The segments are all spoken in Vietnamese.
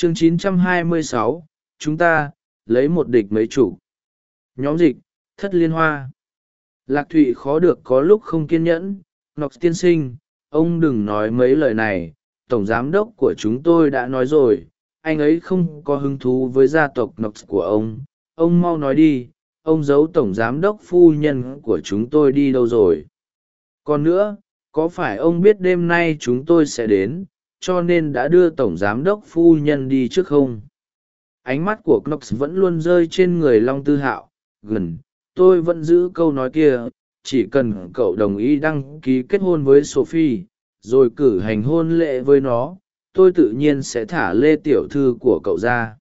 chương 926, chúng ta lấy một địch mấy chủ. Nhóm dịch thất liên hoa. Lạc thụy khó được có lúc không kiên nhẫn. Ngọc tiên sinh ông đừng nói mấy lời này. Tổng giám đốc của chúng tôi đã nói rồi. Anh ấy không có hứng thú với gia tộc nox của ông. Ông mau nói đi. Ông giấu tổng giám đốc phu nhân của chúng tôi đi đâu rồi? Còn nữa có phải ông biết đêm nay chúng tôi sẽ đến? Cho nên đã đưa tổng giám đốc phu nhân đi trước không? Ánh mắt của knox vẫn luôn rơi trên người long tư hạo. Gần, tôi vẫn giữ câu nói kia, chỉ cần cậu đồng ý đăng ký kết hôn với sophie, rồi cử hành hôn lễ với nó, tôi tự nhiên sẽ thả lê tiểu thư của cậu ra.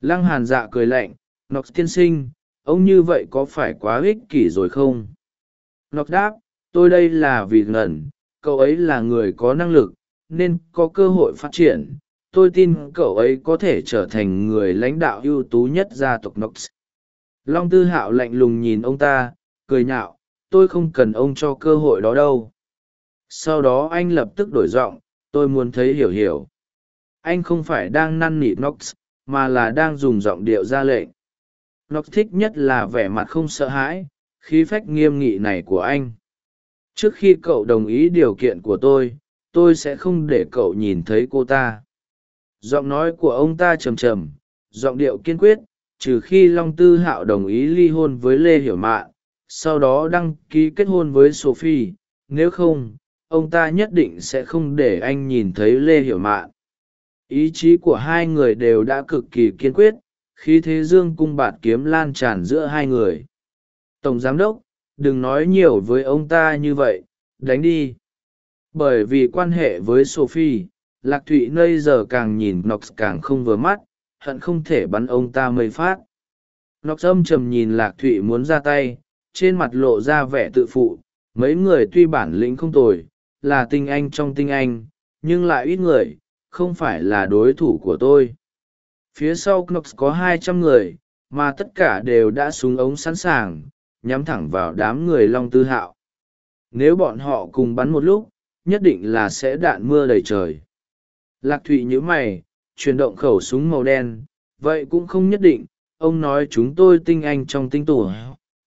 Lăng hàn dạ cười lạnh, Knox tiên sinh, ông như vậy có phải quá ích kỷ rồi không? Knox đáp, tôi đây là vì ngẩn, cậu ấy là người có năng lực nên có cơ hội phát triển. Tôi tin cậu ấy có thể trở thành người lãnh đạo ưu tú nhất gia tộc nox. Long tư hạo lạnh lùng nhìn ông ta, cười nhạo, tôi không cần ông cho cơ hội đó đâu. Sau đó anh lập tức đổi giọng, tôi muốn thấy hiểu hiểu. Anh không phải đang năn nỉ nox, mà là đang dùng giọng điệu ra lệnh. Nox thích nhất là vẻ mặt không sợ hãi, khí phách nghiêm nghị này của anh. Trước khi cậu đồng ý điều kiện của tôi tôi sẽ không để cậu nhìn thấy cô ta. Giọng nói của ông ta trầm trầm, giọng điệu kiên quyết, trừ khi long tư hạo đồng ý ly hôn với lê hiểu mạn, sau đó đăng ký kết hôn với sophie. Nếu không, ông ta nhất định sẽ không để anh nhìn thấy lê hiểu mạn. Ý chí của hai người đều đã cực kỳ kiên quyết khi thế dương cung bạt kiếm lan tràn giữa hai người. Tổng giám đốc, đừng nói nhiều với ông ta như vậy, đánh đi bởi vì quan hệ với sophie, lạc thụy nây giờ càng nhìn nox càng không vừa mắt, hận không thể bắn ông ta mây phát. Nox âm trầm nhìn lạc thụy muốn ra tay, trên mặt lộ ra vẻ tự phụ, mấy người tuy bản lĩnh không tồi, là tinh anh trong tinh anh, nhưng lại ít người, không phải là đối thủ của tôi. Phía sau knox có hai trăm người, mà tất cả đều đã súng ống sẵn sàng, nhắm thẳng vào đám người long tư hạo. Nếu bọn họ cùng bắn một lúc nhất định là sẽ đạn mưa đầy trời. Lạc thụy nhíu mày, chuyển động khẩu súng màu đen, vậy cũng không nhất định, ông nói chúng tôi tinh anh trong tinh tủ,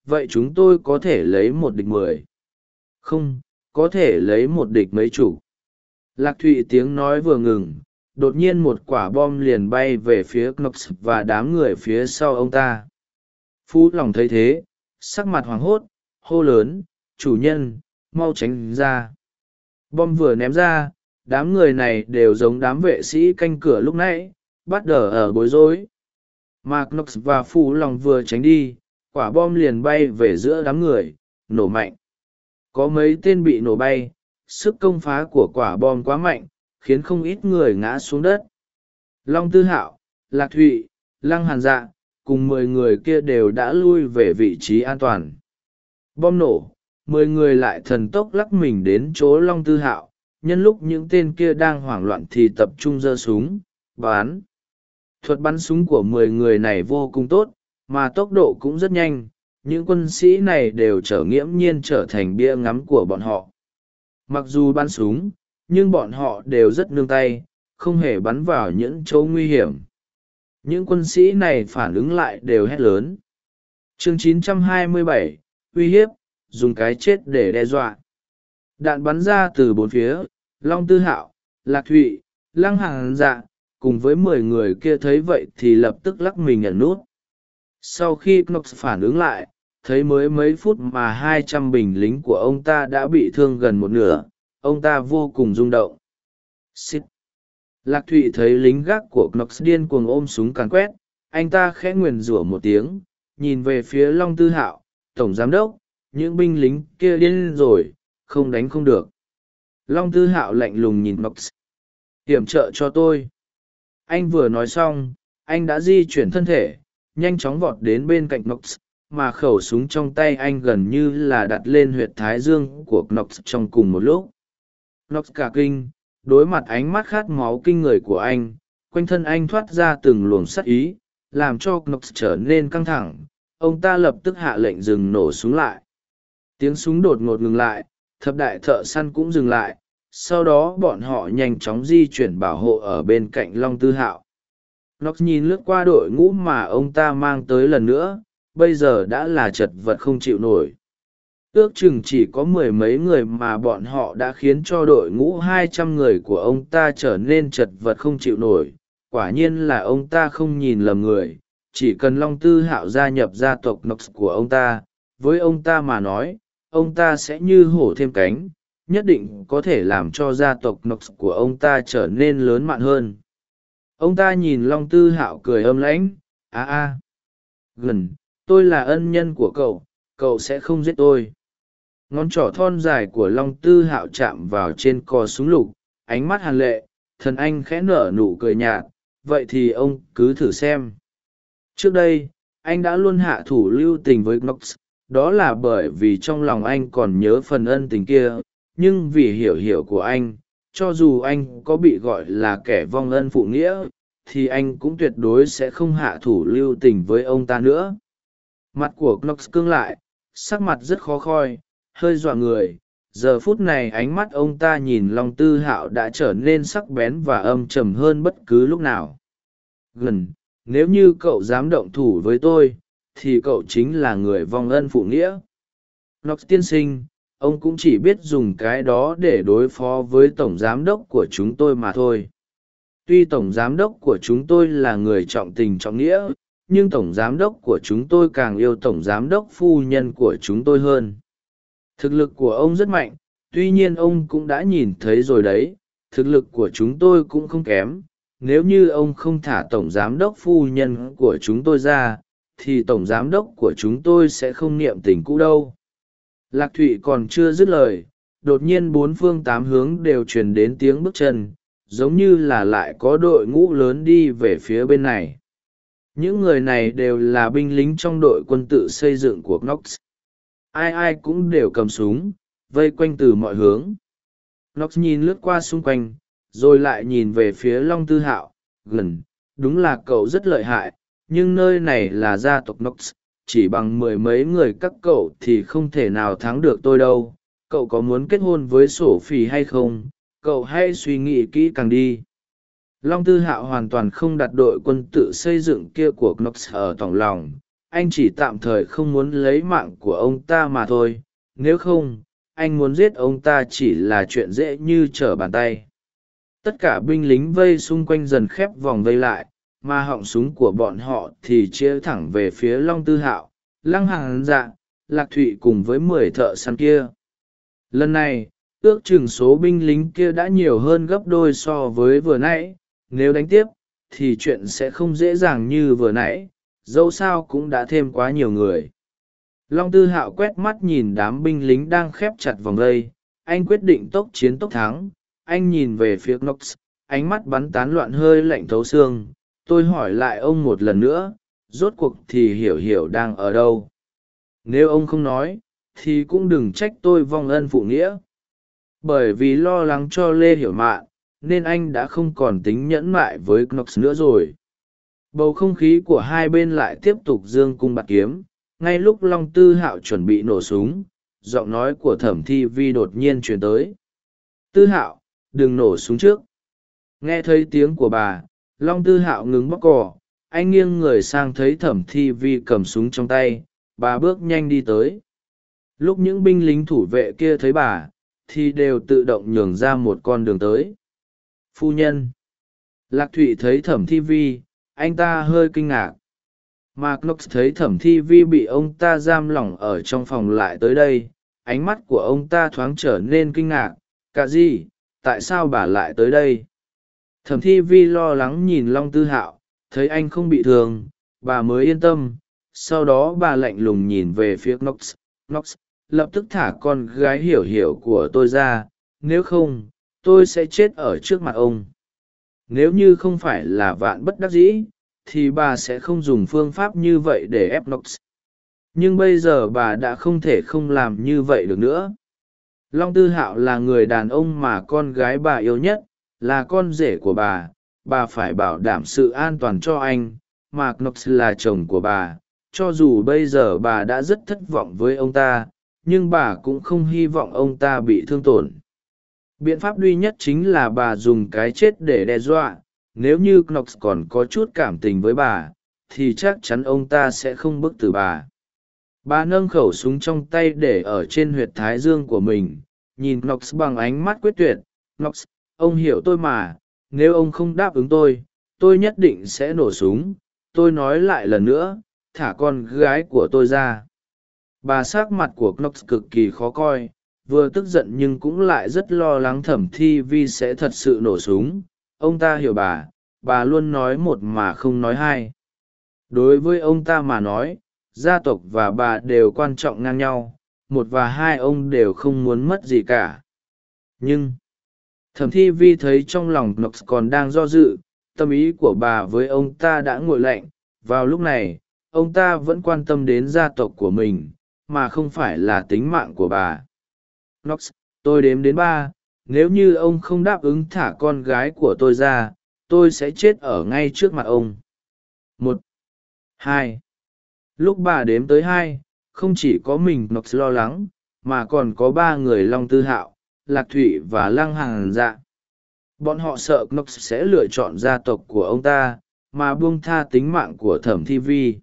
vậy chúng tôi có thể lấy một địch mười. Không, có thể lấy một địch mấy chủ. Lạc thụy tiếng nói vừa ngừng, đột nhiên một quả bom liền bay về phía knox và đám người phía sau ông ta. Phú lòng thấy thế, sắc mặt hoảng hốt, hô lớn, chủ nhân, mau tránh ra bom vừa ném ra, đám người này đều giống đám vệ sĩ canh cửa lúc nãy, bắt đờ ở bối rối. Mà knox và phú lòng vừa tránh đi, quả bom liền bay về giữa đám người, nổ mạnh. Có mấy tên bị nổ bay, sức công phá của quả bom quá mạnh, khiến không ít người ngã xuống đất. Long tư hạo, lạc thụy, lăng hàn dạ cùng mười người kia đều đã lui về vị trí an toàn. Bom nổ mười người lại thần tốc lắc mình đến chỗ long tư hạo nhân lúc những tên kia đang hoảng loạn thì tập trung giơ súng bán thuật bắn súng của mười người này vô cùng tốt mà tốc độ cũng rất nhanh những quân sĩ này đều trở nghiễm nhiên trở thành bia ngắm của bọn họ. Mặc dù bắn súng nhưng bọn họ đều rất nương tay không hề bắn vào những chỗ nguy hiểm. Những quân sĩ này phản ứng lại đều hét lớn. Chương 927, uy hiếp dùng cái chết để đe dọa. Đạn bắn ra từ bốn phía, long tư hạo, lạc thụy, lăng hàng dạ cùng với mười người kia thấy vậy thì lập tức lắc mình ẩn nút. Sau khi knox phản ứng lại, thấy mới mấy phút mà hai trăm bình lính của ông ta đã bị thương gần một nửa, ông ta vô cùng rung động. Xịt. lạc thụy thấy lính gác của knox điên cuồng ôm súng càn quét, anh ta khẽ nguyền rủa một tiếng, nhìn về phía long tư hạo, tổng giám đốc những binh lính kia điên rồi không đánh không được long tư hạo lạnh lùng nhìn knox hiểm trợ cho tôi anh vừa nói xong anh đã di chuyển thân thể nhanh chóng vọt đến bên cạnh Nox, mà khẩu súng trong tay anh gần như là đặt lên huyệt thái dương của Nox trong cùng một lúc. Nox cả kinh, đối mặt ánh mắt khát máu kinh người của anh, quanh thân anh thoát ra từng luồng sắt ý, làm cho Nox trở nên căng thẳng. Ông ta lập tức hạ lệnh dừng nổ súng lại. Tiếng súng đột ngột ngừng lại, thập đại thợ săn cũng dừng lại, sau đó bọn họ nhanh chóng di chuyển bảo hộ ở bên cạnh Long Tư Hạo. Nox nhìn lướt qua đội ngũ mà ông ta mang tới lần nữa bây giờ đã là chật vật không chịu nổi ước chừng chỉ có mười mấy người mà bọn họ đã khiến cho đội ngũ hai trăm người của ông ta trở nên chật vật không chịu nổi quả nhiên là ông ta không nhìn lầm người chỉ cần long tư hạo gia nhập gia tộc nox của ông ta với ông ta mà nói ông ta sẽ như hổ thêm cánh, nhất định có thể làm cho gia tộc nox của ông ta trở nên lớn mạn hơn. Ông ta nhìn long tư hạo cười âm lãnh, a a, gần, tôi là ân nhân của cậu cậu sẽ không giết tôi. Ngón trỏ thon dài của long tư hạo chạm vào trên cò súng lục, ánh mắt hàn lệ, thần anh khẽ nở nụ cười nhạt, vậy thì ông cứ thử xem. Trước đây, anh đã luôn hạ thủ lưu tình với knox đó là bởi vì trong lòng anh còn nhớ phần ân tình kia, nhưng vì hiểu hiểu của anh, cho dù anh có bị gọi là kẻ vong ân phụ nghĩa, thì anh cũng tuyệt đối sẽ không hạ thủ lưu tình với ông ta nữa. Mặt của knox cương lại, sắc mặt rất khó coi, hơi dọa người. Giờ phút này ánh mắt ông ta nhìn long tư hạo đã trở nên sắc bén và âm trầm hơn bất cứ lúc nào. Gần, nếu như cậu dám động thủ với tôi thì cậu chính là người vong ân phụ nghĩa. Nox tiên sinh, ông cũng chỉ biết dùng cái đó để đối phó với tổng giám đốc của chúng tôi mà thôi. Tuy tổng giám đốc của chúng tôi là người trọng tình trọng nghĩa, nhưng tổng giám đốc của chúng tôi càng yêu tổng giám đốc phu nhân của chúng tôi hơn. Thực lực của ông rất mạnh, tuy nhiên ông cũng đã nhìn thấy rồi đấy, thực lực của chúng tôi cũng không kém. Nếu như ông không thả tổng giám đốc phu nhân của chúng tôi ra thì tổng giám đốc của chúng tôi sẽ không niệm tình cũ đâu. Lạc thụy còn chưa dứt lời, đột nhiên bốn phương tám hướng đều truyền đến tiếng bước chân, giống như là lại có đội ngũ lớn đi về phía bên này. Những người này đều là binh lính trong đội quân tự xây dựng của knox. Ai ai cũng đều cầm súng, vây quanh từ mọi hướng. Knox nhìn lướt qua xung quanh, rồi lại nhìn về phía long tư hạo. Gần, đúng là cậu rất lợi hại nhưng nơi này là gia tộc nox, chỉ bằng mười mấy người các cậu thì không thể nào thắng được tôi đâu. Cậu có muốn kết hôn với sổ phì hay không? Cậu hãy suy nghĩ kỹ càng đi. Long tư hạo hoàn toàn không đặt đội quân tự xây dựng kia của knox ở tổng lòng. Anh chỉ tạm thời không muốn lấy mạng của ông ta mà thôi. Nếu không, anh muốn giết ông ta chỉ là chuyện dễ như trở bàn tay. Tất cả binh lính vây xung quanh dần khép vòng vây lại mà họng súng của bọn họ thì chia thẳng về phía long tư hạo lăng hàng dạ lạc thụy cùng với mười thợ săn kia. Lần này ước chừng số binh lính kia đã nhiều hơn gấp đôi so với vừa nãy nếu đánh tiếp thì chuyện sẽ không dễ dàng như vừa nãy dẫu sao cũng đã thêm quá nhiều người. Long tư hạo quét mắt nhìn đám binh lính đang khép chặt vòng đây, anh quyết định tốc chiến tốc thắng anh nhìn về phía knox ánh mắt bắn tán loạn hơi lạnh thấu xương tôi hỏi lại ông một lần nữa, rốt cuộc thì hiểu hiểu đang ở đâu. Nếu ông không nói, thì cũng đừng trách tôi vong ân phụ nghĩa. Bởi vì lo lắng cho lê hiểu mạn, nên anh đã không còn tính nhẫn mại với knox nữa rồi. Bầu không khí của hai bên lại tiếp tục dương cung bạt kiếm. Ngay lúc long tư hạo chuẩn bị nổ súng, giọng nói của thẩm thi vi đột nhiên truyền tới. Tư hạo, đừng nổ súng trước. Nghe thấy tiếng của bà long tư hạo ngừng bóc cỏ, anh nghiêng người sang thấy thẩm thi vi cầm súng trong tay, bà bước nhanh đi tới. Lúc những binh lính thủ vệ kia thấy bà, thì đều tự động nhường ra một con đường tới. Phu nhân. Lạc thụy thấy thẩm thi vi, anh ta hơi kinh ngạc. Mark knox thấy thẩm thi vi bị ông ta giam lỏng ở trong phòng lại tới đây, ánh mắt của ông ta thoáng trở nên kinh ngạc. Cả gì, tại sao bà lại tới đây? Thẩm thi vi lo lắng nhìn long tư hạo, thấy anh không bị thương, bà mới yên tâm. Sau đó bà lạnh lùng nhìn về phía knox. Knox, lập tức thả con gái hiểu hiểu của tôi ra, nếu không, tôi sẽ chết ở trước mặt ông. Nếu như không phải là vạn bất đắc dĩ, thì bà sẽ không dùng phương pháp như vậy để ép knox. Nhưng bây giờ bà đã không thể không làm như vậy được nữa. Long tư hạo là người đàn ông mà con gái bà yêu nhất là con rể của bà bà phải bảo đảm sự an toàn cho anh. Mark knox là chồng của bà, cho dù bây giờ bà đã rất thất vọng với ông ta, nhưng bà cũng không hy vọng ông ta bị thương tổn. Biện pháp duy nhất chính là bà dùng cái chết để đe dọa. Nếu như knox còn có chút cảm tình với bà, thì chắc chắn ông ta sẽ không bức từ bà. Bà nâng khẩu súng trong tay để ở trên huyệt thái dương của mình. Nhìn knox bằng ánh mắt quyết tuyệt, knox ông hiểu tôi mà, nếu ông không đáp ứng tôi tôi nhất định sẽ nổ súng. Tôi nói lại lần nữa, thả con gái của tôi ra. Bà s ắ c mặt của knox cực kỳ khó coi, vừa tức giận nhưng cũng lại rất lo lắng thẩm thi vi sẽ thật sự nổ súng. Ông ta hiểu bà bà luôn nói một mà không nói hai. Đối với ông ta mà nói, gia tộc và bà đều quan trọng ngang nhau, một và hai ông đều không muốn mất gì cả. Nhưng thẩm thi vi thấy trong lòng nox còn đang do dự, tâm ý của bà với ông ta đã nguội lạnh. Vào lúc này, ông ta vẫn quan tâm đến gia tộc của mình, mà không phải là tính mạng của bà. Nox tôi đếm đến ba, nếu như ông không đáp ứng thả con gái của tôi ra, tôi sẽ chết ở ngay trước mặt ông. Một, hai, lúc bà đếm tới hai, không chỉ có mình nox lo lắng, mà còn có ba người long tư hạo lạc thụy và lăng hàng dạ. Bọn họ sợ knox sẽ lựa chọn gia tộc của ông ta, mà buông tha tính mạng của thẩm thi vi.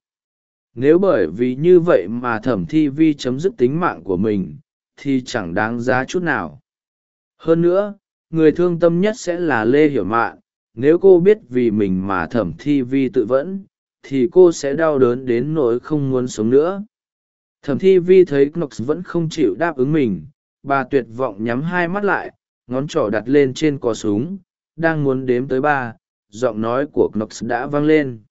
Nếu bởi vì như vậy mà thẩm thi vi chấm dứt tính mạng của mình, thì chẳng đáng giá chút nào. Hơn nữa, người thương tâm nhất sẽ là lê hiểu mạn. Nếu cô biết vì mình mà thẩm thi vi tự vẫn, thì cô sẽ đau đớn đến nỗi không muốn sống nữa. Thẩm thi vi thấy knox vẫn không chịu đáp ứng mình bà tuyệt vọng nhắm hai mắt lại, ngón trỏ đặt lên trên cò súng, đang muốn đếm tới ba, giọng nói của knox đã vang lên.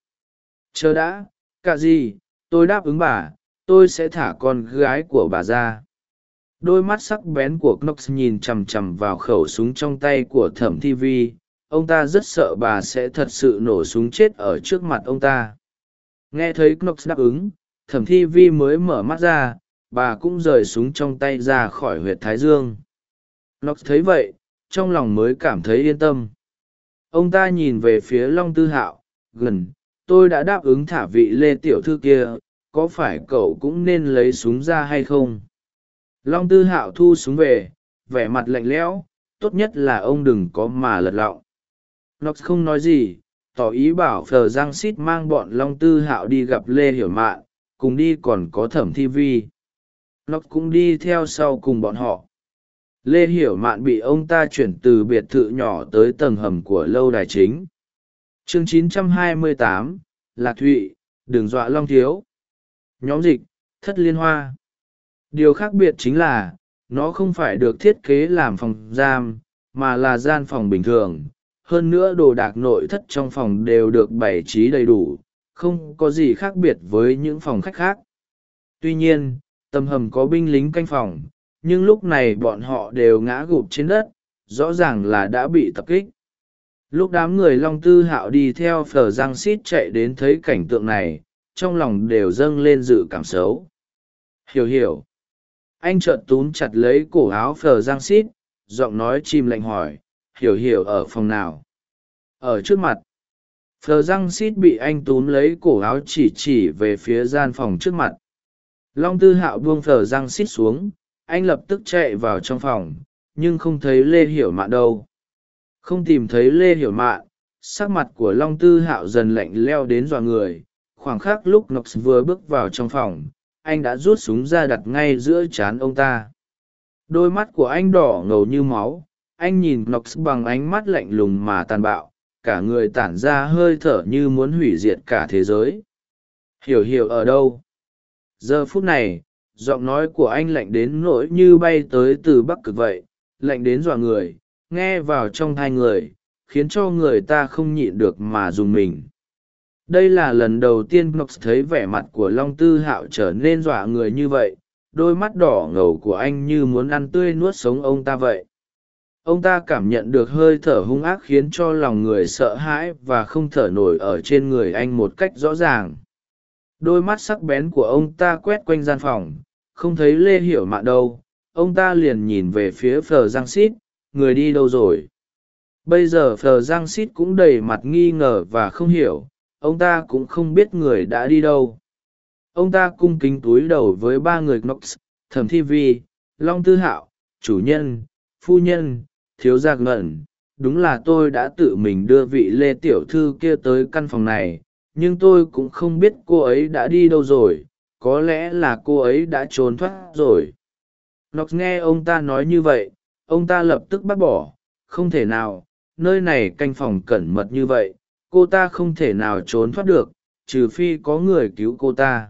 Chờ đã cả gì, tôi đáp ứng bà, tôi sẽ thả con gái của bà ra. Đôi mắt sắc bén của knox nhìn chằm chằm vào khẩu súng trong tay của thẩm thi vi, ông ta rất sợ bà sẽ thật sự nổ súng chết ở trước mặt ông ta. Nghe thấy knox đáp ứng, thẩm thi vi mới mở mắt ra bà cũng rời súng trong tay ra khỏi huyệt thái dương. Knox thấy vậy, trong lòng mới cảm thấy yên tâm. Ông ta nhìn về phía long tư hạo, gần, tôi đã đáp ứng thả vị lê tiểu thư kia, có phải cậu cũng nên lấy súng ra hay không? Long tư hạo thu súng về, vẻ mặt lạnh lẽo, tốt nhất là ông đừng có mà lật lọng. Nox không nói gì, tỏ ý bảo phờ giang xít mang bọn long tư hạo đi gặp lê hiểu mạn, cùng đi còn có thẩm thi vi. Lộc cũng đi theo sau cùng bọn họ. Lê hiểu mạn bị ông ta chuyển từ biệt thự nhỏ tới tầng hầm của lâu đài chính. Chương 928, lạc thụy đừng dọa long thiếu. Nhóm dịch thất liên hoa. Điều khác biệt chính là nó không phải được thiết kế làm phòng giam mà là gian phòng bình thường. Hơn nữa đồ đạc nội thất trong phòng đều được bày trí đầy đủ không có gì khác biệt với những phòng khách khác. Tuy nhiên tầm hầm có binh lính canh phòng, nhưng lúc này bọn họ đều ngã gục trên đất, rõ ràng là đã bị tập kích. Lúc đám người long tư hạo đi theo phờ giang xít chạy đến thấy cảnh tượng này, trong lòng đều dâng lên dự cảm xấu. Hiểu hiểu. Anh trợn túm chặt lấy cổ áo phờ giang xít giọng nói chìm lạnh hỏi, hiểu hiểu ở phòng nào? Ở trước mặt. Phờ giang xít bị anh túm lấy cổ áo chỉ chỉ về phía gian phòng trước mặt long tư hạo buông phở giang xít xuống, anh lập tức chạy vào trong phòng, nhưng không thấy lê hiểu mạn đâu. Không tìm thấy lê hiểu mạn, sắc mặt của long tư hạo dần lạnh leo đến dọa người. Khoảng khắc lúc nox vừa bước vào trong phòng, anh đã rút súng ra đặt ngay giữa trán ông ta. Đôi mắt của anh đỏ ngầu như máu, anh nhìn nox bằng ánh mắt lạnh lùng mà tàn bạo, cả người tản ra hơi thở như muốn hủy diệt cả thế giới. Hiểu hiểu ở đâu? Giờ phút này, giọng nói của anh lạnh đến nỗi như bay tới từ bắc cực vậy, lạnh đến dọa người, nghe vào trong hai người, khiến cho người ta không nhịn được mà dùng mình. Đây là lần đầu tiên knox thấy vẻ mặt của long tư hạo trở nên dọa người như vậy, đôi mắt đỏ ngầu của anh như muốn ăn tươi nuốt sống ông ta vậy. Ông ta cảm nhận được hơi thở hung ác khiến cho lòng người sợ hãi và không thở nổi ở trên người anh một cách rõ ràng đôi mắt sắc bén của ông ta quét quanh gian phòng, không thấy lê hiểu mạn đâu. Ông ta liền nhìn về phía phờ giang xít người đi đâu rồi? Bây giờ phờ giang xít cũng đầy mặt nghi ngờ và không hiểu, ông ta cũng không biết người đã đi đâu. Ông ta cung kính túi đầu với ba người knox, thẩm thi vi, long tư hạo, chủ nhân, phu nhân, thiếu gia ngẩn. Đúng là tôi đã tự mình đưa vị lê tiểu thư kia tới căn phòng này nhưng tôi cũng không biết cô ấy đã đi đâu rồi, có lẽ là cô ấy đã trốn thoát rồi. Nox nghe ông ta nói như vậy, ông ta lập tức bác bỏ, không thể nào, nơi này canh phòng cẩn mật như vậy, cô ta không thể nào trốn thoát được, trừ phi có người cứu cô ta.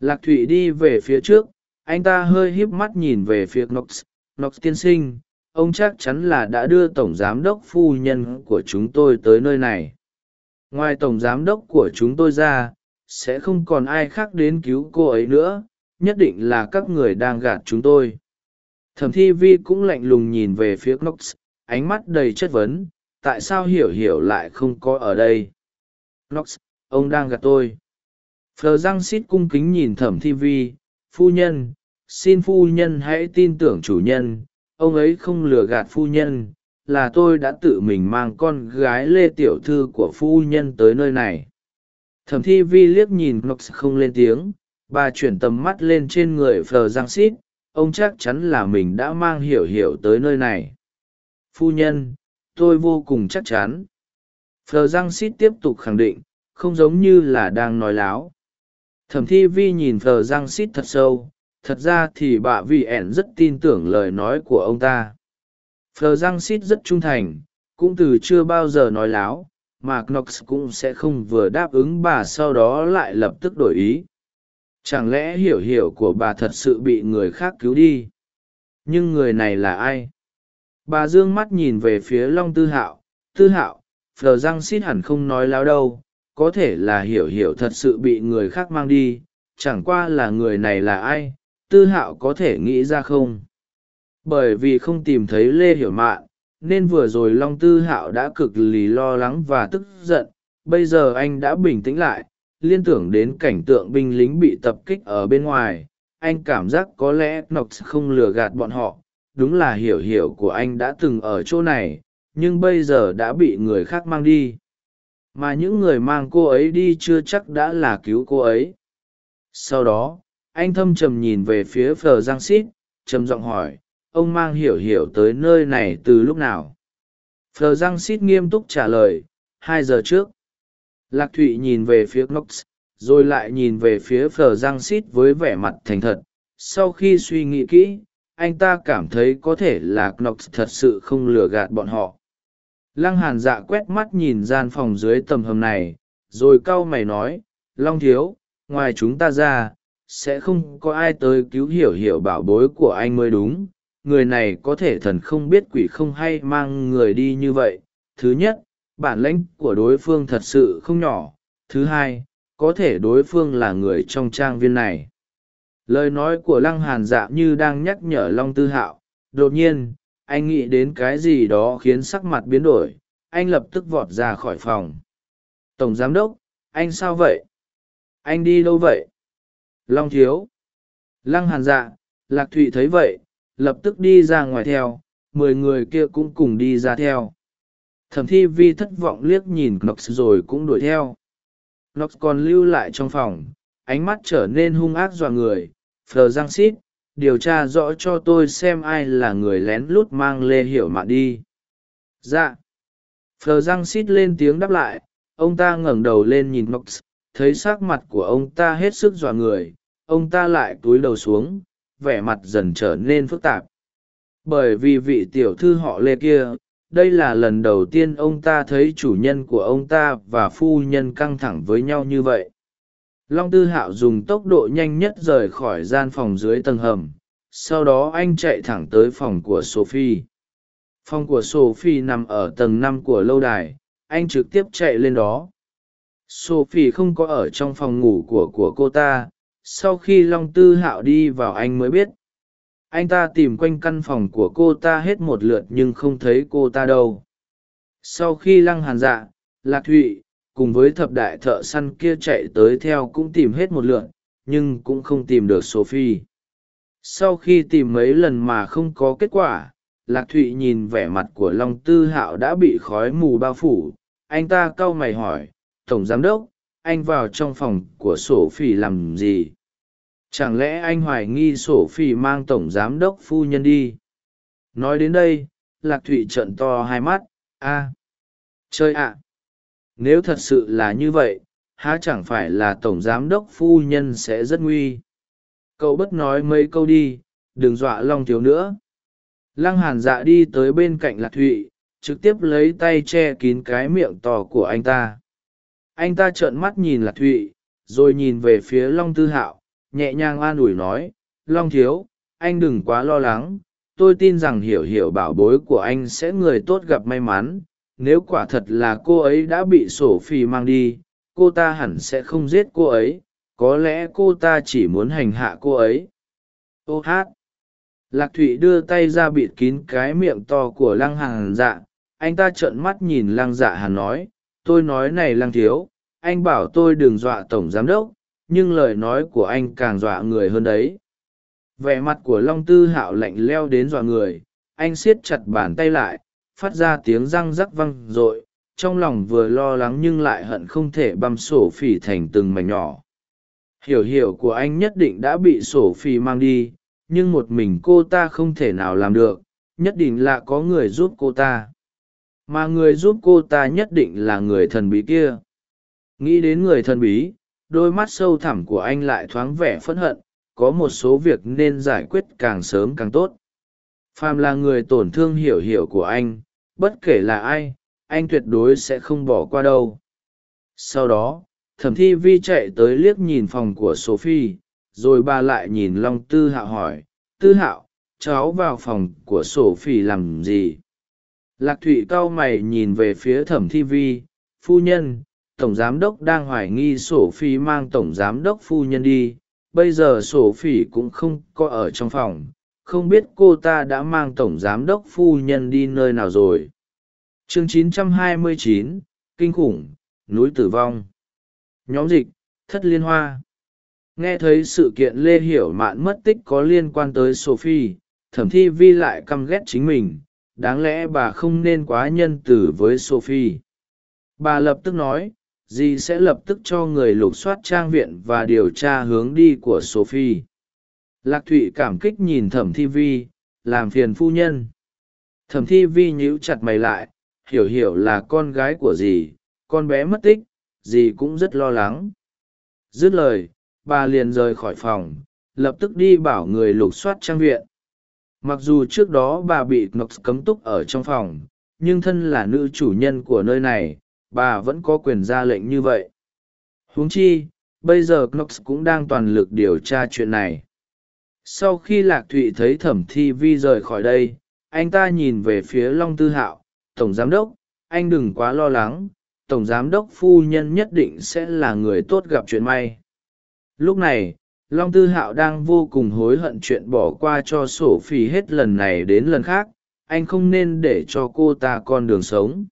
Lạc thụy đi về phía trước, anh ta hơi híp mắt nhìn về phía nox nox tiên sinh, ông chắc chắn là đã đưa tổng giám đốc phu nhân của chúng tôi tới nơi này ngoài tổng giám đốc của chúng tôi ra, sẽ không còn ai khác đến cứu cô ấy nữa, nhất định là các người đang gạt chúng tôi. Thẩm thi vi cũng lạnh lùng nhìn về phía knox, ánh mắt đầy chất vấn, tại sao hiểu hiểu lại không có ở đây? Knox, ông đang gạt tôi. Phờ răng xít cung kính nhìn thẩm thi vi, phu nhân, xin phu nhân hãy tin tưởng chủ nhân, ông ấy không lừa gạt phu nhân là tôi đã tự mình mang con gái lê tiểu thư của phu nhân tới nơi này. Thẩm thi vi liếc nhìn knox không lên tiếng, bà chuyển tầm mắt lên trên người phờ giang xít ông chắc chắn là mình đã mang hiểu hiểu tới nơi này. Phu nhân, tôi vô cùng chắc chắn. Phờ giang xít tiếp tục khẳng định, không giống như là đang nói láo. Thẩm thi vi nhìn phờ giang xít thật sâu, thật ra thì bà vi ẻn rất tin tưởng lời nói của ông ta phờ giang xít rất trung thành, cũng từ chưa bao giờ nói láo, mà knox cũng sẽ không vừa đáp ứng bà sau đó lại lập tức đổi ý. Chẳng lẽ hiểu hiểu của bà thật sự bị người khác cứu đi? Nhưng người này là ai? Bà d ư ơ n g mắt nhìn về phía long tư hạo tư hạo phờ răng xít hẳn không nói láo đâu, có thể là hiểu hiểu thật sự bị người khác mang đi, chẳng qua là người này là ai? Tư hạo có thể nghĩ ra không? Bởi vì không tìm thấy lê hiểu mạn, nên vừa rồi long tư hạo đã cực lì lo lắng và tức giận. Bây giờ anh đã bình tĩnh lại, liên tưởng đến cảnh tượng binh lính bị tập kích ở bên ngoài. Anh cảm giác có lẽ nox không lừa gạt bọn họ. Đúng là hiểu hiểu của anh đã từng ở chỗ này, nhưng bây giờ đã bị người khác mang đi. Mà những người mang cô ấy đi chưa chắc đã là cứu cô ấy. Sau đó, anh thâm trầm nhìn về phía phờ giang xít trầm giọng hỏi ông mang hiểu hiểu tới nơi này từ lúc nào? Phờ răng xít nghiêm túc trả lời, hai giờ trước. Lạc thụy nhìn về phía knox, rồi lại nhìn về phía phờ răng xít với vẻ mặt thành thật. Sau khi suy nghĩ kỹ, anh ta cảm thấy có thể là knox thật sự không lừa gạt bọn họ. Lăng hàn dạ quét mắt nhìn gian phòng dưới tầm hầm này, rồi cau mày nói, long thiếu, ngoài chúng ta ra, sẽ không có ai tới cứu hiểu hiểu bảo bối của anh mới đúng người này có thể thần không biết quỷ không hay mang người đi như vậy. Thứ nhất, bản lãnh của đối phương thật sự không nhỏ. Thứ hai, có thể đối phương là người trong trang viên này. Lời nói của lăng hàn dạ như đang nhắc nhở long tư hạo. Đột nhiên, anh nghĩ đến cái gì đó khiến sắc mặt biến đổi. Anh lập tức vọt ra khỏi phòng. Tổng giám đốc, anh sao vậy? Anh đi đâu vậy? Long thiếu. Lăng hàn dạ lạc thụy thấy vậy lập tức đi ra ngoài theo, mười người kia cũng cùng đi ra theo. Thẩm thi vi thất vọng liếc nhìn knox rồi cũng đuổi theo. Knox còn lưu lại trong phòng, ánh mắt trở nên hung ác dọa người. Phờ giang xít điều tra rõ cho tôi xem ai là người lén lút mang lê hiểu mạn đi. Dạ. Phờ giang xít lên tiếng đáp lại, ông ta ngẩng đầu lên nhìn knox, thấy s ắ c mặt của ông ta hết sức dọa người, ông ta lại túi đầu xuống vẻ mặt dần trở nên phức tạp. Bởi vì vị tiểu thư họ lê kia, đây là lần đầu tiên ông ta thấy chủ nhân của ông ta và phu nhân căng thẳng với nhau như vậy. Long tư hạo dùng tốc độ nhanh nhất rời khỏi gian phòng dưới tầng hầm, sau đó anh chạy thẳng tới phòng của sophie. Phòng của sophie nằm ở tầng năm của lâu đài, anh trực tiếp chạy lên đó. Sophie không có ở trong phòng ngủ của của cô ta sau khi long tư hạo đi vào anh mới biết. Anh ta tìm quanh căn phòng của cô ta hết một lượt nhưng không thấy cô ta đâu. Sau khi lăng hàn dạ lạc thụy cùng với thập đại thợ săn kia chạy tới theo cũng tìm hết một lượt, nhưng cũng không tìm được sophie. Sau khi tìm mấy lần mà không có kết quả, lạc thụy nhìn vẻ mặt của long tư hạo đã bị khói mù bao phủ. Anh ta cau mày hỏi, tổng giám đốc, anh vào trong phòng của sophie làm gì? Chẳng lẽ anh hoài nghi sổ phi mang tổng giám đốc phu nhân đi? Nói đến đây, lạc thụy trợn to hai mắt. A chơi ạ! Nếu thật sự là như vậy, há chẳng phải là tổng giám đốc phu nhân sẽ rất nguy? Cậu bất nói mấy câu đi, đừng dọa long thiếu nữa. Lăng hàn dạ đi tới bên cạnh lạc thụy, trực tiếp lấy tay che kín cái miệng to của anh ta. Anh ta trợn mắt nhìn lạc thụy, rồi nhìn về phía long tư hạo nhẹ nhàng an ủi nói, long thiếu, anh đừng quá lo lắng, tôi tin rằng hiểu hiểu bảo bối của anh sẽ người tốt gặp may mắn, nếu quả thật là cô ấy đã bị sổ phi mang đi, cô ta hẳn sẽ không giết cô ấy, có lẽ cô ta chỉ muốn hành hạ cô ấy. Ô hát, lạc thụy đưa tay ra bịt kín cái miệng to của lăng hàn dạ anh ta trợn mắt nhìn lăng dạ hàn nói, tôi nói này lăng thiếu, anh bảo tôi đừng dọa tổng giám đốc nhưng lời nói của anh càng dọa người hơn đấy. Vẻ mặt của long tư hạo lạnh leo đến dọa người, anh siết chặt bàn tay lại, phát ra tiếng răng rắc văng r ộ i trong lòng vừa lo lắng nhưng lại hận không thể băm sổ phỉ thành từng mảnh nhỏ. Hiểu hiểu của anh nhất định đã bị sổ phỉ mang đi, nhưng một mình cô ta không thể nào làm được, nhất định là có người giúp cô ta. Mà người giúp cô ta nhất định là người thần bí kia. Nghĩ đến người thần bí đôi mắt sâu thẳm của anh lại thoáng vẻ phẫn hận, có một số việc nên giải quyết càng sớm càng tốt. Phàm là người tổn thương hiểu hiểu của anh, bất kể là ai, anh tuyệt đối sẽ không bỏ qua đâu. Sau đó, thẩm thi vi chạy tới liếc nhìn phòng của sophie, rồi bà lại nhìn long tư hạo hỏi, tư hạo, cháu vào phòng của sophie làm gì? Lạc thụy cau mày nhìn về phía thẩm thi vi, phu nhân tổng giám đốc đang hoài nghi sophie mang tổng giám đốc phu nhân đi bây giờ sophie cũng không có ở trong phòng không biết cô ta đã mang tổng giám đốc phu nhân đi nơi nào rồi. Chương 929, kinh khủng núi tử vong. Nhóm dịch thất liên hoa. Nghe thấy sự kiện lê hiểu mạn mất tích có liên quan tới sophie thẩm thi vi lại căm ghét chính mình đáng lẽ bà không nên quá nhân từ với sophie bà lập tức nói dì sẽ lập tức cho người lục soát trang viện và điều tra hướng đi của sophie. Lạc thụy cảm kích nhìn thẩm thi vi, làm phiền phu nhân. Thẩm thi vi nhíu chặt mày lại, hiểu hiểu là con gái của dì, con bé mất tích, dì cũng rất lo lắng. Dứt lời, bà liền rời khỏi phòng, lập tức đi bảo người lục soát trang viện. Mặc dù trước đó bà bị knox cấm túc ở trong phòng, nhưng thân là nữ chủ nhân của nơi này bà vẫn có quyền ra lệnh như vậy. Huống chi, bây giờ knox cũng đang toàn lực điều tra chuyện này. Sau khi lạc thụy thấy thẩm thi vi rời khỏi đây, anh ta nhìn về phía long tư hạo, tổng giám đốc, anh đừng quá lo lắng, tổng giám đốc phu nhân nhất định sẽ là người tốt gặp chuyện may. Lúc này, long tư hạo đang vô cùng hối hận chuyện bỏ qua cho sổ phi hết lần này đến lần khác, anh không nên để cho cô ta con đường sống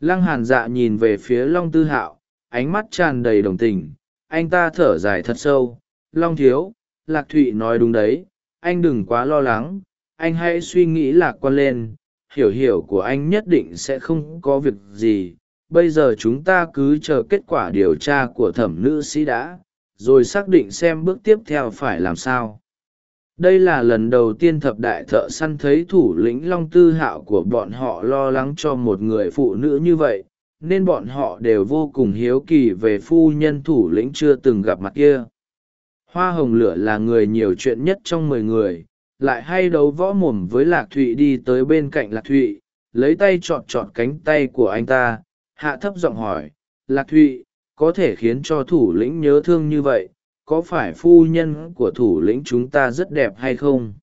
lăng hàn dạ nhìn về phía long tư hạo, ánh mắt tràn đầy đồng tình. Anh ta thở dài thật sâu. Long thiếu, lạc thụy nói đúng đấy. Anh đừng quá lo lắng. Anh hãy suy nghĩ lạc quan lên. Hiểu hiểu của anh nhất định sẽ không có việc gì. Bây giờ chúng ta cứ chờ kết quả điều tra của thẩm nữ sĩ đã, rồi xác định xem bước tiếp theo phải làm sao đây là lần đầu tiên thập đại thợ săn thấy thủ lĩnh long tư hạo của bọn họ lo lắng cho một người phụ nữ như vậy, nên bọn họ đều vô cùng hiếu kỳ về phu nhân thủ lĩnh chưa từng gặp mặt kia. Hoa hồng lửa là người nhiều chuyện nhất trong mười người, lại hay đấu võ mồm với lạc thụy đi tới bên cạnh lạc thụy, lấy tay chọn chọn cánh tay của anh ta, hạ thấp giọng hỏi, lạc thụy, có thể khiến cho thủ lĩnh nhớ thương như vậy có phải phu nhân của thủ lĩnh chúng ta rất đẹp hay không?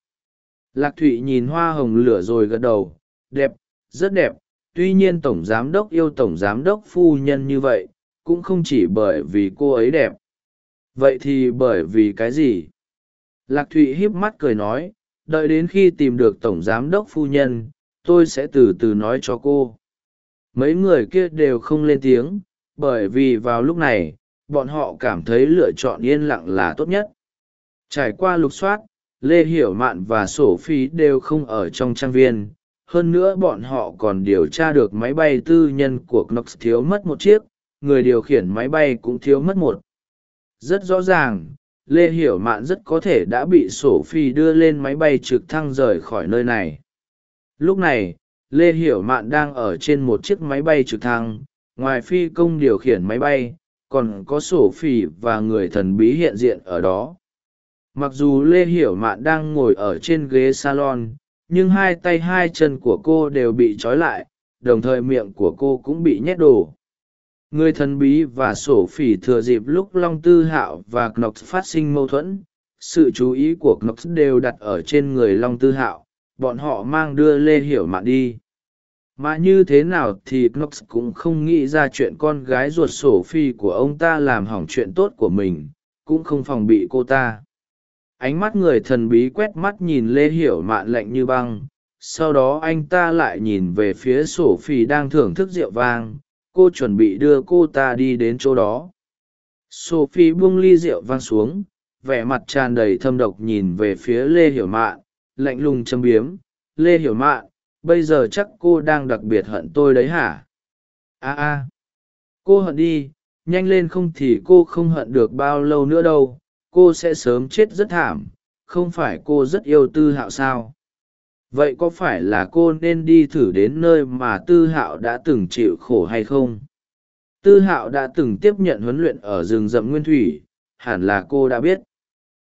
Lạc thụy nhìn hoa hồng lửa rồi gật đầu, đẹp, rất đẹp, tuy nhiên tổng giám đốc yêu tổng giám đốc phu nhân như vậy, cũng không chỉ bởi vì cô ấy đẹp. Vậy thì bởi vì cái gì? Lạc thụy híp mắt cười nói, đợi đến khi tìm được tổng giám đốc phu nhân, tôi sẽ từ từ nói cho cô. Mấy người kia đều không lên tiếng, bởi vì vào lúc này bọn họ cảm thấy lựa chọn yên lặng là tốt nhất. Trải qua lục soát, lê hiểu mạn và sổ phi đều không ở trong trang viên. Hơn nữa bọn họ còn điều tra được máy bay tư nhân của knox thiếu mất một chiếc, người điều khiển máy bay cũng thiếu mất một. Rất rõ ràng, lê hiểu mạn rất có thể đã bị sổ phi đưa lên máy bay trực thăng rời khỏi nơi này. Lúc này, lê hiểu mạn đang ở trên một chiếc máy bay trực thăng, ngoài phi công điều khiển máy bay còn có sổ phỉ và người thần bí hiện diện ở đó. Mặc dù lê hiểu mạn đang ngồi ở trên ghế salon, nhưng hai tay hai chân của cô đều bị trói lại, đồng thời miệng của cô cũng bị nhét đồ. Người thần bí và sổ phỉ thừa dịp lúc long tư hạo và knox phát sinh mâu thuẫn, sự chú ý của knox đều đặt ở trên người long tư hạo, bọn họ mang đưa lê hiểu mạn đi mà như thế nào thì knox cũng không nghĩ ra chuyện con gái ruột sổ phi của ông ta làm hỏng chuyện tốt của mình, cũng không phòng bị cô ta. Ánh mắt người thần bí quét mắt nhìn lê hiểu mạn lạnh như băng, sau đó anh ta lại nhìn về phía sổ phi đang thưởng thức rượu vang, cô chuẩn bị đưa cô ta đi đến chỗ đó. Sophie buông ly rượu vang xuống, vẻ mặt tràn đầy thâm độc nhìn về phía lê hiểu mạn, lạnh lùng châm biếm, lê hiểu mạn bây giờ chắc cô đang đặc biệt hận tôi đấy hả? A a. Cô hận đi, nhanh lên không thì cô không hận được bao lâu nữa đâu. Cô sẽ sớm chết rất thảm, không phải cô rất yêu tư hạo sao? Vậy có phải là cô nên đi thử đến nơi mà tư hạo đã từng chịu khổ hay không? Tư hạo đã từng tiếp nhận huấn luyện ở rừng rậm nguyên thủy, hẳn là cô đã biết.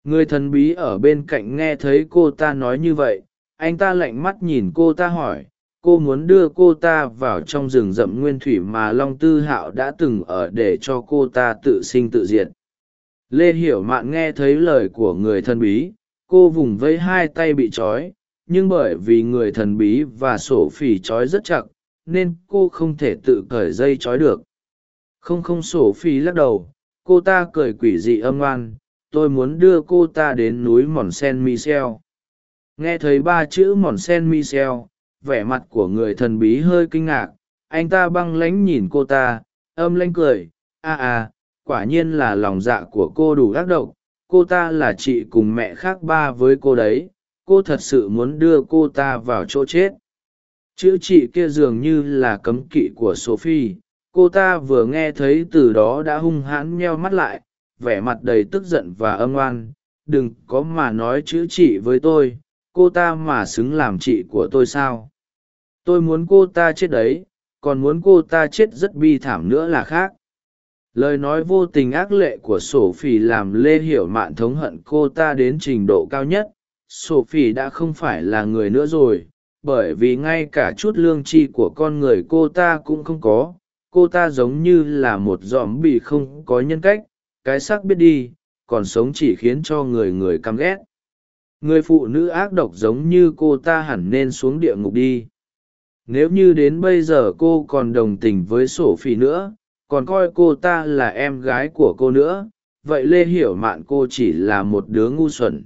Người thần bí ở bên cạnh nghe thấy cô ta nói như vậy anh ta lạnh mắt nhìn cô ta hỏi, cô muốn đưa cô ta vào trong rừng rậm nguyên thủy mà long tư hạo đã từng ở để cho cô ta tự sinh tự diệt. Lê hiểu mạn nghe thấy lời của người thần bí, cô vùng vây hai tay bị trói, nhưng bởi vì người thần bí và sổ phỉ trói rất chặt, nên cô không thể tự cởi dây trói được. Không không sổ phỉ lắc đầu, cô ta cười quỷ dị âm oan tôi muốn đưa cô ta đến núi mòn sen michel nghe thấy ba chữ mòn sen michel vẻ mặt của người thần bí hơi kinh ngạc. Anh ta băng lánh nhìn cô ta, âm lanh cười. A a quả nhiên là lòng dạ của cô đủ ác độc. Cô ta là chị cùng mẹ khác ba với cô đấy. Cô thật sự muốn đưa cô ta vào chỗ chết. Chữ chị kia dường như là cấm kỵ của sophie. Cô ta vừa nghe thấy từ đó đã hung hãn meo mắt lại, vẻ mặt đầy tức giận và âm oan. Đừng có mà nói chữ chị với tôi cô ta mà xứng làm chị của tôi sao? Tôi muốn cô ta chết đấy, còn muốn cô ta chết rất bi thảm nữa là khác. Lời nói vô tình ác lệ của sổ phỉ làm lê hiểu mạn thống hận cô ta đến trình độ cao nhất. Sổ phỉ đã không phải là người nữa rồi, bởi vì ngay cả chút lương tri của con người cô ta cũng không có. Cô ta giống như là một dòm bị không có nhân cách. Cái xác biết đi, còn sống chỉ khiến cho người người căm ghét người phụ nữ ác độc giống như cô ta hẳn nên xuống địa ngục đi. Nếu như đến bây giờ cô còn đồng tình với sổ phi nữa, còn coi cô ta là em gái của cô nữa, vậy lê hiểu mạn cô chỉ là một đứa ngu xuẩn.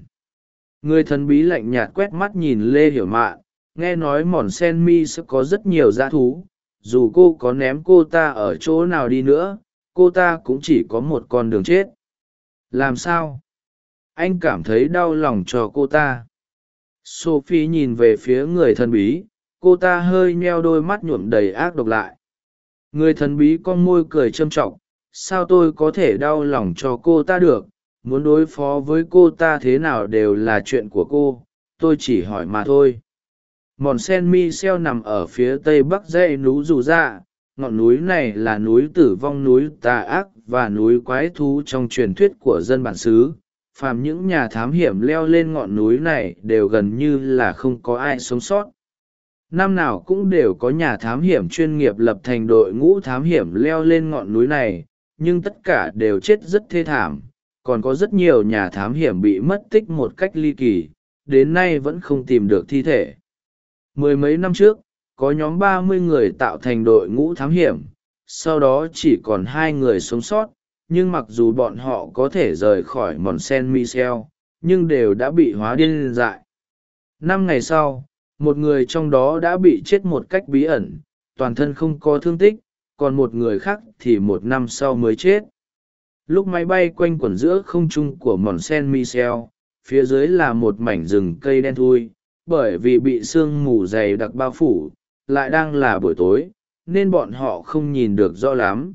Người thần bí lạnh nhạt quét mắt nhìn lê hiểu mạn, nghe nói mòn sen mi sẽ có rất nhiều dã thú, dù cô có ném cô ta ở chỗ nào đi nữa, cô ta cũng chỉ có một con đường chết. Làm sao? Anh cảm thấy đau lòng cho cô ta. Sophie nhìn về phía người thần bí, cô ta hơi nheo đôi mắt nhuộm đầy ác độc lại. Người thần bí con môi cười châm t r ọ c sao tôi có thể đau lòng cho cô ta được? Muốn đối phó với cô ta thế nào đều là chuyện của cô, tôi chỉ hỏi mà thôi. Mòn sen mi xeo nằm ở phía tây bắc dãy núi dù dạ ngọn núi này là núi tử vong núi tà ác và núi quái thú trong truyền thuyết của dân bản xứ phàm những nhà thám hiểm leo lên ngọn núi này đều gần như là không có ai sống sót. Năm nào cũng đều có nhà thám hiểm chuyên nghiệp lập thành đội ngũ thám hiểm leo lên ngọn núi này, nhưng tất cả đều chết rất thê thảm. Còn có rất nhiều nhà thám hiểm bị mất tích một cách ly kỳ, đến nay vẫn không tìm được thi thể. Mười mấy năm trước, có nhóm ba mươi người tạo thành đội ngũ thám hiểm, sau đó chỉ còn hai người sống sót nhưng mặc dù bọn họ có thể rời khỏi mòn sen michel nhưng đều đã bị hóa điên dại. Năm ngày sau, một người trong đó đã bị chết một cách bí ẩn, toàn thân không có thương tích, còn một người khác thì một năm sau mới chết. Lúc máy bay quanh quẩn giữa không trung của mòn sen michel phía dưới là một mảnh rừng cây đen thui, bởi vì bị sương mù dày đặc bao phủ, lại đang là buổi tối, nên bọn họ không nhìn được rõ lắm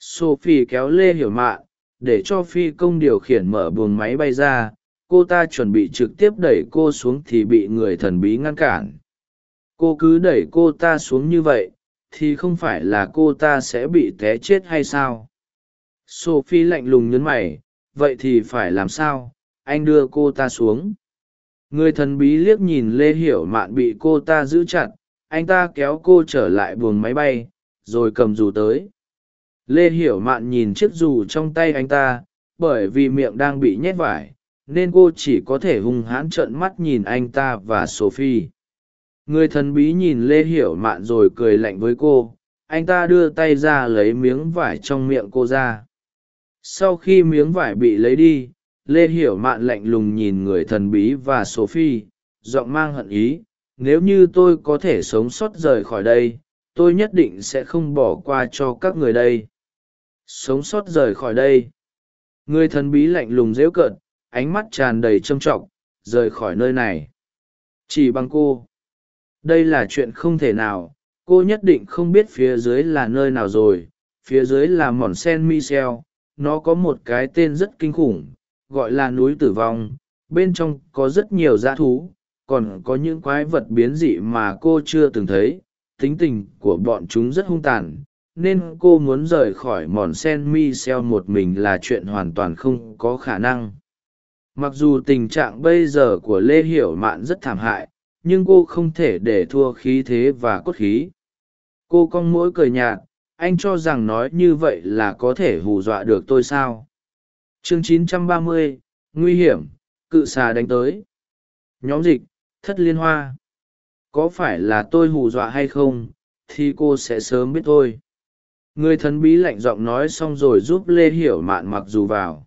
sophie kéo lê hiểu mạn, để cho phi công điều khiển mở buồng máy bay ra. Cô ta chuẩn bị trực tiếp đẩy cô xuống thì bị người thần bí ngăn cản. Cô cứ đẩy cô ta xuống như vậy, thì không phải là cô ta sẽ bị té chết hay sao? Sophie lạnh lùng nhấn mày, vậy thì phải làm sao? Anh đưa cô ta xuống. Người thần bí liếc nhìn lê hiểu mạn bị cô ta giữ chặt. Anh ta kéo cô trở lại buồng máy bay, rồi cầm dù tới lê hiểu mạn nhìn chiếc dù trong tay anh ta, bởi vì miệng đang bị nhét vải, nên cô chỉ có thể hung hãn trợn mắt nhìn anh ta và sophie. Người thần bí nhìn lê hiểu mạn rồi cười lạnh với cô, anh ta đưa tay ra lấy miếng vải trong miệng cô ra. Sau khi miếng vải bị lấy đi, lê hiểu mạn lạnh lùng nhìn người thần bí và sophie, giọng mang hận ý, nếu như tôi có thể sống sót rời khỏi đây, tôi nhất định sẽ không bỏ qua cho các người đây sống sót rời khỏi đây. Người thần bí lạnh lùng dễu cợt, ánh mắt tràn đầy trâm trọng, rời khỏi nơi này. Chỉ bằng cô. Đây là chuyện không thể nào, cô nhất định không biết phía dưới là nơi nào rồi. Phía dưới là mòn sen michel nó có một cái tên rất kinh khủng, gọi là núi tử vong. Bên trong có rất nhiều dã thú, còn có những quái vật biến dị mà cô chưa từng thấy. Tính tình của bọn chúng rất hung tàn nên cô muốn rời khỏi mòn sen mi xeo một mình là chuyện hoàn toàn không có khả năng. Mặc dù tình trạng bây giờ của lê hiểu mạn rất thảm hại nhưng cô không thể để thua khí thế và cốt khí. Cô cong mỗi cười nhạt anh cho rằng nói như vậy là có thể hù dọa được tôi sao? Chương 930, nguy hiểm cự xà đánh tới. Nhóm dịch thất liên hoa. Có phải là tôi hù dọa hay không thì cô sẽ sớm biết thôi người thần bí lạnh giọng nói xong rồi giúp lê hiểu mạn mặc dù vào.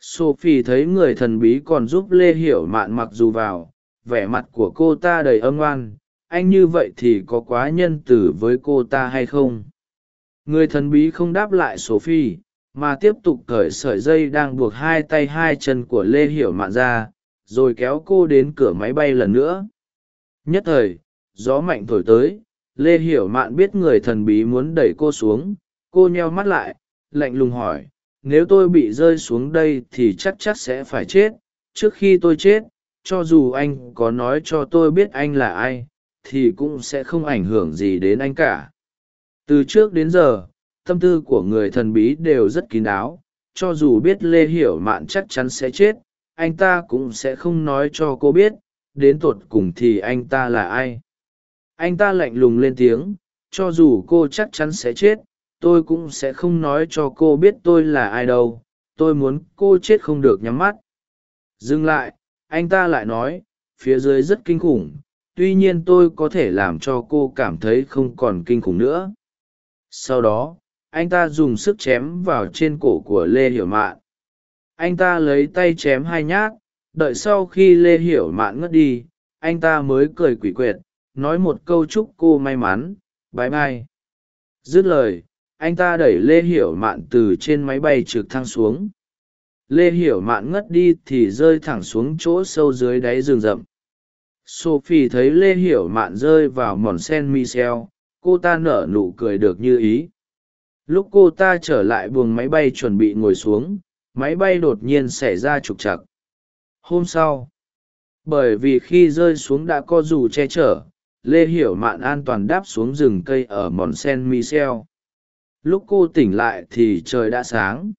Sophie thấy người thần bí còn giúp lê hiểu mạn mặc dù vào, vẻ mặt của cô ta đầy âm oan. Anh như vậy thì có quá nhân tử với cô ta hay không? Người thần bí không đáp lại sophie, mà tiếp tục cởi sợi dây đang buộc hai tay hai chân của lê hiểu mạn ra, rồi kéo cô đến cửa máy bay lần nữa. Nhất thời, gió mạnh thổi tới lê hiểu mạn biết người thần bí muốn đẩy cô xuống, cô nheo mắt lại, lạnh lùng hỏi, nếu tôi bị rơi xuống đây thì chắc chắc sẽ phải chết. Trước khi tôi chết, cho dù anh có nói cho tôi biết anh là ai, thì cũng sẽ không ảnh hưởng gì đến anh cả. Từ trước đến giờ, tâm tư của người thần bí đều rất kín đáo. Cho dù biết lê hiểu mạn chắc chắn sẽ chết, anh ta cũng sẽ không nói cho cô biết, đến tột cùng thì anh ta là ai anh ta lạnh lùng lên tiếng, cho dù cô chắc chắn sẽ chết, tôi cũng sẽ không nói cho cô biết tôi là ai đâu, tôi muốn cô chết không được nhắm mắt. Dừng lại, anh ta lại nói, phía dưới rất kinh khủng, tuy nhiên tôi có thể làm cho cô cảm thấy không còn kinh khủng nữa. Sau đó, anh ta dùng sức chém vào trên cổ của lê hiểu mạn. Anh ta lấy tay chém hai nhát, đợi sau khi lê hiểu mạn ngất đi, anh ta mới cười quỷ quyệt nói một câu chúc cô may mắn. Bái bai dứt lời, anh ta đẩy lê hiểu mạn từ trên máy bay trực thăng xuống. Lê hiểu mạn ngất đi thì rơi thẳng xuống chỗ sâu dưới đáy rừng rậm. Sophie thấy lê hiểu mạn rơi vào mòn sen michel, cô ta nở nụ cười được như ý. Lúc cô ta trở lại buồng máy bay chuẩn bị ngồi xuống, máy bay đột nhiên xảy ra trục chặt hôm sau, bởi vì khi rơi xuống đã có dù che chở lê hiểu mạn an toàn đáp xuống rừng cây ở mòn sen michel lúc cô tỉnh lại thì trời đã sáng.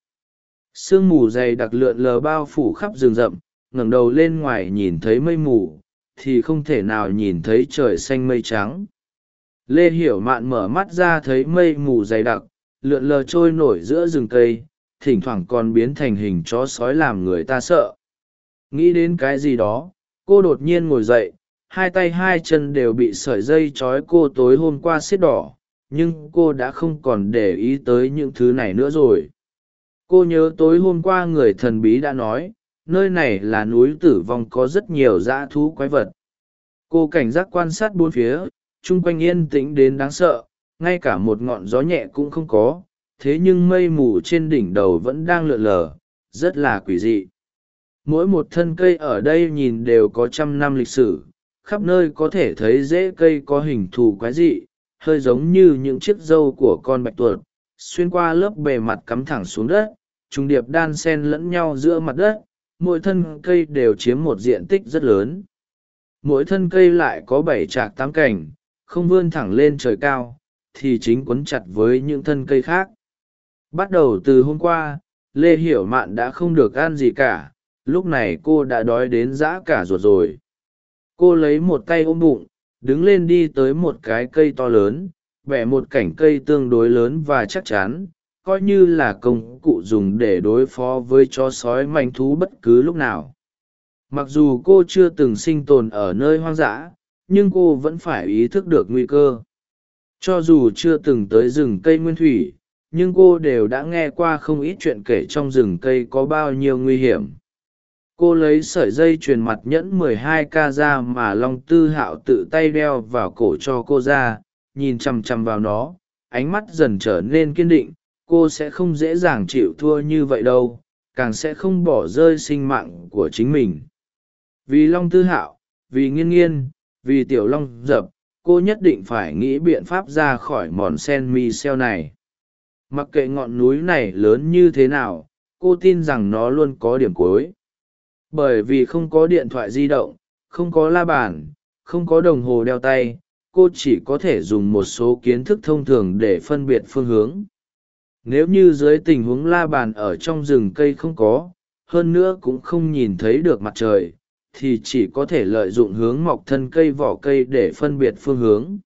Sương mù dày đặc lượn lờ bao phủ khắp rừng rậm, ngẩng đầu lên ngoài nhìn thấy mây mù, thì không thể nào nhìn thấy trời xanh mây trắng. Lê hiểu mạn mở mắt ra thấy mây mù dày đặc, lượn lờ trôi nổi giữa rừng cây, thỉnh thoảng còn biến thành hình chó sói làm người ta sợ. Nghĩ đến cái gì đó, cô đột nhiên ngồi dậy hai tay hai chân đều bị sợi dây trói cô tối hôm qua xiết đỏ, nhưng cô đã không còn để ý tới những thứ này nữa rồi. Cô nhớ tối hôm qua người thần bí đã nói, nơi này là núi tử vong có rất nhiều dã thú quái vật. Cô cảnh giác quan sát bốn phía, chung quanh yên tĩnh đến đáng sợ, ngay cả một ngọn gió nhẹ cũng không có, thế nhưng mây mù trên đỉnh đầu vẫn đang lượn lờ, rất là quỷ dị. Mỗi một thân cây ở đây nhìn đều có trăm năm lịch sử khắp nơi có thể thấy rễ cây có hình thù quái dị, hơi giống như những chiếc râu của con bạch tuột, xuyên qua lớp bề mặt cắm thẳng xuống đất, trùng điệp đan sen lẫn nhau giữa mặt đất, mỗi thân cây đều chiếm một diện tích rất lớn. Mỗi thân cây lại có bảy trạc tám cành, không vươn thẳng lên trời cao, thì chính quấn chặt với những thân cây khác. Bắt đầu từ hôm qua, lê hiểu mạn đã không được ăn gì cả, lúc này cô đã đói đến dã cả ruột rồi cô lấy một tay ôm bụng, đứng lên đi tới một cái cây to lớn vẽ một cảnh cây tương đối lớn và chắc chắn, coi như là công cụ dùng để đối phó với chó sói manh thú bất cứ lúc nào. Mặc dù cô chưa từng sinh tồn ở nơi hoang dã, nhưng cô vẫn phải ý thức được nguy cơ. Cho dù chưa từng tới rừng cây nguyên thủy, nhưng cô đều đã nghe qua không ít chuyện kể trong rừng cây có bao nhiêu nguy hiểm cô lấy sợi dây chuyền mặt nhẫn mười hai ca ra mà long tư hạo tự tay đeo vào cổ cho cô ra, nhìn chằm chằm vào nó, ánh mắt dần trở nên kiên định. Cô sẽ không dễ dàng chịu thua như vậy đâu, càng sẽ không bỏ rơi sinh mạng của chính mình. Vì long tư hạo, vì nghiên nghiên, vì tiểu long dập, cô nhất định phải nghĩ biện pháp ra khỏi mòn sen mi xeo này. Mặc kệ ngọn núi này lớn như thế nào, cô tin rằng nó luôn có điểm cuối bởi vì không có điện thoại di động, không có la bàn, không có đồng hồ đeo tay, cô chỉ có thể dùng một số kiến thức thông thường để phân biệt phương hướng. Nếu như dưới tình huống la bàn ở trong rừng cây không có, hơn nữa cũng không nhìn thấy được mặt trời, thì chỉ có thể lợi dụng hướng mọc thân cây vỏ cây để phân biệt phương hướng.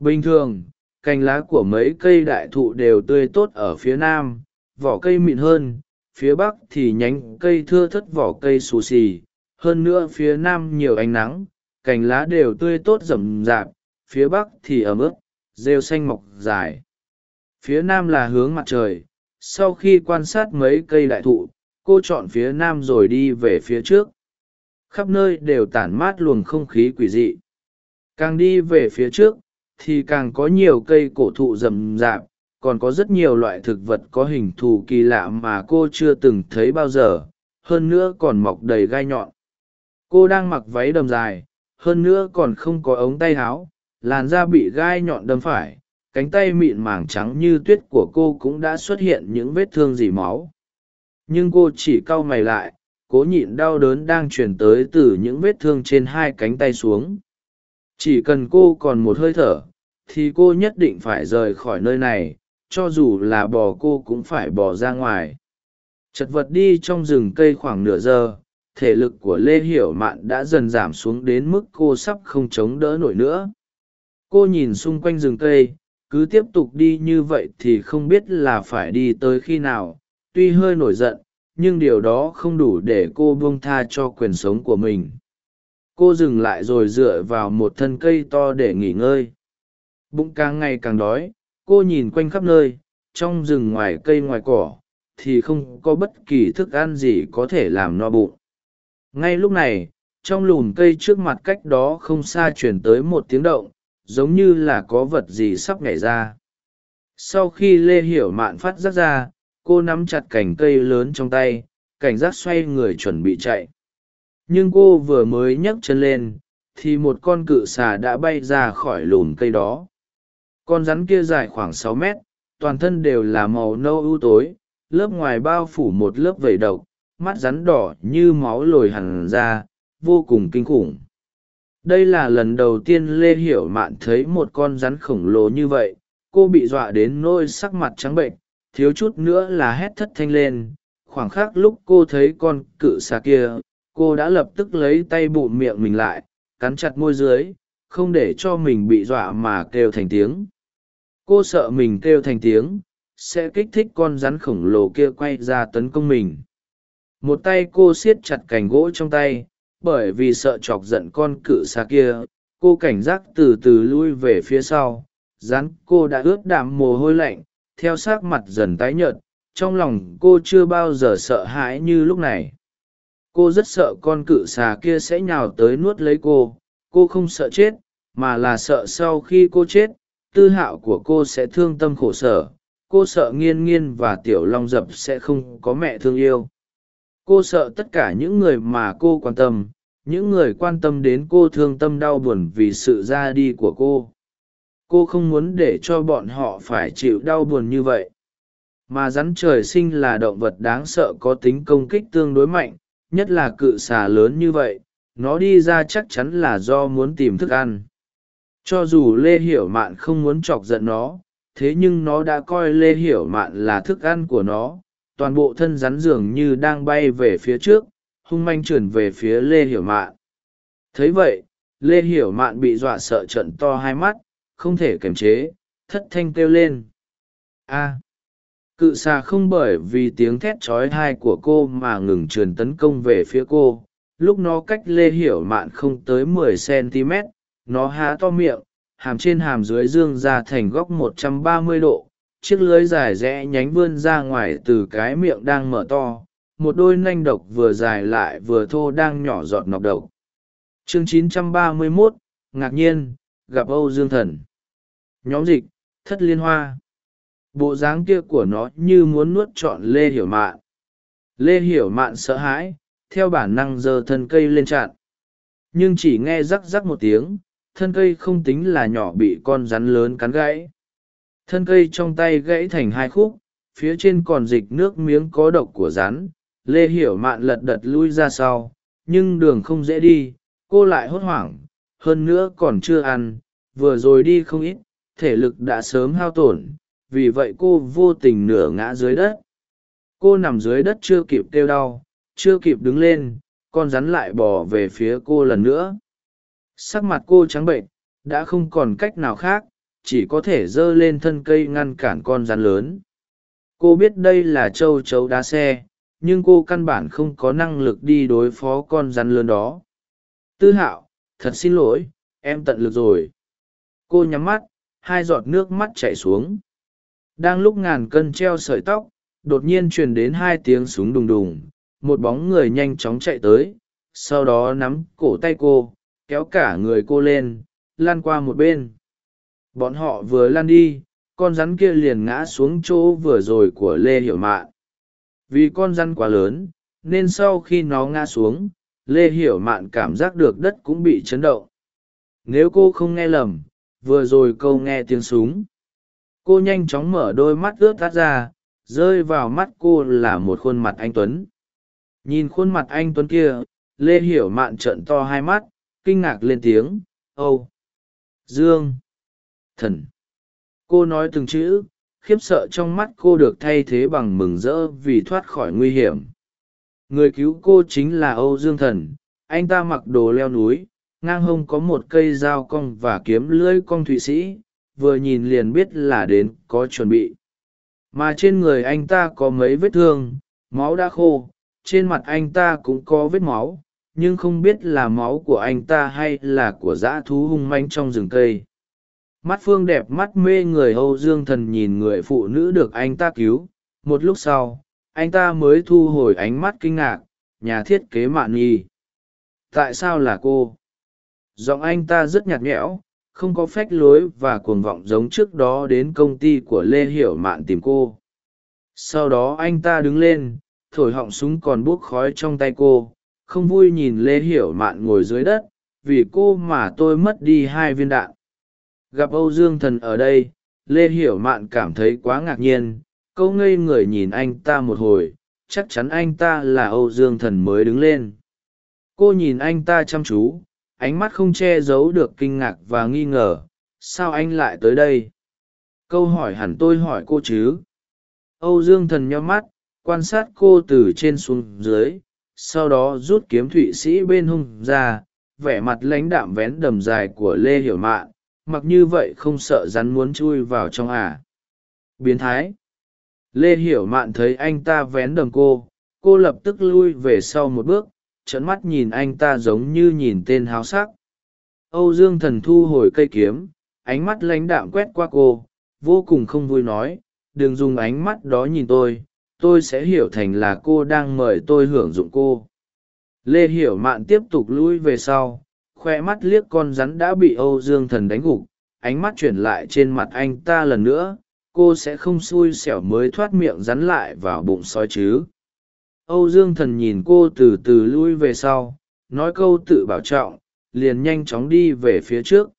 Bình thường, cành lá của mấy cây đại thụ đều tươi tốt ở phía nam, vỏ cây mịn hơn phía bắc thì nhánh cây thưa thất vỏ cây xù xì, hơn nữa phía nam nhiều ánh nắng, cành lá đều tươi tốt rậm rạp, phía bắc thì ẩm ướt, rêu xanh mọc dài. Phía nam là hướng mặt trời, sau khi quan sát mấy cây đại thụ, cô chọn phía nam rồi đi về phía trước. Khắp nơi đều tản mát luồng không khí quỷ dị. Càng đi về phía trước, thì càng có nhiều cây cổ thụ rậm rạp còn có rất nhiều loại thực vật có hình thù kỳ lạ mà cô chưa từng thấy bao giờ, hơn nữa còn mọc đầy gai nhọn. Cô đang mặc váy đầm dài, hơn nữa còn không có ống tay áo, làn da bị gai nhọn đâm phải, cánh tay mịn màng trắng như tuyết của cô cũng đã xuất hiện những vết thương dỉ máu. Nhưng cô chỉ cau mày lại, cố nhịn đau đớn đang truyền tới từ những vết thương trên hai cánh tay xuống. Chỉ cần cô còn một hơi thở, thì cô nhất định phải rời khỏi nơi này cho dù là bò cô cũng phải bỏ ra ngoài. Chật vật đi trong rừng cây khoảng nửa giờ, thể lực của lê hiểu mạn đã dần giảm xuống đến mức cô sắp không chống đỡ nổi nữa. Cô nhìn xung quanh rừng cây, cứ tiếp tục đi như vậy thì không biết là phải đi tới khi nào. Tuy hơi nổi giận, nhưng điều đó không đủ để cô buông tha cho quyền sống của mình. Cô dừng lại rồi dựa vào một thân cây to để nghỉ ngơi. Bụng càng ngày càng đói cô nhìn quanh khắp nơi, trong rừng ngoài cây ngoài cỏ, thì không có bất kỳ thức ăn gì có thể làm no bụng. Ngay lúc này, trong lùm cây trước mặt cách đó không xa chuyển tới một tiếng động, giống như là có vật gì sắp nhảy ra. Sau khi lê hiểu mạn phát giác ra, cô nắm chặt cành cây lớn trong tay, cảnh giác xoay người chuẩn bị chạy. Nhưng cô vừa mới nhấc chân lên, thì một con cự xà đã bay ra khỏi lùm cây đó con rắn kia dài khoảng sáu mét, toàn thân đều là màu nâu ưu tối, lớp ngoài bao phủ một lớp vẩy độc, mắt rắn đỏ như máu lồi hẳn ra, vô cùng kinh khủng. Đây là lần đầu tiên lê hiểu mạn thấy một con rắn khổng lồ như vậy, cô bị dọa đến nôi sắc mặt trắng bệnh, thiếu chút nữa là hét thất thanh lên. Khoảng khắc lúc cô thấy con cự xà kia, cô đã lập tức lấy tay bụng miệng mình lại, cắn chặt môi dưới, không để cho mình bị dọa mà kêu thành tiếng cô sợ mình kêu thành tiếng, sẽ kích thích con rắn khổng lồ kia quay ra tấn công mình. Một tay cô siết chặt cành gỗ trong tay, bởi vì sợ chọc giận con cự xa kia, cô cảnh giác từ từ lui về phía sau. Rắn cô đã ướt đạm mồ hôi lạnh, theo s á c mặt dần tái nhợt, trong lòng cô chưa bao giờ sợ hãi như lúc này. Cô rất sợ con cự xà kia sẽ nhào tới nuốt lấy cô. Cô không sợ chết, mà là sợ sau khi cô chết tư hạo của cô sẽ thương tâm khổ sở, cô sợ nghiên nghiên và tiểu long dập sẽ không có mẹ thương yêu. Cô sợ tất cả những người mà cô quan tâm, những người quan tâm đến cô thương tâm đau buồn vì sự ra đi của cô. Cô không muốn để cho bọn họ phải chịu đau buồn như vậy. Mà rắn trời sinh là động vật đáng sợ có tính công kích tương đối mạnh, nhất là cự xà lớn như vậy, nó đi ra chắc chắn là do muốn tìm thức ăn cho dù lê hiểu mạn không muốn chọc giận nó, thế nhưng nó đã coi lê hiểu mạn là thức ăn của nó. Toàn bộ thân rắn dường như đang bay về phía trước, hung manh trườn về phía lê hiểu mạn. Thấy vậy, lê hiểu mạn bị dọa sợ trận to hai mắt, không thể kiềm chế, thất thanh kêu lên. A. Cự xà không bởi vì tiếng thét trói thai của cô mà ngừng trườn tấn công về phía cô. Lúc nó cách lê hiểu mạn không tới mười cm nó há to miệng hàm trên hàm dưới dương ra thành góc một trăm ba mươi độ chiếc lưới dài rẽ nhánh vươn ra ngoài từ cái miệng đang mở to một đôi nanh độc vừa dài lại vừa thô đang nhỏ giọt nọc độc. Chương 931, ngạc nhiên gặp âu dương thần. Nhóm dịch thất liên hoa. Bộ dáng kia của nó như muốn nuốt trọn lê hiểu mạn. Lê hiểu mạn sợ hãi theo bản năng giơ thân cây lên chặn. Nhưng chỉ nghe rắc rắc một tiếng thân cây không tính là nhỏ bị con rắn lớn cắn gãy. Thân cây trong tay gãy thành hai khúc, phía trên còn dịch nước miếng có độc của rắn. Lê hiểu mạn lật đật lui ra sau, nhưng đường không dễ đi, cô lại hốt hoảng, hơn nữa còn chưa ăn, vừa rồi đi không ít, thể lực đã sớm hao tổn, vì vậy cô vô tình nửa ngã dưới đất. Cô nằm dưới đất chưa kịp kêu đau, chưa kịp đứng lên, con rắn lại bỏ về phía cô lần nữa sắc mặt cô trắng bệnh, đã không còn cách nào khác, chỉ có thể giơ lên thân cây ngăn cản con rắn lớn. Cô biết đây là châu chấu đá xe, nhưng cô căn bản không có năng lực đi đối phó con rắn lớn đó. Tư hạo, thật xin lỗi, em tận lực rồi. Cô nhắm mắt, hai giọt nước mắt chảy xuống. Đang lúc ngàn cân treo sợi tóc, đột nhiên truyền đến hai tiếng súng đùng đùng. Một bóng người nhanh chóng chạy tới, sau đó nắm cổ tay cô kéo cả người cô lên, lan qua một bên. Bọn họ vừa lan đi, con rắn kia liền ngã xuống chỗ vừa rồi của lê hiểu mạn vì con rắn quá lớn, nên sau khi nó ngã xuống, lê hiểu mạn cảm giác được đất cũng bị chấn động. Nếu cô không nghe lầm, vừa rồi câu nghe tiếng súng. Cô nhanh chóng mở đôi mắt ướt tắt ra, rơi vào mắt cô là một khuôn mặt anh tuấn. Nhìn khuôn mặt anh tuấn kia, lê hiểu mạn trợn to hai mắt kinh ngạc lên tiếng, âu, dương, thần. Cô nói từng chữ, khiếp sợ trong mắt cô được thay thế bằng mừng rỡ vì thoát khỏi nguy hiểm. Người cứu cô chính là âu dương thần, anh ta mặc đồ leo núi, ngang hông có một cây dao cong và kiếm lưỡi cong thụy sĩ, vừa nhìn liền biết là đến có chuẩn bị. Mà trên người anh ta có mấy vết thương, máu đã khô, trên mặt anh ta cũng có vết máu nhưng không biết là máu của anh ta hay là của dã thú hung manh trong rừng cây. Mắt phương đẹp mắt mê người âu dương thần nhìn người phụ nữ được anh ta cứu. Một lúc sau, anh ta mới thu hồi ánh mắt kinh ngạc, nhà thiết kế mạn nhi. Tại sao là cô? Giọng anh ta rất nhạt nhẽo, không có phách lối và cuồng vọng giống trước đó đến công ty của lê hiểu mạn tìm cô. Sau đó anh ta đứng lên, thổi họng súng còn buốc khói trong tay cô không vui nhìn lê hiểu mạn ngồi dưới đất, vì cô mà tôi mất đi hai viên đạn. Gặp âu dương thần ở đây, lê hiểu mạn cảm thấy quá ngạc nhiên, câu ngây người nhìn anh ta một hồi, chắc chắn anh ta là âu dương thần mới đứng lên. Cô nhìn anh ta chăm chú, ánh mắt không che giấu được kinh ngạc và nghi ngờ, sao anh lại tới đây? Câu hỏi hẳn tôi hỏi cô chứ? Âu dương thần nhó mắt, quan sát cô từ trên xuống dưới sau đó rút kiếm thụy sĩ bên hông ra, vẻ mặt lãnh đạm vén đầm dài của lê hiểu mạn, mặc như vậy không sợ rắn muốn chui vào trong à. biến thái lê hiểu mạn thấy anh ta vén đầm cô cô lập tức lui về sau một bước trấn mắt nhìn anh ta giống như nhìn tên háo sắc âu dương thần thu hồi cây kiếm, ánh mắt lãnh đạm quét qua cô, vô cùng không vui nói, đừng dùng ánh mắt đó nhìn tôi tôi sẽ hiểu thành là cô đang mời tôi hưởng dụng cô. Lê hiểu mạn tiếp tục lui về sau, khoe mắt liếc con rắn đã bị âu dương thần đánh gục, ánh mắt chuyển lại trên mặt anh ta lần nữa, cô sẽ không xui xẻo mới thoát miệng rắn lại vào bụng sói chứ. Âu dương thần nhìn cô từ từ lui về sau, nói câu tự bảo trọng, liền nhanh chóng đi về phía trước.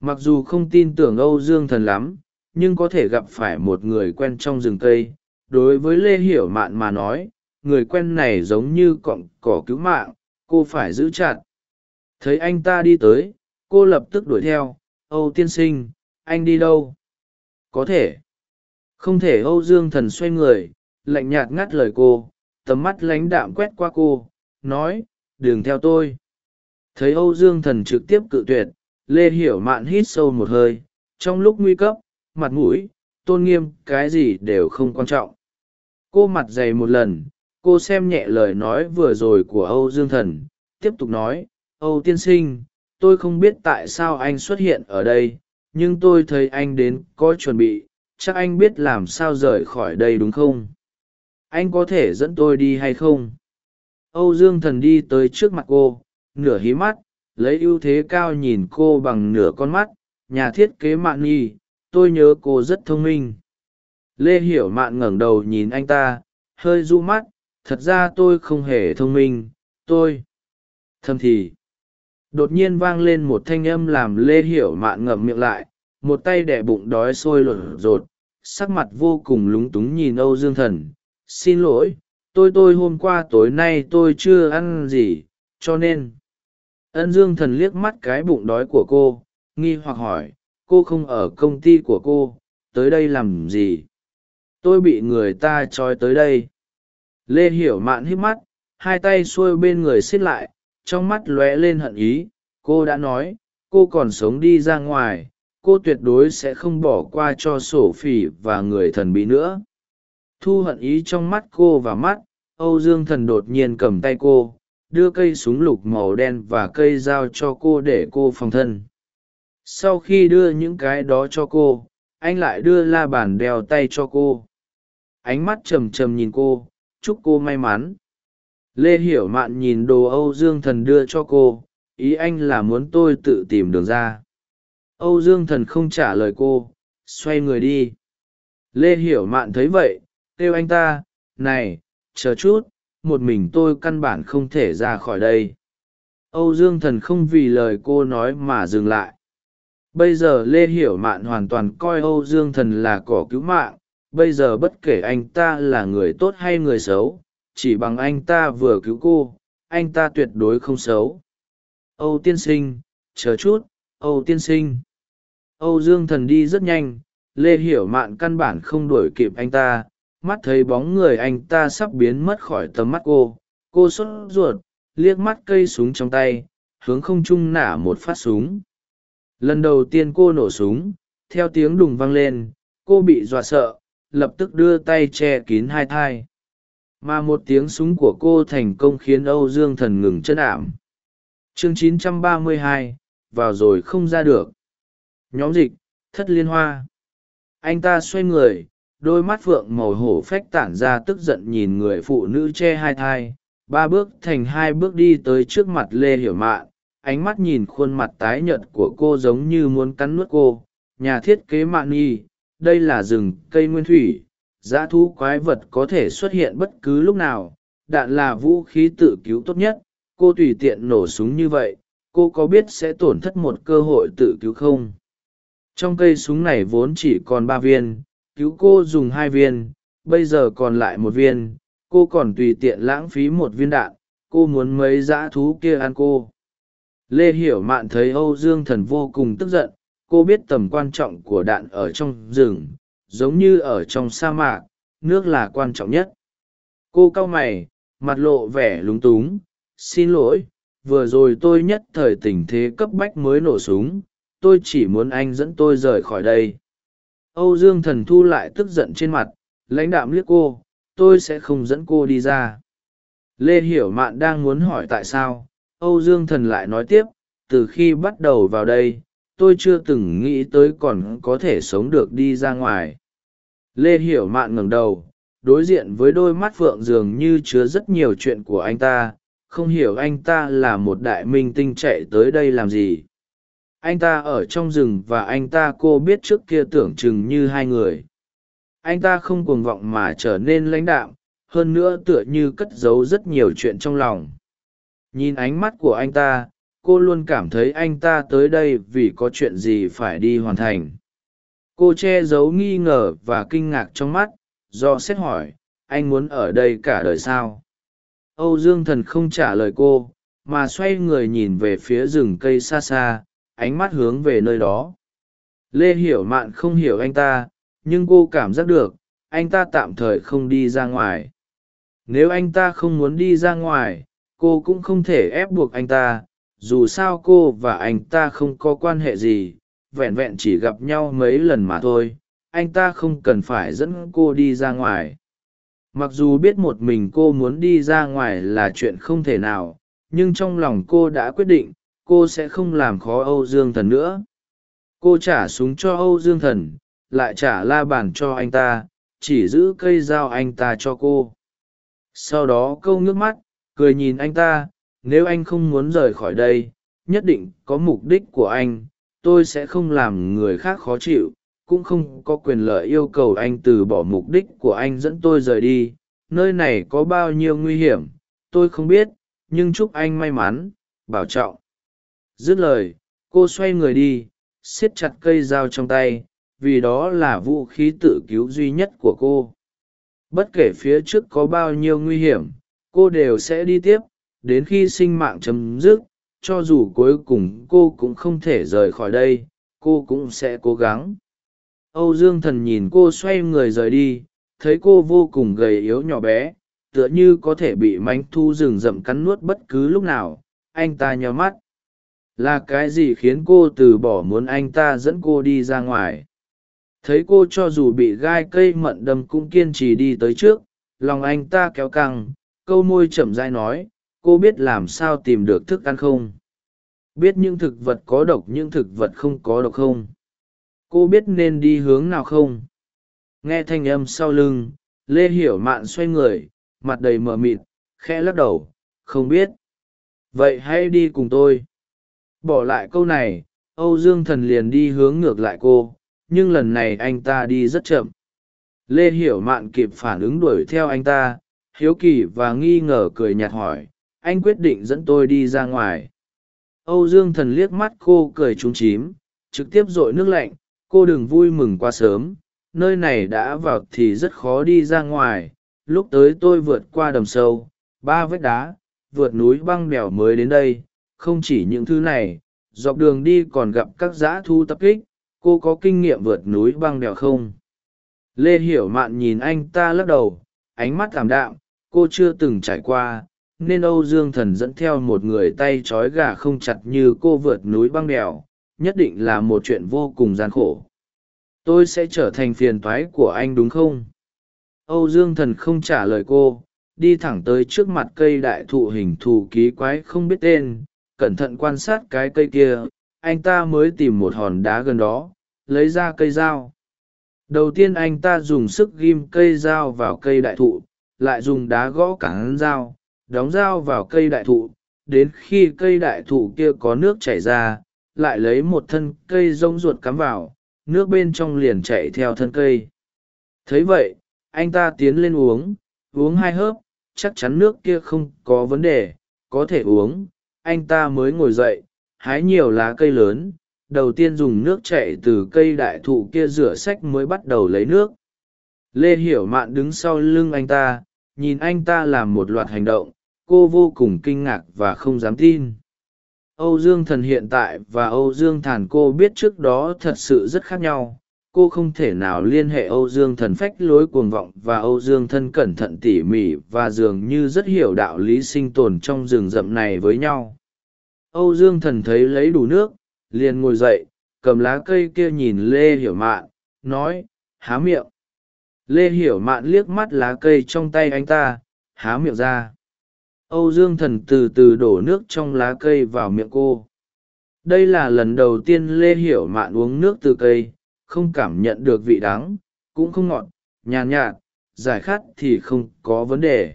Mặc dù không tin tưởng âu dương thần lắm, nhưng có thể gặp phải một người quen trong rừng cây đối với lê hiểu mạn mà nói, người quen này giống như cọng cỏ cứu mạng, cô phải giữ chặt. Thấy anh ta đi tới, cô lập tức đuổi theo. Âu tiên sinh, anh đi đâu? Có thể. Không thể âu dương thần xoay người, lạnh nhạt ngắt lời cô, tầm mắt lãnh đạm quét qua cô, nói, đừng theo tôi. Thấy âu dương thần trực tiếp cự tuyệt, lê hiểu mạn hít sâu một hơi, trong lúc nguy cấp, mặt mũi, tôn nghiêm, cái gì đều không quan trọng cô mặt dày một lần, cô xem nhẹ lời nói vừa rồi của âu dương thần, tiếp tục nói, âu tiên sinh, tôi không biết tại sao anh xuất hiện ở đây, nhưng tôi thấy anh đến có chuẩn bị, chắc anh biết làm sao rời khỏi đây đúng không? Anh có thể dẫn tôi đi hay không? Âu dương thần đi tới trước mặt cô, nửa hí mắt, lấy ưu thế cao nhìn cô bằng nửa con mắt, nhà thiết kế mạng nhi tôi nhớ cô rất thông minh lê hiểu mạn ngẩng đầu nhìn anh ta, hơi du mắt, thật ra tôi không hề thông minh, tôi thầm thì. Đột nhiên vang lên một thanh âm làm lê hiểu mạn ngậm miệng lại, một tay đẻ bụng đói sôi lột rột, sắc mặt vô cùng lúng túng nhìn âu dương thần. Xin lỗi, tôi tôi hôm qua tối nay tôi chưa ăn gì, cho nên. Ân dương thần liếc mắt cái bụng đói của cô, nghi hoặc hỏi, cô không ở công ty của cô, tới đây làm gì? Tôi bị người ta trói tới đây. Lê hiểu mạn hít mắt, hai tay xuôi bên người xiết lại, trong mắt lóe lên hận ý. Cô đã nói, cô còn sống đi ra ngoài, cô tuyệt đối sẽ không bỏ qua cho sổ phỉ và người thần bí nữa. Thu hận ý trong mắt cô và mắt, âu dương thần đột nhiên cầm tay cô, đưa cây súng lục màu đen và cây dao cho cô để cô phòng thân. Sau khi đưa những cái đó cho cô, anh lại đưa la bàn đeo tay cho cô ánh mắt trầm trầm nhìn cô, chúc cô may mắn. Lê hiểu mạn nhìn đồ âu dương thần đưa cho cô, ý anh là muốn tôi tự tìm đường ra. Âu dương thần không trả lời cô, xoay người đi. Lê hiểu mạn thấy vậy, kêu anh ta, này, chờ chút, một mình tôi căn bản không thể ra khỏi đây. Âu dương thần không vì lời cô nói mà dừng lại. Bây giờ lê hiểu mạn hoàn toàn coi âu dương thần là cỏ cứu mạng bây giờ bất kể anh ta là người tốt hay người xấu, chỉ bằng anh ta vừa cứu cô, anh ta tuyệt đối không xấu. Âu tiên sinh, chờ chút, âu tiên sinh. Âu dương thần đi rất nhanh, lê hiểu mạn căn bản không đuổi kịp anh ta, mắt thấy bóng người anh ta sắp biến mất khỏi tầm mắt cô. Cô sốt ruột, liếc mắt cây súng trong tay, hướng không trung nả một phát súng. Lần đầu tiên cô nổ súng, theo tiếng đùng vang lên, cô bị dọa sợ lập tức đưa tay che kín hai thai. Mà một tiếng súng của cô thành công khiến âu dương thần ngừng chân ảm. Chương 932, vào rồi không ra được. Nhóm dịch thất liên hoa. Anh ta xoay người đôi mắt phượng màu hổ phách tản ra tức giận nhìn người phụ nữ che hai thai. Ba bước thành hai bước đi tới trước mặt lê hiểu mạn. Ánh mắt nhìn khuôn mặt tái nhợt của cô giống như muốn cắn nuốt cô. Nhà thiết kế mạn nhi đây là rừng cây nguyên thủy, dã thu quái vật có thể xuất hiện bất cứ lúc nào, đạn là vũ khí tự cứu tốt nhất. Cô tùy tiện nổ súng như vậy, cô có biết sẽ tổn thất một cơ hội tự cứu không? Trong cây súng này vốn chỉ còn ba viên, cứu cô dùng hai viên, bây giờ còn lại một viên, cô còn tùy tiện lãng phí một viên đạn, cô muốn mấy dã thú kia ăn cô. Lê hiểu mạn thấy âu dương thần vô cùng tức giận cô biết tầm quan trọng của đạn ở trong rừng, giống như ở trong sa mạc, nước là quan trọng nhất. Cô cau mày, mặt lộ vẻ lúng túng, xin lỗi, vừa rồi tôi nhất thời tình thế cấp bách mới nổ súng, tôi chỉ muốn anh dẫn tôi rời khỏi đây. Âu dương thần thu lại tức giận trên mặt, lãnh đạm liếc cô, tôi sẽ không dẫn cô đi ra. Lê hiểu mạn đang muốn hỏi tại sao, âu dương thần lại nói tiếp, từ khi bắt đầu vào đây tôi chưa từng nghĩ tới còn có thể sống được đi ra ngoài. Lê hiểu mạn ngẩng đầu, đối diện với đôi mắt phượng dường như chứa rất nhiều chuyện của anh ta, không hiểu anh ta là một đại minh tinh chạy tới đây làm gì. Anh ta ở trong rừng và anh ta cô biết trước kia tưởng chừng như hai người. Anh ta không cuồng vọng mà trở nên lãnh đạm, hơn nữa tựa như cất giấu rất nhiều chuyện trong lòng. Nhìn ánh mắt của anh ta cô luôn cảm thấy anh ta tới đây vì có chuyện gì phải đi hoàn thành. Cô che giấu nghi ngờ và kinh ngạc trong mắt, do xét hỏi, anh muốn ở đây cả đời sao? Âu dương thần không trả lời cô, mà xoay người nhìn về phía rừng cây xa xa, ánh mắt hướng về nơi đó. Lê hiểu mạn không hiểu anh ta, nhưng cô cảm giác được, anh ta tạm thời không đi ra ngoài. Nếu anh ta không muốn đi ra ngoài, cô cũng không thể ép buộc anh ta dù sao cô và anh ta không có quan hệ gì, vẹn vẹn chỉ gặp nhau mấy lần mà thôi, anh ta không cần phải dẫn cô đi ra ngoài. Mặc dù biết một mình cô muốn đi ra ngoài là chuyện không thể nào, nhưng trong lòng cô đã quyết định, cô sẽ không làm khó âu dương thần nữa. Cô trả súng cho âu dương thần, lại trả la bàn cho anh ta, chỉ giữ cây dao anh ta cho cô. Sau đó câu ngước mắt, cười nhìn anh ta nếu anh không muốn rời khỏi đây, nhất định có mục đích của anh, tôi sẽ không làm người khác khó chịu, cũng không có quyền lợi yêu cầu anh từ bỏ mục đích của anh dẫn tôi rời đi, nơi này có bao nhiêu nguy hiểm, tôi không biết, nhưng chúc anh may mắn, bảo trọng. Dứt lời, cô xoay người đi, siết chặt cây dao trong tay, vì đó là vũ khí tự cứu duy nhất của cô. Bất kể phía trước có bao nhiêu nguy hiểm, cô đều sẽ đi tiếp đến khi sinh mạng chấm dứt, cho dù cuối cùng cô cũng không thể rời khỏi đây, cô cũng sẽ cố gắng. Âu dương thần nhìn cô xoay người rời đi, thấy cô vô cùng gầy yếu nhỏ bé, tựa như có thể bị mánh thu rừng rậm cắn nuốt bất cứ lúc nào, anh ta nhó mắt. Là cái gì khiến cô từ bỏ muốn anh ta dẫn cô đi ra ngoài? Thấy cô cho dù bị gai cây mận đâm cũng kiên trì đi tới trước, lòng anh ta kéo căng, câu môi chậm dai nói cô biết làm sao tìm được thức ăn không? Biết những thực vật có độc, những thực vật không có độc không? Cô biết nên đi hướng nào không? Nghe thanh âm sau lưng, lê hiểu mạn xoay người, mặt đầy mờ mịt khe lắc đầu, không biết. Vậy hãy đi cùng tôi. Bỏ lại câu này, âu dương thần liền đi hướng ngược lại cô, nhưng lần này anh ta đi rất chậm. Lê hiểu mạn kịp phản ứng đuổi theo anh ta, hiếu kỳ và nghi ngờ cười nhạt hỏi anh quyết định dẫn tôi đi ra ngoài. Âu dương thần liếc mắt cô cười trúng chím, trực tiếp r ộ i nước lạnh, cô đừng vui mừng quá sớm, nơi này đã vào thì rất khó đi ra ngoài. Lúc tới tôi vượt qua đầm sâu, ba vách đá, vượt núi băng đèo mới đến đây. Không chỉ những thứ này, dọc đường đi còn gặp các dã thu tập kích. Cô có kinh nghiệm vượt núi băng đèo không? Lê hiểu mạn nhìn anh ta lắc đầu, ánh mắt ảm đạm, cô chưa từng trải qua nên âu dương thần dẫn theo một người tay trói gà không chặt như cô vượt núi băng đèo, nhất định là một chuyện vô cùng gian khổ. Tôi sẽ trở thành phiền toái của anh đúng không? Âu dương thần không trả lời cô, đi thẳng tới trước mặt cây đại thụ hình thù ký quái không biết tên, cẩn thận quan sát cái cây kia, anh ta mới tìm một hòn đá gần đó, lấy ra cây dao. Đầu tiên anh ta dùng sức ghim cây dao vào cây đại thụ, lại dùng đá gõ cản dao đóng dao vào cây đại thụ, đến khi cây đại thụ kia có nước chảy ra, lại lấy một thân cây rông ruột cắm vào, nước bên trong liền chạy theo thân cây. Thấy vậy, anh ta tiến lên uống uống hai hớp, chắc chắn nước kia không có vấn đề, có thể uống. Anh ta mới ngồi dậy, hái nhiều lá cây lớn, đầu tiên dùng nước chạy từ cây đại thụ kia rửa sách mới bắt đầu lấy nước. Lê hiểu mạn đứng sau lưng anh ta, nhìn anh ta làm một loạt hành động cô vô cùng kinh ngạc và không dám tin. Âu dương thần hiện tại và âu dương thản cô biết trước đó thật sự rất khác nhau. Cô không thể nào liên hệ âu dương thần phách lối cuồng vọng và âu dương thân cẩn thận tỉ mỉ và dường như rất hiểu đạo lý sinh tồn trong rừng rậm này với nhau. Âu dương thần thấy lấy đủ nước, liền ngồi dậy, cầm lá cây kia nhìn lê hiểu mạn, nói, há miệng. Lê hiểu mạn liếc mắt lá cây trong tay anh ta, há miệng ra âu dương thần từ từ đổ nước trong lá cây vào miệng cô. Đây là lần đầu tiên lê hiểu mạn uống nước từ cây, không cảm nhận được vị đắng, cũng không ngọt, nhàn nhạt, giải khát thì không có vấn đề.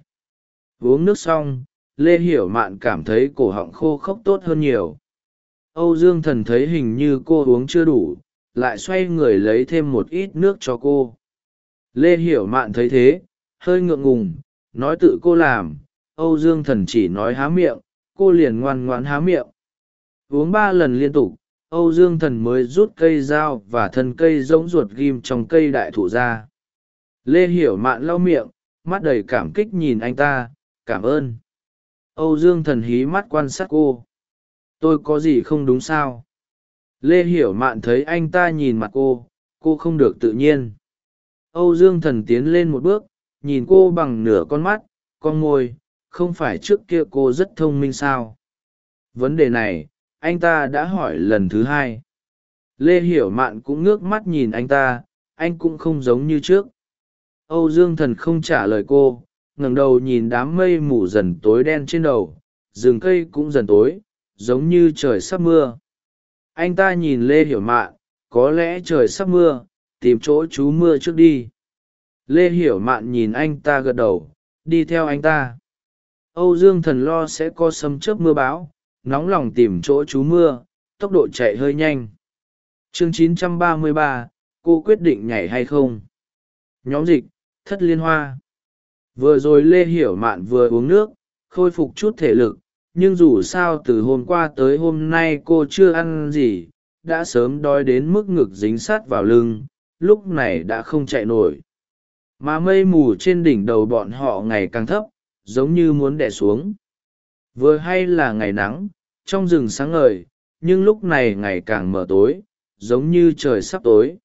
Uống nước xong, lê hiểu mạn cảm thấy cổ họng khô khốc tốt hơn nhiều. Âu dương thần thấy hình như cô uống chưa đủ, lại xoay người lấy thêm một ít nước cho cô. Lê hiểu mạn thấy thế, hơi ngượng ngùng, nói tự cô làm âu dương thần chỉ nói há miệng, cô liền ngoan ngoãn há miệng. Uống ba lần liên tục, âu dương thần mới rút cây dao và thân cây giống ruột ghim trong cây đại thụ ra. Lê hiểu mạn lau miệng, mắt đầy cảm kích nhìn anh ta, cảm ơn. Âu dương thần hí mắt quan sát cô. Tôi có gì không đúng sao? Lê hiểu mạn thấy anh ta nhìn mặt cô cô không được tự nhiên. Âu dương thần tiến lên một bước, nhìn cô bằng nửa con mắt, con môi không phải trước kia cô rất thông minh sao? Vấn đề này, anh ta đã hỏi lần thứ hai. Lê hiểu mạn cũng ngước mắt nhìn anh ta, anh cũng không giống như trước. Âu dương thần không trả lời cô, ngẩng đầu nhìn đám mây mù dần tối đen trên đầu, rừng cây cũng dần tối, giống như trời sắp mưa. Anh ta nhìn lê hiểu mạn, có lẽ trời sắp mưa, tìm chỗ trú mưa trước đi. Lê hiểu mạn nhìn anh ta gật đầu, đi theo anh ta âu dương thần lo sẽ có sấm chớp mưa bão nóng lòng tìm chỗ trú mưa tốc độ chạy hơi nhanh. Chương 933, cô quyết định nhảy hay không? Nhóm dịch thất liên hoa. Vừa rồi lê hiểu mạn vừa uống nước khôi phục chút thể lực nhưng dù sao từ hôm qua tới hôm nay cô chưa ăn gì đã sớm đói đến mức ngực dính sát vào lưng lúc này đã không chạy nổi. Mà mây mù trên đỉnh đầu bọn họ ngày càng thấp giống như muốn đẻ xuống. Vừa hay là ngày nắng, trong rừng sáng ngời, nhưng lúc này ngày càng mở tối, giống như trời sắp tối.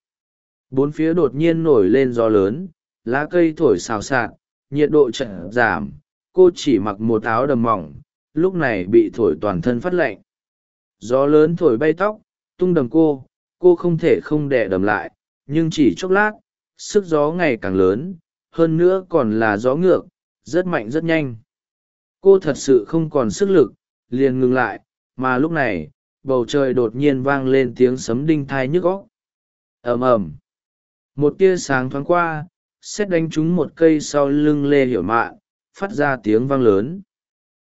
Bốn phía đột nhiên nổi lên gió lớn, lá cây thổi xào xạc, nhiệt độ chậm giảm, cô chỉ mặc một áo đầm mỏng, lúc này bị thổi toàn thân phát lạnh. Gió lớn thổi bay tóc, tung đầm cô cô không thể không đẻ đầm lại, nhưng chỉ chốc lát, sức gió ngày càng lớn, hơn nữa còn là gió ngược rất mạnh rất nhanh. Cô thật sự không còn sức lực liền ngừng lại mà lúc này bầu trời đột nhiên vang lên tiếng sấm đinh thai nhức góc ầm ầm. Một tia sáng thoáng qua xét đánh trúng một cây sau lưng lê hiểu mạn phát ra tiếng vang lớn.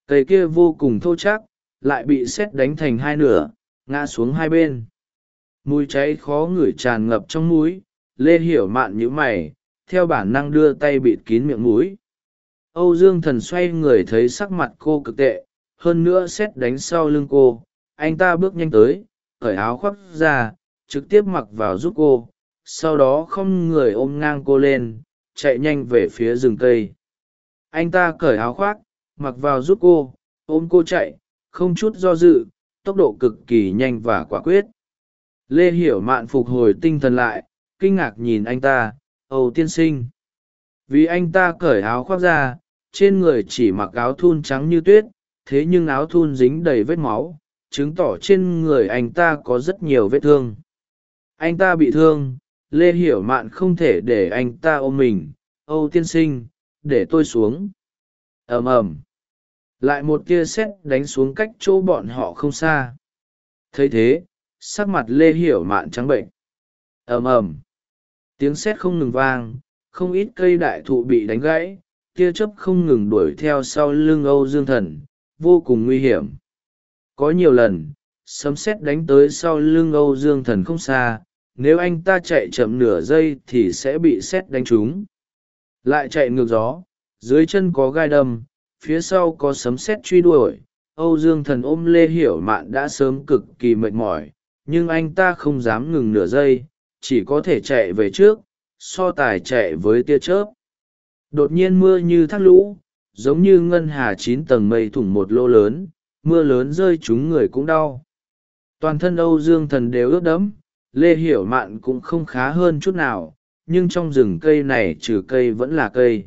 Cây kia vô cùng thô chắc lại bị xét đánh thành hai nửa ngã xuống hai bên. Mùi cháy khó ngửi tràn ngập trong mũi, lê hiểu mạn nhữ mày theo bản năng đưa tay bịt kín miệng mũi âu dương thần xoay người thấy sắc mặt cô cực tệ, hơn nữa xét đánh sau lưng cô. Anh ta bước nhanh tới, cởi áo khoác ra, trực tiếp mặc vào giúp cô. Sau đó không người ôm ngang cô lên, chạy nhanh về phía rừng cây. Anh ta cởi áo khoác, mặc vào giúp cô, ôm cô chạy, không chút do dự, tốc độ cực kỳ nhanh và quả quyết. Lê hiểu mạn phục hồi tinh thần lại, kinh ngạc nhìn anh ta, âu tiên sinh. Vì anh ta cởi áo khoác ra trên người chỉ mặc áo thun trắng như tuyết, thế nhưng áo thun dính đầy vết máu, chứng tỏ trên người anh ta có rất nhiều vết thương. Anh ta bị thương, lê hiểu mạn không thể để anh ta ôm mình, âu tiên sinh, để tôi xuống. Ầm ầm. Lại một tia sét đánh xuống cách chỗ bọn họ không xa. Thấy thế, sắc mặt lê hiểu mạn trắng bệnh. Ầm ầm. Tiếng sét không ngừng vang, không ít cây đại thụ bị đánh gãy tia chớp không ngừng đuổi theo sau lưng âu dương thần, vô cùng nguy hiểm. Có nhiều lần, sấm sét đánh tới sau lưng âu dương thần không xa, nếu anh ta chạy chậm nửa giây thì sẽ bị sét đánh trúng. Lại chạy ngược gió, dưới chân có gai đâm, phía sau có sấm sét truy đuổi. Âu dương thần ôm lê hiểu mạn đã sớm cực kỳ mệt mỏi, nhưng anh ta không dám ngừng nửa giây, chỉ có thể chạy về trước, so tài chạy với tia chớp đột nhiên mưa như thác lũ, giống như ngân hà chín tầng mây thủng một lô lớn, mưa lớn rơi chúng người cũng đau. Toàn thân âu dương thần đều ướt đẫm, lê hiểu mạn cũng không khá hơn chút nào, nhưng trong rừng cây này trừ cây vẫn là cây.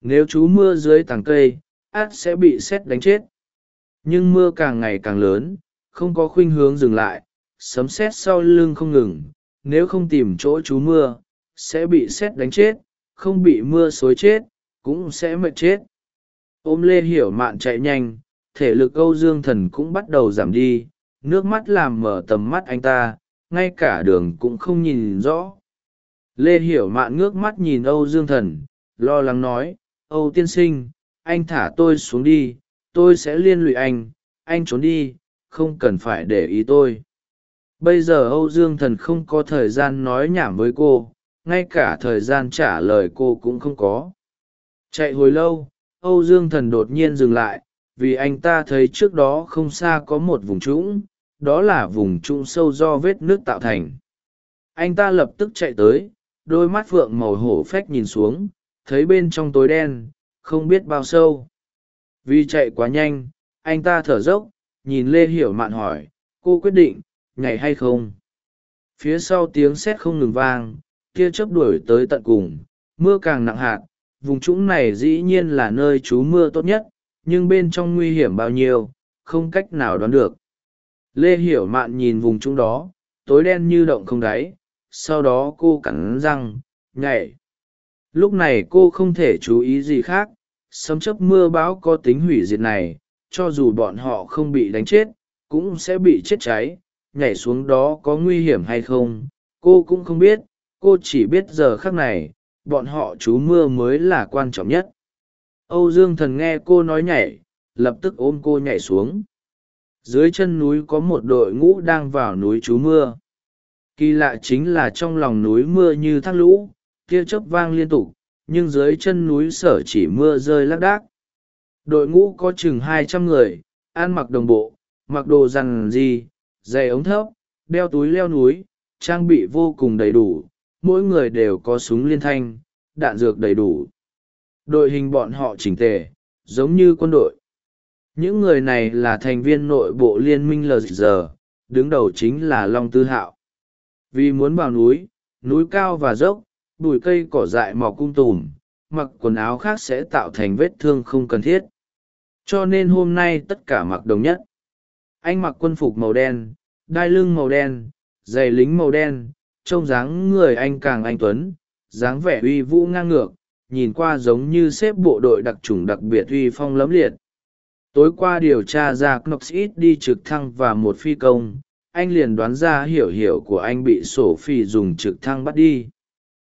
Nếu chú mưa dưới tàng cây, át sẽ bị xét đánh chết. Nhưng mưa càng ngày càng lớn, không có khuynh hướng dừng lại, sấm sét sau lưng không ngừng, nếu không tìm chỗ trú mưa, sẽ bị xét đánh chết không bị mưa xối chết, cũng sẽ mệt chết. Ôm lê hiểu mạn chạy nhanh, thể lực âu dương thần cũng bắt đầu giảm đi, nước mắt làm mở tầm mắt anh ta, ngay cả đường cũng không nhìn rõ. Lê hiểu mạn ngước mắt nhìn âu dương thần, lo lắng nói, âu tiên sinh, anh thả tôi xuống đi, tôi sẽ liên lụy anh anh trốn đi, không cần phải để ý tôi. Bây giờ âu dương thần không có thời gian nói nhảm với cô ngay cả thời gian trả lời cô cũng không có. Chạy hồi lâu, âu dương thần đột nhiên dừng lại, vì anh ta thấy trước đó không xa có một vùng trũng, đó là vùng trũng sâu do vết nước tạo thành. Anh ta lập tức chạy tới, đôi mắt phượng màu hổ phách nhìn xuống, thấy bên trong tối đen, không biết bao sâu. Vì chạy quá nhanh, anh ta thở dốc, nhìn lê hiểu mạn hỏi, cô quyết định, nhảy hay không? Phía sau tiếng sét không ngừng vang kia chớp đuổi tới tận cùng, mưa càng nặng hạt, vùng trũng này dĩ nhiên là nơi trú mưa tốt nhất, nhưng bên trong nguy hiểm bao nhiêu, không cách nào đoán được. Lê hiểu mạn nhìn vùng trũng đó, tối đen như động không đáy, sau đó cô cắn răng, nhảy. Lúc này cô không thể chú ý gì khác, sấm chớp mưa bão có tính hủy diệt này, cho dù bọn họ không bị đánh chết, cũng sẽ bị chết cháy, nhảy xuống đó có nguy hiểm hay không, cô cũng không biết cô chỉ biết giờ khắc này, bọn họ chú mưa mới là quan trọng nhất. Âu dương thần nghe cô nói nhảy, lập tức ôm cô nhảy xuống. Dưới chân núi có một đội ngũ đang vào núi chú mưa. Kỳ lạ chính là trong lòng núi mưa như thác lũ, tia chớp vang liên tục, nhưng dưới chân núi sở chỉ mưa rơi lác đác. Đội ngũ có chừng hai trăm người, ăn mặc đồng bộ, mặc đồ rằn gì giày ống thấp, đeo túi leo núi, trang bị vô cùng đầy đủ mỗi người đều có súng liên thanh, đạn dược đầy đủ. Đội hình bọn họ chỉnh tề, giống như quân đội. Những người này là thành viên nội bộ liên minh lg đứng đầu chính là long tư hạo. Vì muốn vào núi núi cao và dốc, bụi cây cỏ dại mọc cung tùm, mặc quần áo khác sẽ tạo thành vết thương không cần thiết. Cho nên hôm nay tất cả mặc đồng nhất. Anh mặc quân phục màu đen, đai lưng màu đen, giày lính màu đen trông dáng người anh càng anh tuấn dáng vẻ uy vũ ngang ngược nhìn qua giống như xếp bộ đội đặc trùng đặc biệt uy phong lẫm liệt. Tối qua điều tra ra knox ít đi trực thăng và một phi công anh liền đoán ra hiểu hiểu của anh bị sổ phi dùng trực thăng bắt đi.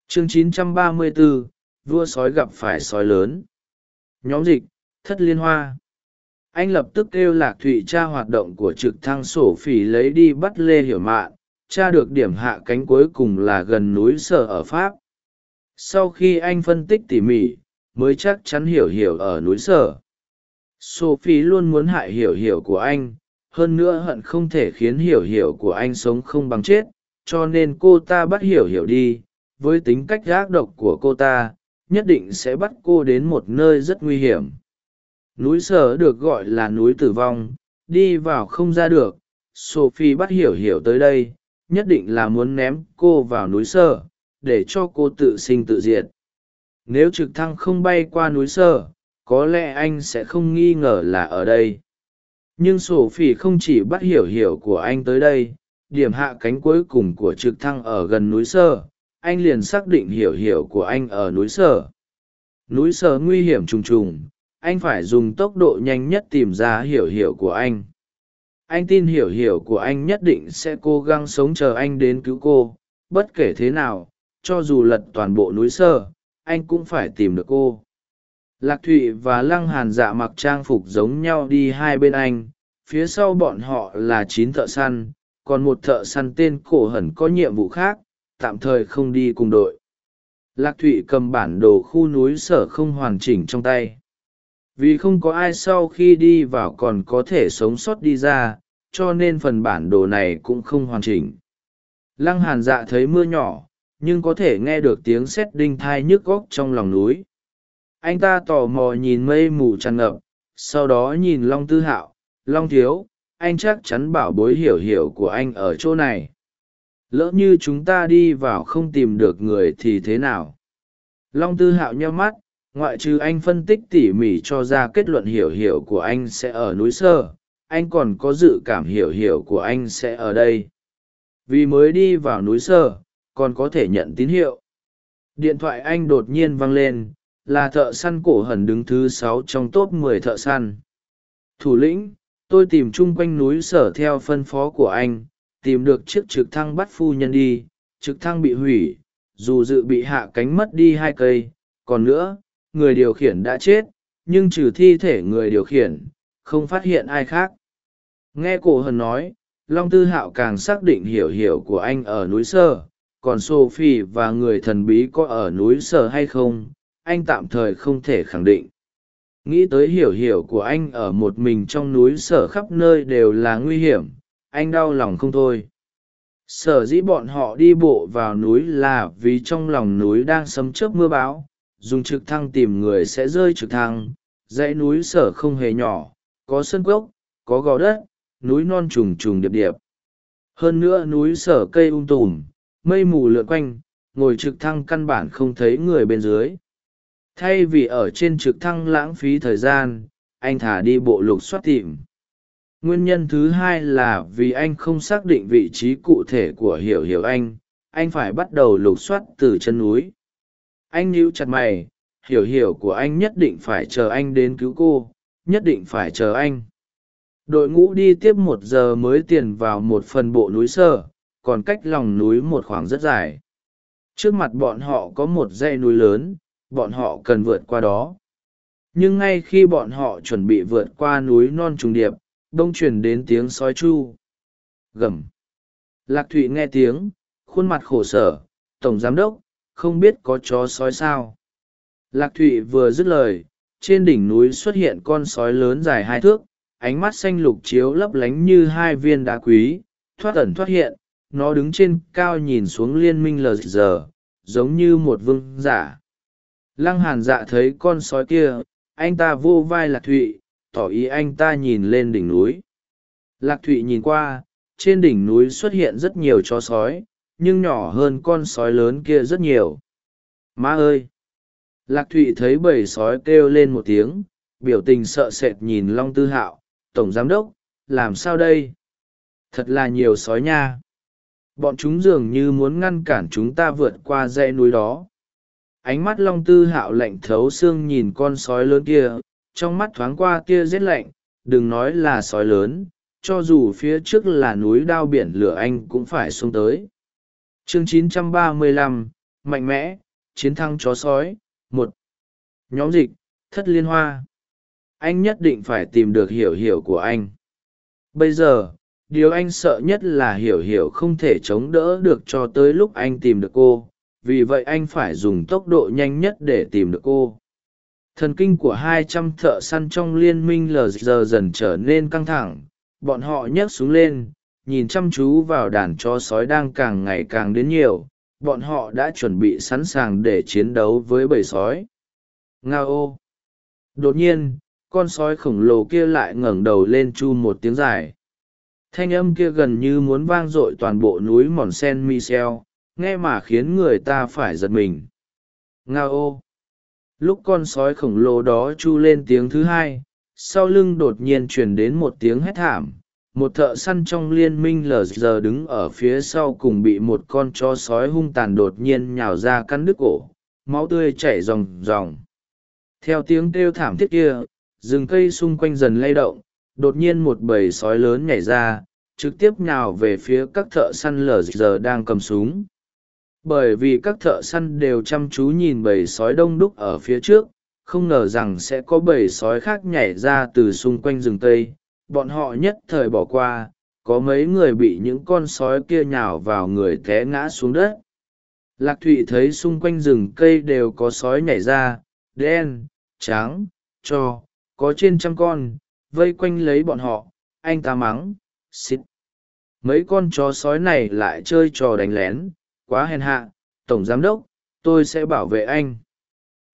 Chương 934, vua sói gặp phải sói lớn. Nhóm dịch thất liên hoa. Anh lập tức kêu lạc thụy tra hoạt động của trực thăng sổ phỉ lấy đi bắt lê hiểu mạn tra được điểm hạ cánh cuối cùng là gần núi sở ở pháp. Sau khi anh phân tích tỉ mỉ, mới chắc chắn hiểu hiểu ở núi sở. Sophie luôn muốn hại hiểu hiểu của anh, hơn nữa hận không thể khiến hiểu hiểu của anh sống không bằng chết, cho nên cô ta bắt hiểu hiểu đi. Với tính cách gác độc của cô ta, nhất định sẽ bắt cô đến một nơi rất nguy hiểm. Núi sở được gọi là núi tử vong, đi vào không ra được, sophie bắt hiểu hiểu tới đây nhất định là muốn ném cô vào núi sơ, để cho cô tự sinh tự diệt. Nếu trực thăng không bay qua núi sơ, có lẽ anh sẽ không nghi ngờ là ở đây. Nhưng sổ phỉ không chỉ bắt hiểu hiểu của anh tới đây, điểm hạ cánh cuối cùng của trực thăng ở gần núi sơ, anh liền xác định hiểu hiểu của anh ở núi sở núi sở nguy hiểm trùng trùng, anh phải dùng tốc độ nhanh nhất tìm ra hiểu hiểu của anh anh tin hiểu hiểu của anh nhất định sẽ cố gắng sống chờ anh đến cứu cô. Bất kể thế nào, cho dù lật toàn bộ núi sơ, anh cũng phải tìm được cô. Lạc thụy và lăng hàn dạ mặc trang phục giống nhau đi hai bên anh. Phía sau bọn họ là chín thợ săn, còn một thợ săn tên cổ hẩn có nhiệm vụ khác, tạm thời không đi cùng đội. Lạc thụy cầm bản đồ khu núi sở không hoàn chỉnh trong tay vì không có ai sau khi đi vào còn có thể sống sót đi ra, cho nên phần bản đồ này cũng không hoàn chỉnh. Lăng hàn dạ thấy mưa nhỏ, nhưng có thể nghe được tiếng sét đinh thai nhức góc trong lòng núi. Anh ta tò mò nhìn mây mù tràn ngập, sau đó nhìn long tư hạo. Long thiếu, anh chắc chắn bảo bối hiểu hiểu của anh ở chỗ này. Lỡ như chúng ta đi vào không tìm được người thì thế nào? Long tư hạo nheo mắt ngoại trừ anh phân tích tỉ mỉ cho ra kết luận hiểu hiểu của anh sẽ ở núi sơ, anh còn có dự cảm hiểu hiểu của anh sẽ ở đây. Vì mới đi vào núi sơ, còn có thể nhận tín hiệu. Điện thoại anh đột nhiên vang lên, là thợ săn cổ hần đứng thứ sáu trong top mười thợ săn. Thủ lĩnh, tôi tìm chung quanh núi sở theo phân phó của anh, tìm được chiếc trực thăng bắt phu nhân đi, trực thăng bị hủy, dù dự bị hạ cánh mất đi hai cây, còn nữa người điều khiển đã chết, nhưng trừ thi thể người điều khiển, không phát hiện ai khác. Nghe cổ hần nói, long tư hạo càng xác định hiểu hiểu của anh ở núi sơ, còn sophie và người thần bí có ở núi sơ hay không, anh tạm thời không thể khẳng định. Nghĩ tới hiểu hiểu của anh ở một mình trong núi sở khắp nơi đều là nguy hiểm, anh đau lòng không thôi. Sở dĩ bọn họ đi bộ vào núi là vì trong lòng núi đang sấm chớp mưa bão dùng trực thăng tìm người sẽ rơi trực thăng, dãy núi sở không hề nhỏ, có sân cốc, có gò đất, núi non trùng trùng điệp điệp. Hơn nữa núi sở cây um tùm, mây mù lượn quanh, ngồi trực thăng căn bản không thấy người bên dưới. Thay vì ở trên trực thăng lãng phí thời gian, anh thả đi bộ lục soát tìm. Nguyên nhân thứ hai là vì anh không xác định vị trí cụ thể của hiểu hiểu anh anh phải bắt đầu lục soát từ chân núi anh níu chặt mày, hiểu hiểu của anh nhất định phải chờ anh đến cứu cô, nhất định phải chờ anh. Đội ngũ đi tiếp một giờ mới tiền vào một phần bộ núi sơ, còn cách lòng núi một khoảng rất dài. Trước mặt bọn họ có một dãy núi lớn, bọn họ cần vượt qua đó. Nhưng ngay khi bọn họ chuẩn bị vượt qua núi non trùng điệp bông truyền đến tiếng sói chu. Gầm. Lạc thụy nghe tiếng, khuôn mặt khổ sở, tổng giám đốc không biết có chó sói sao. Lạc thụy vừa dứt lời, trên đỉnh núi xuất hiện con sói lớn dài hai thước, ánh mắt xanh lục chiếu lấp lánh như hai viên đá quý, thoát ẩn thoát hiện, nó đứng trên cao nhìn xuống liên minh lờ giờ, giống như một vương giả. Lăng hàn dạ thấy con sói kia, anh ta vô vai lạc thụy, tỏ ý anh ta nhìn lên đỉnh núi. Lạc thụy nhìn qua, trên đỉnh núi xuất hiện rất nhiều chó sói nhưng nhỏ hơn con sói lớn kia rất nhiều. Má ơi! Lạc thụy thấy bầy sói kêu lên một tiếng, biểu tình sợ sệt nhìn long tư hạo, tổng giám đốc, làm sao đây? Thật là nhiều sói nha. Bọn chúng dường như muốn ngăn cản chúng ta vượt qua dãy núi đó. Ánh mắt long tư hạo lạnh thấu xương nhìn con sói lớn kia, trong mắt thoáng qua tia rét lạnh, đừng nói là sói lớn, cho dù phía trước là núi đao biển lửa anh cũng phải xuống tới chương 935, mạnh mẽ chiến thắng chó sói một. Nhóm dịch thất liên hoa. Anh nhất định phải tìm được hiểu hiểu của anh. Bây giờ điều anh sợ nhất là hiểu hiểu không thể chống đỡ được cho tới lúc anh tìm được cô. Vì vậy anh phải dùng tốc độ nhanh nhất để tìm được cô. Thần kinh của hai trăm thợ săn trong liên minh lờ giờ dần trở nên căng thẳng. Bọn họ nhấc súng lên nhìn chăm chú vào đàn chó sói đang càng ngày càng đến nhiều, bọn họ đã chuẩn bị sẵn sàng để chiến đấu với bầy sói. Nga ô. Đột nhiên, con sói khổng lồ kia lại ngẩng đầu lên chu một tiếng dài. Thanh âm kia gần như muốn vang dội toàn bộ núi mòn sen michel, nghe mà khiến người ta phải giật mình. Nga ô. Lúc con sói khổng lồ đó chu lên tiếng thứ hai, sau lưng đột nhiên truyền đến một tiếng hét thảm một thợ săn trong liên minh lờ giờ đứng ở phía sau cùng bị một con chó sói hung tàn đột nhiên nhào ra căn đứt cổ, máu tươi chảy ròng ròng. Theo tiếng kêu thảm thiết kia, rừng cây xung quanh dần lay động, đột nhiên một bầy sói lớn nhảy ra, trực tiếp nhào về phía các thợ săn lờ giờ đang cầm súng. Bởi vì các thợ săn đều chăm chú nhìn bầy sói đông đúc ở phía trước, không ngờ rằng sẽ có bầy sói khác nhảy ra từ xung quanh rừng tây bọn họ nhất thời bỏ qua, có mấy người bị những con sói kia nhào vào người té ngã xuống đất. Lạc thụy thấy xung quanh rừng cây đều có sói nhảy ra, đen, trắng, cho, có trên trăm con, vây quanh lấy bọn họ, anh ta mắng, xịt. Mấy con chó sói này lại chơi trò đánh lén, quá hèn hạ, tổng giám đốc, tôi sẽ bảo vệ anh.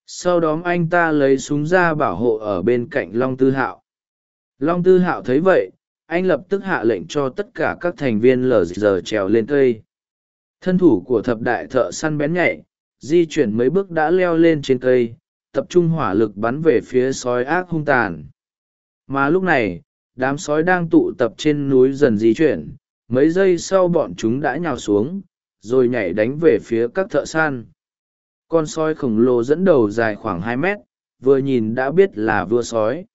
Sau đó anh ta lấy súng ra bảo hộ ở bên cạnh long tư hạo long tư hạo thấy vậy, anh lập tức hạ lệnh cho tất cả các thành viên lờ giờ trèo lên cây. Thân thủ của thập đại thợ săn bén nhạy, di chuyển mấy bước đã leo lên trên cây, tập trung hỏa lực bắn về phía sói ác hung tàn. Mà lúc này, đám sói đang tụ tập trên núi dần di chuyển, mấy giây sau bọn chúng đã nhào xuống, rồi nhảy đánh về phía các thợ săn. Con sói khổng lồ dẫn đầu dài khoảng hai mét, vừa nhìn đã biết là vua sói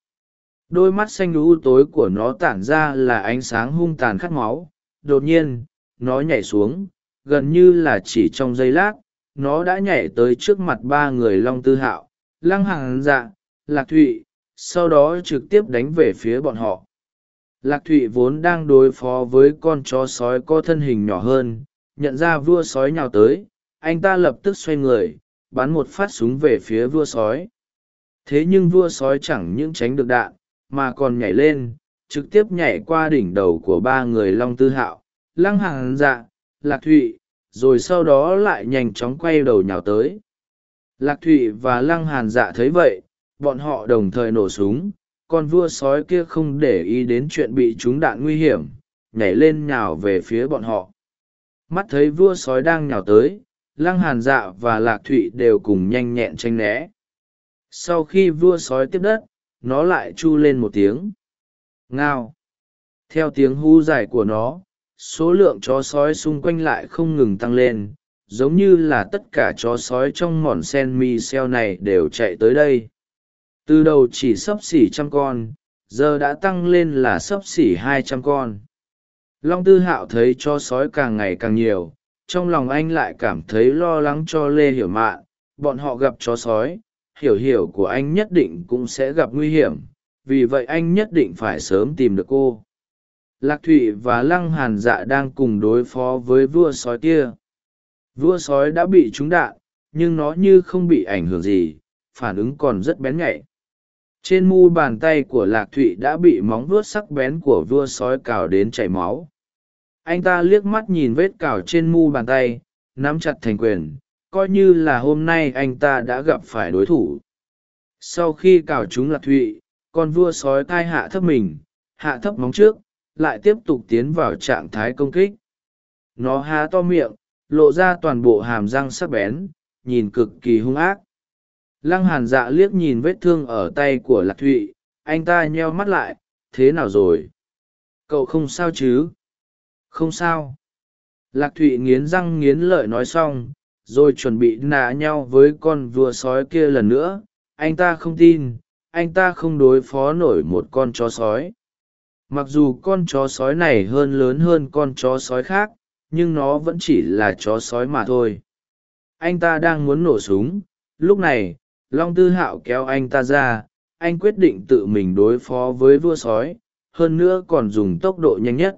đôi mắt xanh lũ tối của nó tản ra là ánh sáng hung tàn khát máu. Đột nhiên, nó nhảy xuống, gần như là chỉ trong giây lát, nó đã nhảy tới trước mặt ba người long tư hạo, lăng hàng dạ lạc thụy, sau đó trực tiếp đánh về phía bọn họ. Lạc thụy vốn đang đối phó với con chó sói có thân hình nhỏ hơn, nhận ra vua sói nhào tới, anh ta lập tức xoay người, bắn một phát súng về phía vua sói. Thế nhưng vua sói chẳng những tránh được đạn mà còn nhảy lên, trực tiếp nhảy qua đỉnh đầu của ba người long tư hạo, lăng hàng dạ lạc thụy, rồi sau đó lại nhanh chóng quay đầu nhào tới. Lạc thụy và lăng hàn dạ thấy vậy, bọn họ đồng thời nổ súng, con vua sói kia không để ý đến chuyện bị trúng đạn nguy hiểm, nhảy lên nhào về phía bọn họ. Mắt thấy vua sói đang nhào tới, lăng hàn dạ và lạc thụy đều cùng nhanh nhẹn tranh né. Sau khi vua sói tiếp đất nó lại chu lên một tiếng. Ngao. Theo tiếng hu dài của nó, số lượng chó sói xung quanh lại không ngừng tăng lên, giống như là tất cả chó sói trong mòn sen mi xeo này đều chạy tới đây. Từ đầu chỉ sấp xỉ trăm con, giờ đã tăng lên là sấp xỉ hai trăm con. Long tư hạo thấy chó sói càng ngày càng nhiều, trong lòng anh lại cảm thấy lo lắng cho lê hiểu mạn, bọn họ gặp chó sói hiểu hiểu của anh nhất định cũng sẽ gặp nguy hiểm, vì vậy anh nhất định phải sớm tìm được cô. Lạc thụy và lăng hàn dạ đang cùng đối phó với vua sói kia. Vua sói đã bị trúng đạn, nhưng nó như không bị ảnh hưởng gì, phản ứng còn rất bén nhạy. Trên mu bàn tay của lạc thụy đã bị móng vuốt sắc bén của vua sói cào đến chảy máu. Anh ta liếc mắt nhìn vết cào trên mu bàn tay, nắm chặt thành quyền coi như là hôm nay anh ta đã gặp phải đối thủ. Sau khi cào chúng lạc thụy, con vua sói thai hạ thấp mình, hạ thấp móng trước, lại tiếp tục tiến vào trạng thái công kích. Nó há to miệng, lộ ra toàn bộ hàm răng sắc bén, nhìn cực kỳ hung ác. Lăng hàn dạ liếc nhìn vết thương ở tay của lạc thụy, anh ta nheo mắt lại, thế nào rồi? Cậu không sao chứ? Không sao. Lạc thụy nghiến răng nghiến lợi nói xong rồi chuẩn bị nạ nhau với con vua sói kia lần nữa. Anh ta không tin, anh ta không đối phó nổi một con chó sói. Mặc dù con chó sói này hơn lớn hơn con chó sói khác, nhưng nó vẫn chỉ là chó sói mà thôi. Anh ta đang muốn nổ súng. Lúc này, long tư hạo kéo anh ta ra. Anh quyết định tự mình đối phó với vua sói, hơn nữa còn dùng tốc độ nhanh nhất.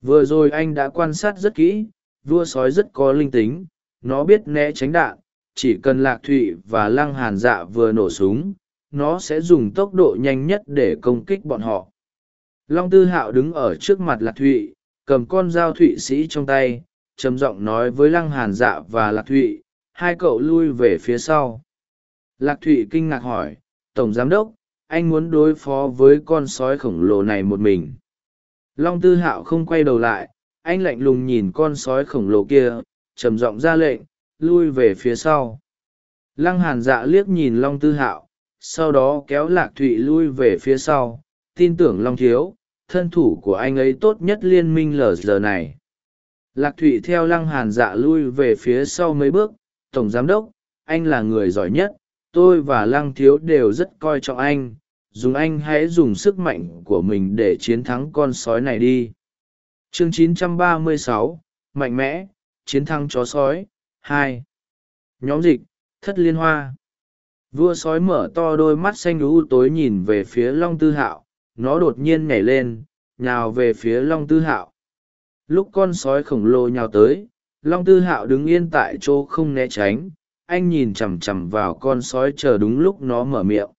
Vừa rồi anh đã quan sát rất kỹ, vua sói rất có linh tính nó biết né tránh đạn, chỉ cần lạc thụy và lăng hàn dạ vừa nổ súng, nó sẽ dùng tốc độ nhanh nhất để công kích bọn họ. Long tư hạo đứng ở trước mặt lạc thụy, cầm con dao thụy sĩ trong tay, trầm giọng nói với lăng hàn dạ và lạc thụy, hai cậu lui về phía sau. Lạc thụy kinh ngạc hỏi, tổng giám đốc, anh muốn đối phó với con sói khổng lồ này một mình? Long tư hạo không quay đầu lại, anh lạnh lùng nhìn con sói khổng lồ kia trầm giọng ra lệnh lui về phía sau. Lăng hàn dạ liếc nhìn long tư hạo sau đó kéo lạc thụy lui về phía sau. Tin tưởng long thiếu thân thủ của anh ấy tốt nhất liên minh lờ giờ này. Lạc thụy theo lăng hàn dạ lui về phía sau mấy bước. Tổng giám đốc anh là người giỏi nhất. Tôi và lăng thiếu đều rất coi trọng anh. Dùng anh hãy dùng sức mạnh của mình để chiến thắng con sói này đi. Chương 936, mạnh mẽ chiến thắng chó sói. Hai. Nhóm dịch, thất liên hoa. Vua sói mở to đôi mắt xanh lũ tối nhìn về phía long tư hạo. Nó đột nhiên nhảy lên, nhào về phía long tư hạo. Lúc con sói khổng lồ nhào tới, long tư hạo đứng yên tại chỗ không né tránh. Anh nhìn chằm chằm vào con sói chờ đúng lúc nó mở miệng.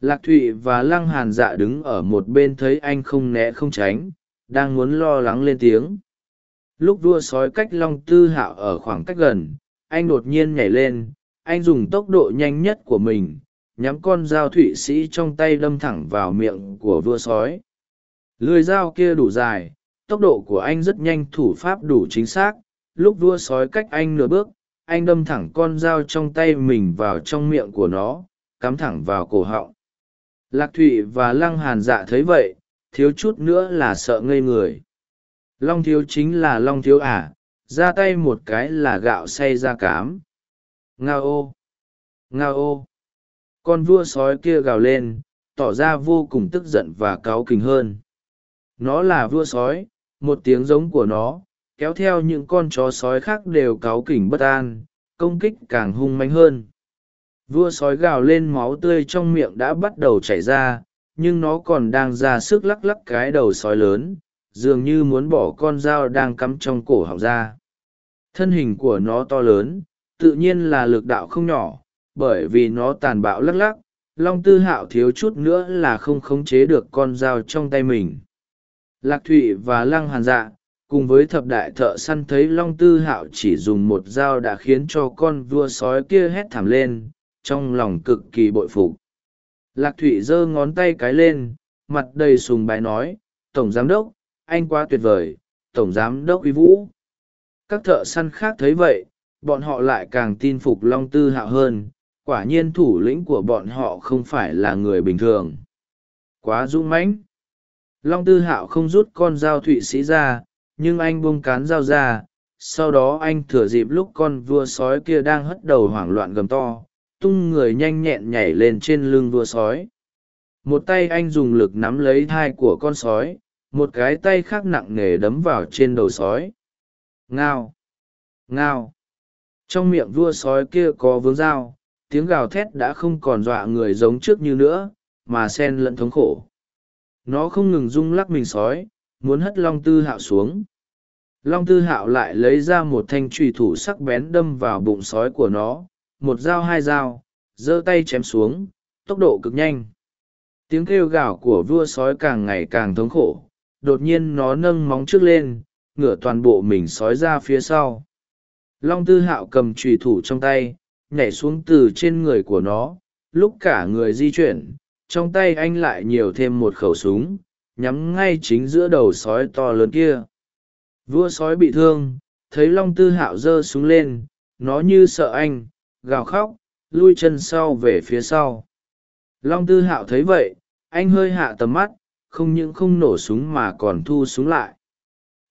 Lạc thụy và lăng hàn dạ đứng ở một bên thấy anh không né không tránh, đang muốn lo lắng lên tiếng lúc vua sói cách long tư hạo ở khoảng cách gần, anh đột nhiên nhảy lên, anh dùng tốc độ nhanh nhất của mình, nhắm con dao thụy sĩ trong tay đâm thẳng vào miệng của vua sói. Lưới dao kia đủ dài, tốc độ của anh rất nhanh, thủ pháp đủ chính xác. Lúc vua sói cách anh nửa bước, anh đâm thẳng con dao trong tay mình vào trong miệng của nó, cắm thẳng vào cổ họng. Lạc thụy và lăng hàn dạ thấy vậy, thiếu chút nữa là sợ ngây người long thiếu chính là long thiếu ả à, ra tay một cái là gạo say ra cám. Nga ô nga ô. Con vua sói kia gào lên tỏ ra vô cùng tức giận và cáu kỉnh hơn. Nó là vua sói một tiếng giống của nó kéo theo những con chó sói khác đều cáu kỉnh bất an công kích càng hung manh hơn. Vua sói gào lên máu tươi trong miệng đã bắt đầu chảy ra nhưng nó còn đang ra sức lắc lắc cái đầu sói lớn dường như muốn bỏ con dao đang cắm trong cổ họng ra. Thân hình của nó to lớn, tự nhiên là lực đạo không nhỏ, bởi vì nó tàn bạo lắc lắc, long tư hạo thiếu chút nữa là không khống chế được con dao trong tay mình. Lạc thụy và lăng hàn dạ cùng với thập đại thợ săn thấy long tư hạo chỉ dùng một dao đã khiến cho con vua sói kia hét thảm lên, trong lòng cực kỳ bội phục. Lạc thụy giơ ngón tay cái lên, mặt đầy sùng bái nói, tổng giám đốc anh quá tuyệt vời, tổng giám đốc uy vũ. Các thợ săn khác thấy vậy, bọn họ lại càng tin phục long tư hạo hơn, quả nhiên thủ lĩnh của bọn họ không phải là người bình thường. Quá dũng mãnh. Long tư hạo không rút con dao thụy sĩ ra, nhưng anh buông cán dao ra, sau đó anh thừa dịp lúc con vua sói kia đang hất đầu hoảng loạn gầm to, tung người nhanh nhẹn nhảy lên trên lưng vua sói. Một tay anh dùng lực nắm lấy thai của con sói một cái tay khác nặng nề đấm vào trên đầu sói. Ngao. Ngao. Trong miệng vua sói kia có vướng dao, tiếng gào thét đã không còn dọa người giống trước như nữa, mà sen lẫn thống khổ. Nó không ngừng rung lắc mình sói, muốn hất long tư hạo xuống. Long tư hạo lại lấy ra một thanh trùy thủ sắc bén đâm vào bụng sói của nó, một dao hai dao, giơ tay chém xuống, tốc độ cực nhanh. Tiếng kêu gào của vua sói càng ngày càng thống khổ đột nhiên nó nâng móng trước lên, ngửa toàn bộ mình sói ra phía sau. Long tư hạo cầm trùy thủ trong tay, nhảy xuống từ trên người của nó, lúc cả người di chuyển, trong tay anh lại nhiều thêm một khẩu súng, nhắm ngay chính giữa đầu sói to lớn kia. Vua sói bị thương, thấy long tư hạo giơ súng lên, nó như sợ anh, gào khóc, lui chân sau về phía sau. Long tư hạo thấy vậy, anh hơi hạ tầm mắt không những không nổ súng mà còn thu súng lại.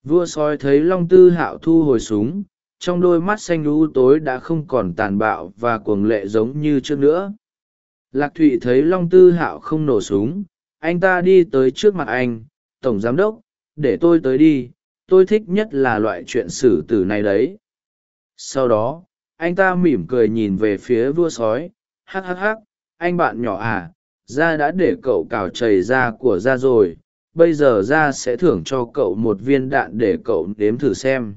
Vua sói thấy long tư hạo thu hồi súng, trong đôi mắt xanh lũ tối đã không còn tàn bạo và cuồng lệ giống như trước nữa. Lạc thụy thấy long tư hạo không nổ súng, anh ta đi tới trước mặt anh, tổng giám đốc, để tôi tới đi, tôi thích nhất là loại chuyện xử tử này đấy. Sau đó, anh ta mỉm cười nhìn về phía vua sói, hắc hắc hắc, anh bạn nhỏ à ra đã để cậu cào chảy da của da rồi. Bây giờ ra sẽ thưởng cho cậu một viên đạn để cậu nếm thử xem.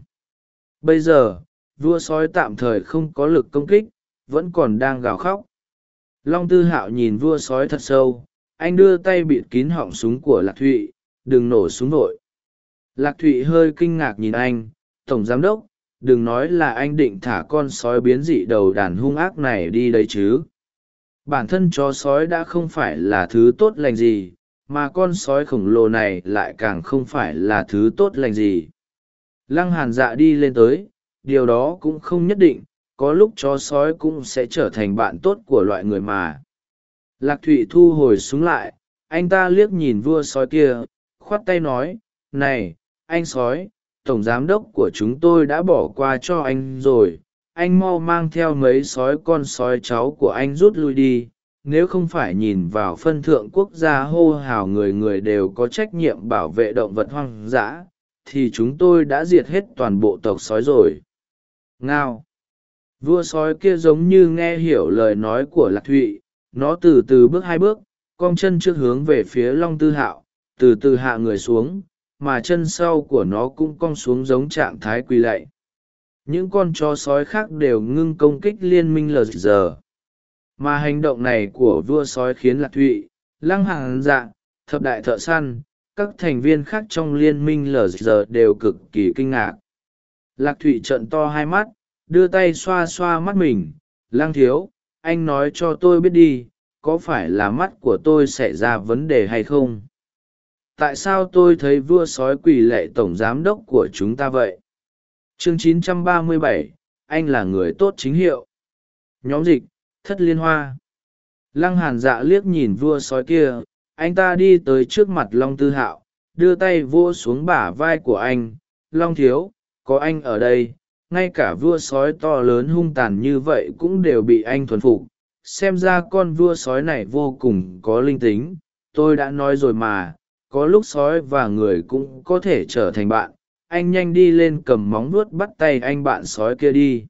Bây giờ, vua sói tạm thời không có lực công kích, vẫn còn đang gào khóc. Long tư hạo nhìn vua sói thật sâu. Anh đưa tay bịt kín họng súng của lạc thụy, đừng nổ súng vội. Lạc thụy hơi kinh ngạc nhìn anh. Tổng giám đốc, đừng nói là anh định thả con sói biến dị đầu đàn hung ác này đi đấy chứ bản thân chó sói đã không phải là thứ tốt lành gì, mà con sói khổng lồ này lại càng không phải là thứ tốt lành gì. Lăng hàn dạ đi lên tới, điều đó cũng không nhất định, có lúc chó sói cũng sẽ trở thành bạn tốt của loại người mà. Lạc thụy thu hồi súng lại, anh ta liếc nhìn vua sói kia, khoát tay nói, này, anh sói, tổng giám đốc của chúng tôi đã bỏ qua cho anh rồi anh mau mang theo mấy sói con sói cháu của anh rút lui đi, nếu không phải nhìn vào phân thượng quốc gia hô hào người người đều có trách nhiệm bảo vệ động vật hoang dã, thì chúng tôi đã diệt hết toàn bộ tộc sói rồi. Ngao. Vua sói kia giống như nghe hiểu lời nói của lạc thụy, nó từ từ bước hai bước, cong chân trước hướng về phía long tư hạo, từ từ hạ người xuống, mà chân sau của nó cũng cong xuống giống trạng thái quỳ lạy những con chó sói khác đều ngưng công kích liên minh lờ giờ. Mà hành động này của vua sói khiến lạc thụy, lăng hàng dạ thập đại thợ săn, các thành viên khác trong liên minh lờ giờ đều cực kỳ kinh ngạc. Lạc thụy trận to hai mắt, đưa tay xoa xoa mắt mình. Lang thiếu, anh nói cho tôi biết đi, có phải là mắt của tôi xảy ra vấn đề hay không? Tại sao tôi thấy vua sói quỳ lệ tổng giám đốc của chúng ta vậy? Chương 937, anh là người tốt chính hiệu. Nhóm dịch thất liên hoa. Lăng hàn dạ liếc nhìn vua sói kia anh ta đi tới trước mặt long tư hạo đưa tay vua xuống bả vai của anh. Long thiếu có anh ở đây ngay cả vua sói to lớn hung tàn như vậy cũng đều bị anh thuần phục. Xem ra con vua sói này vô cùng có linh tính. Tôi đã nói rồi mà có lúc sói và người cũng có thể trở thành bạn anh nhanh đi lên cầm móng nuốt bắt tay anh bạn sói kia đi.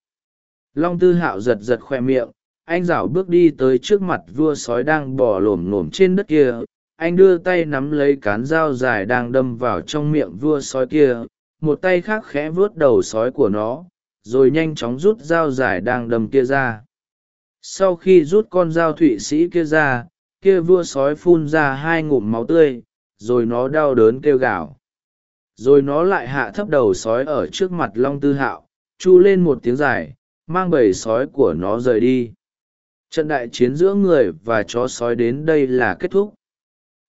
Long tư hạo giật giật khoe miệng, anh rảo bước đi tới trước mặt vua sói đang bỏ lổm lổm trên đất kia. Anh đưa tay nắm lấy cán dao dài đang đâm vào trong miệng vua sói kia, một tay khác khẽ vuốt đầu sói của nó, rồi nhanh chóng rút dao dài đang đâm kia ra. Sau khi rút con dao thụy sĩ kia ra, kia vua sói phun ra hai ngụm máu tươi, rồi nó đau đớn kêu gào rồi nó lại hạ thấp đầu sói ở trước mặt long tư hạo, chu lên một tiếng dài, mang bầy sói của nó rời đi. Trận đại chiến giữa người và chó sói đến đây là kết thúc.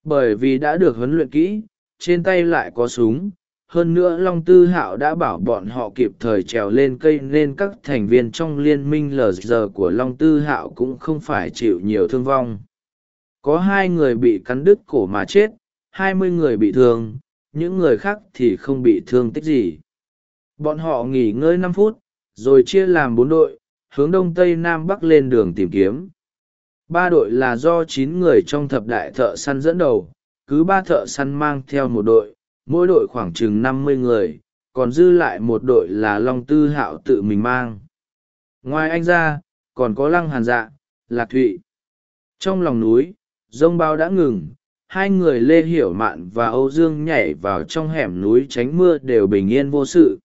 Bởi vì đã được huấn luyện kỹ, trên tay lại có súng, hơn nữa long tư hạo đã bảo bọn họ kịp thời trèo lên cây nên các thành viên trong liên minh lg của long tư hạo cũng không phải chịu nhiều thương vong. Có hai người bị cắn đứt cổ mà chết, hai mươi người bị thương những người khác thì không bị thương tích gì. Bọn họ nghỉ ngơi năm phút, rồi chia làm bốn đội, hướng đông tây nam bắc lên đường tìm kiếm. Ba đội là do chín người trong thập đại thợ săn dẫn đầu, cứ ba thợ săn mang theo một đội, mỗi đội khoảng chừng năm mươi người, còn dư lại một đội là long tư hạo tự mình mang. Ngoài anh ra, còn có lăng hàn dạ lạc thụy. Trong lòng núi dông bao đã ngừng hai người lê hiểu mạn và âu dương nhảy vào trong hẻm núi tránh mưa đều bình yên vô sự.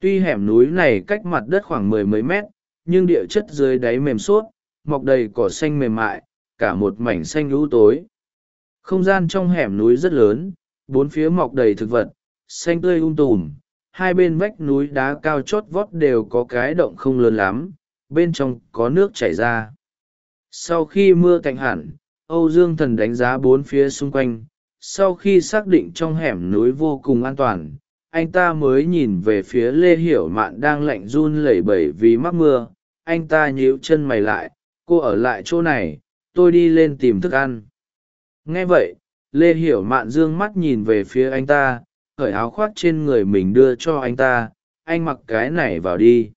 Tuy hẻm núi này cách mặt đất khoảng mười mấy mét, nhưng địa chất dưới đáy mềm suốt, mọc đầy cỏ xanh mềm mại, cả một mảnh xanh lũ tối. Không gian trong hẻm núi rất lớn, bốn phía mọc đầy thực vật, xanh tươi um tùm, hai bên vách núi đá cao chót vót đều có cái động không lớn lắm, bên trong có nước chảy ra. Sau khi mưa tạnh hẳn âu dương thần đánh giá bốn phía xung quanh, sau khi xác định trong hẻm núi vô cùng an toàn, anh ta mới nhìn về phía lê hiểu mạn đang lạnh run lẩy bẩy vì mắc mưa. Anh ta nhíu chân mày lại, cô ở lại chỗ này, tôi đi lên tìm thức ăn. Nghe vậy, lê hiểu mạn Dương mắt nhìn về phía anh ta khởi áo khoác trên người mình đưa cho anh ta, anh mặc cái này vào đi.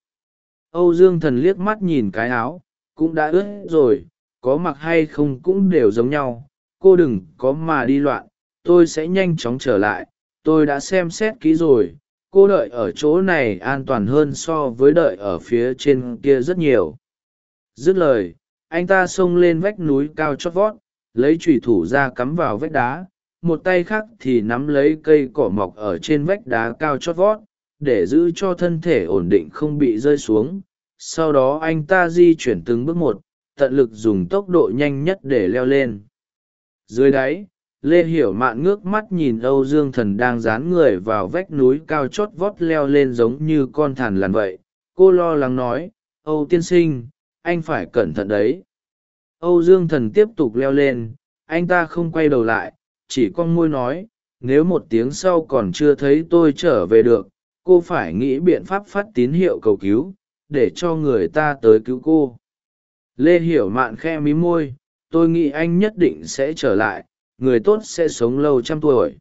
Âu dương thần liếc mắt nhìn cái áo, cũng đã ướt rồi có mặc hay không cũng đều giống nhau. Cô đừng có mà đi loạn, tôi sẽ nhanh chóng trở lại. Tôi đã xem xét kỹ rồi, cô đợi ở chỗ này an toàn hơn so với đợi ở phía trên kia rất nhiều. Dứt lời, anh ta xông lên vách núi cao chót vót, lấy trùy thủ ra cắm vào vách đá. Một tay khác thì nắm lấy cây cỏ mọc ở trên vách đá cao chót vót, để giữ cho thân thể ổn định không bị rơi xuống. Sau đó anh ta di chuyển từng bước một tận lực dùng tốc độ nhanh nhất để leo lên. Dưới đáy, lê hiểu mạn ngước mắt nhìn âu dương thần đang dán người vào vách núi cao chót vót leo lên giống như con thằn lằn vậy. Cô lo lắng nói, âu tiên sinh, anh phải cẩn thận đấy. Âu dương thần tiếp tục leo lên, anh ta không quay đầu lại, chỉ con môi nói, nếu một tiếng sau còn chưa thấy tôi trở về được, cô phải nghĩ biện pháp phát tín hiệu cầu cứu, để cho người ta tới cứu cô lê hiểu mạn khe mí môi, tôi nghĩ anh nhất định sẽ trở lại, người tốt sẽ sống lâu trăm tuổi.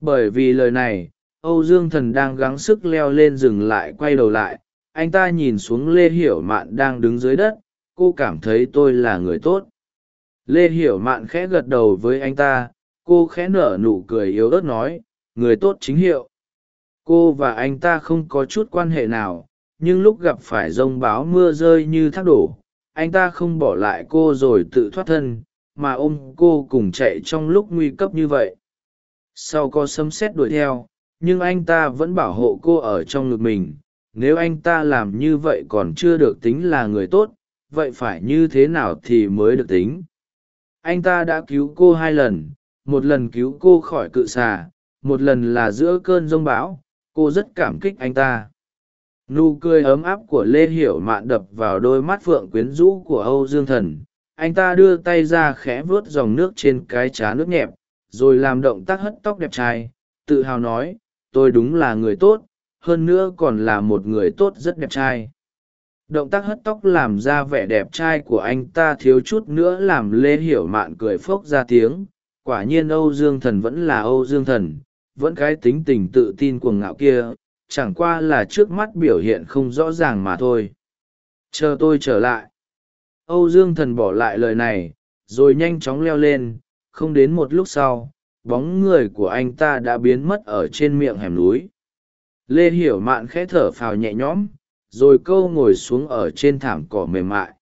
Bởi vì lời này, âu dương thần đang gắng sức leo lên dừng lại quay đầu lại, anh ta nhìn xuống lê hiểu mạn đang đứng dưới đất, cô cảm thấy tôi là người tốt. Lê hiểu mạn khẽ gật đầu với anh ta, cô khẽ nở nụ cười yếu ớt nói, người tốt chính hiệu. Cô và anh ta không có chút quan hệ nào, nhưng lúc gặp phải rông báo mưa rơi như thác đổ anh ta không bỏ lại cô rồi tự thoát thân, mà ôm cô cùng chạy trong lúc nguy cấp như vậy. Sau có sấm sét đuổi theo, nhưng anh ta vẫn bảo hộ cô ở trong ngực mình, nếu anh ta làm như vậy còn chưa được tính là người tốt, vậy phải như thế nào thì mới được tính? Anh ta đã cứu cô hai lần, một lần cứu cô khỏi cự xà, một lần là giữa cơn rông bão, cô rất cảm kích anh ta nụ cười ấm áp của lê hiểu mạn đập vào đôi mắt phượng quyến rũ của âu dương thần. Anh ta đưa tay ra khẽ vuốt dòng nước trên cái trá nước nhẹp, rồi làm động tác hất tóc đẹp trai, tự hào nói, tôi đúng là người tốt, hơn nữa còn là một người tốt rất đẹp trai. Động tác hất tóc làm ra vẻ đẹp trai của anh ta thiếu chút nữa làm lê hiểu mạn cười phốc ra tiếng, quả nhiên âu dương thần vẫn là âu dương thần, vẫn cái tính tình tự tin cuồng ngạo kia chẳng qua là trước mắt biểu hiện không rõ ràng mà thôi. Chờ tôi trở lại. Âu dương thần bỏ lại lời này, rồi nhanh chóng leo lên, không đến một lúc sau, bóng người của anh ta đã biến mất ở trên miệng hẻm núi. Lê hiểu mạn khẽ thở phào nhẹ nhõm, rồi câu ngồi xuống ở trên thảm cỏ mềm mại.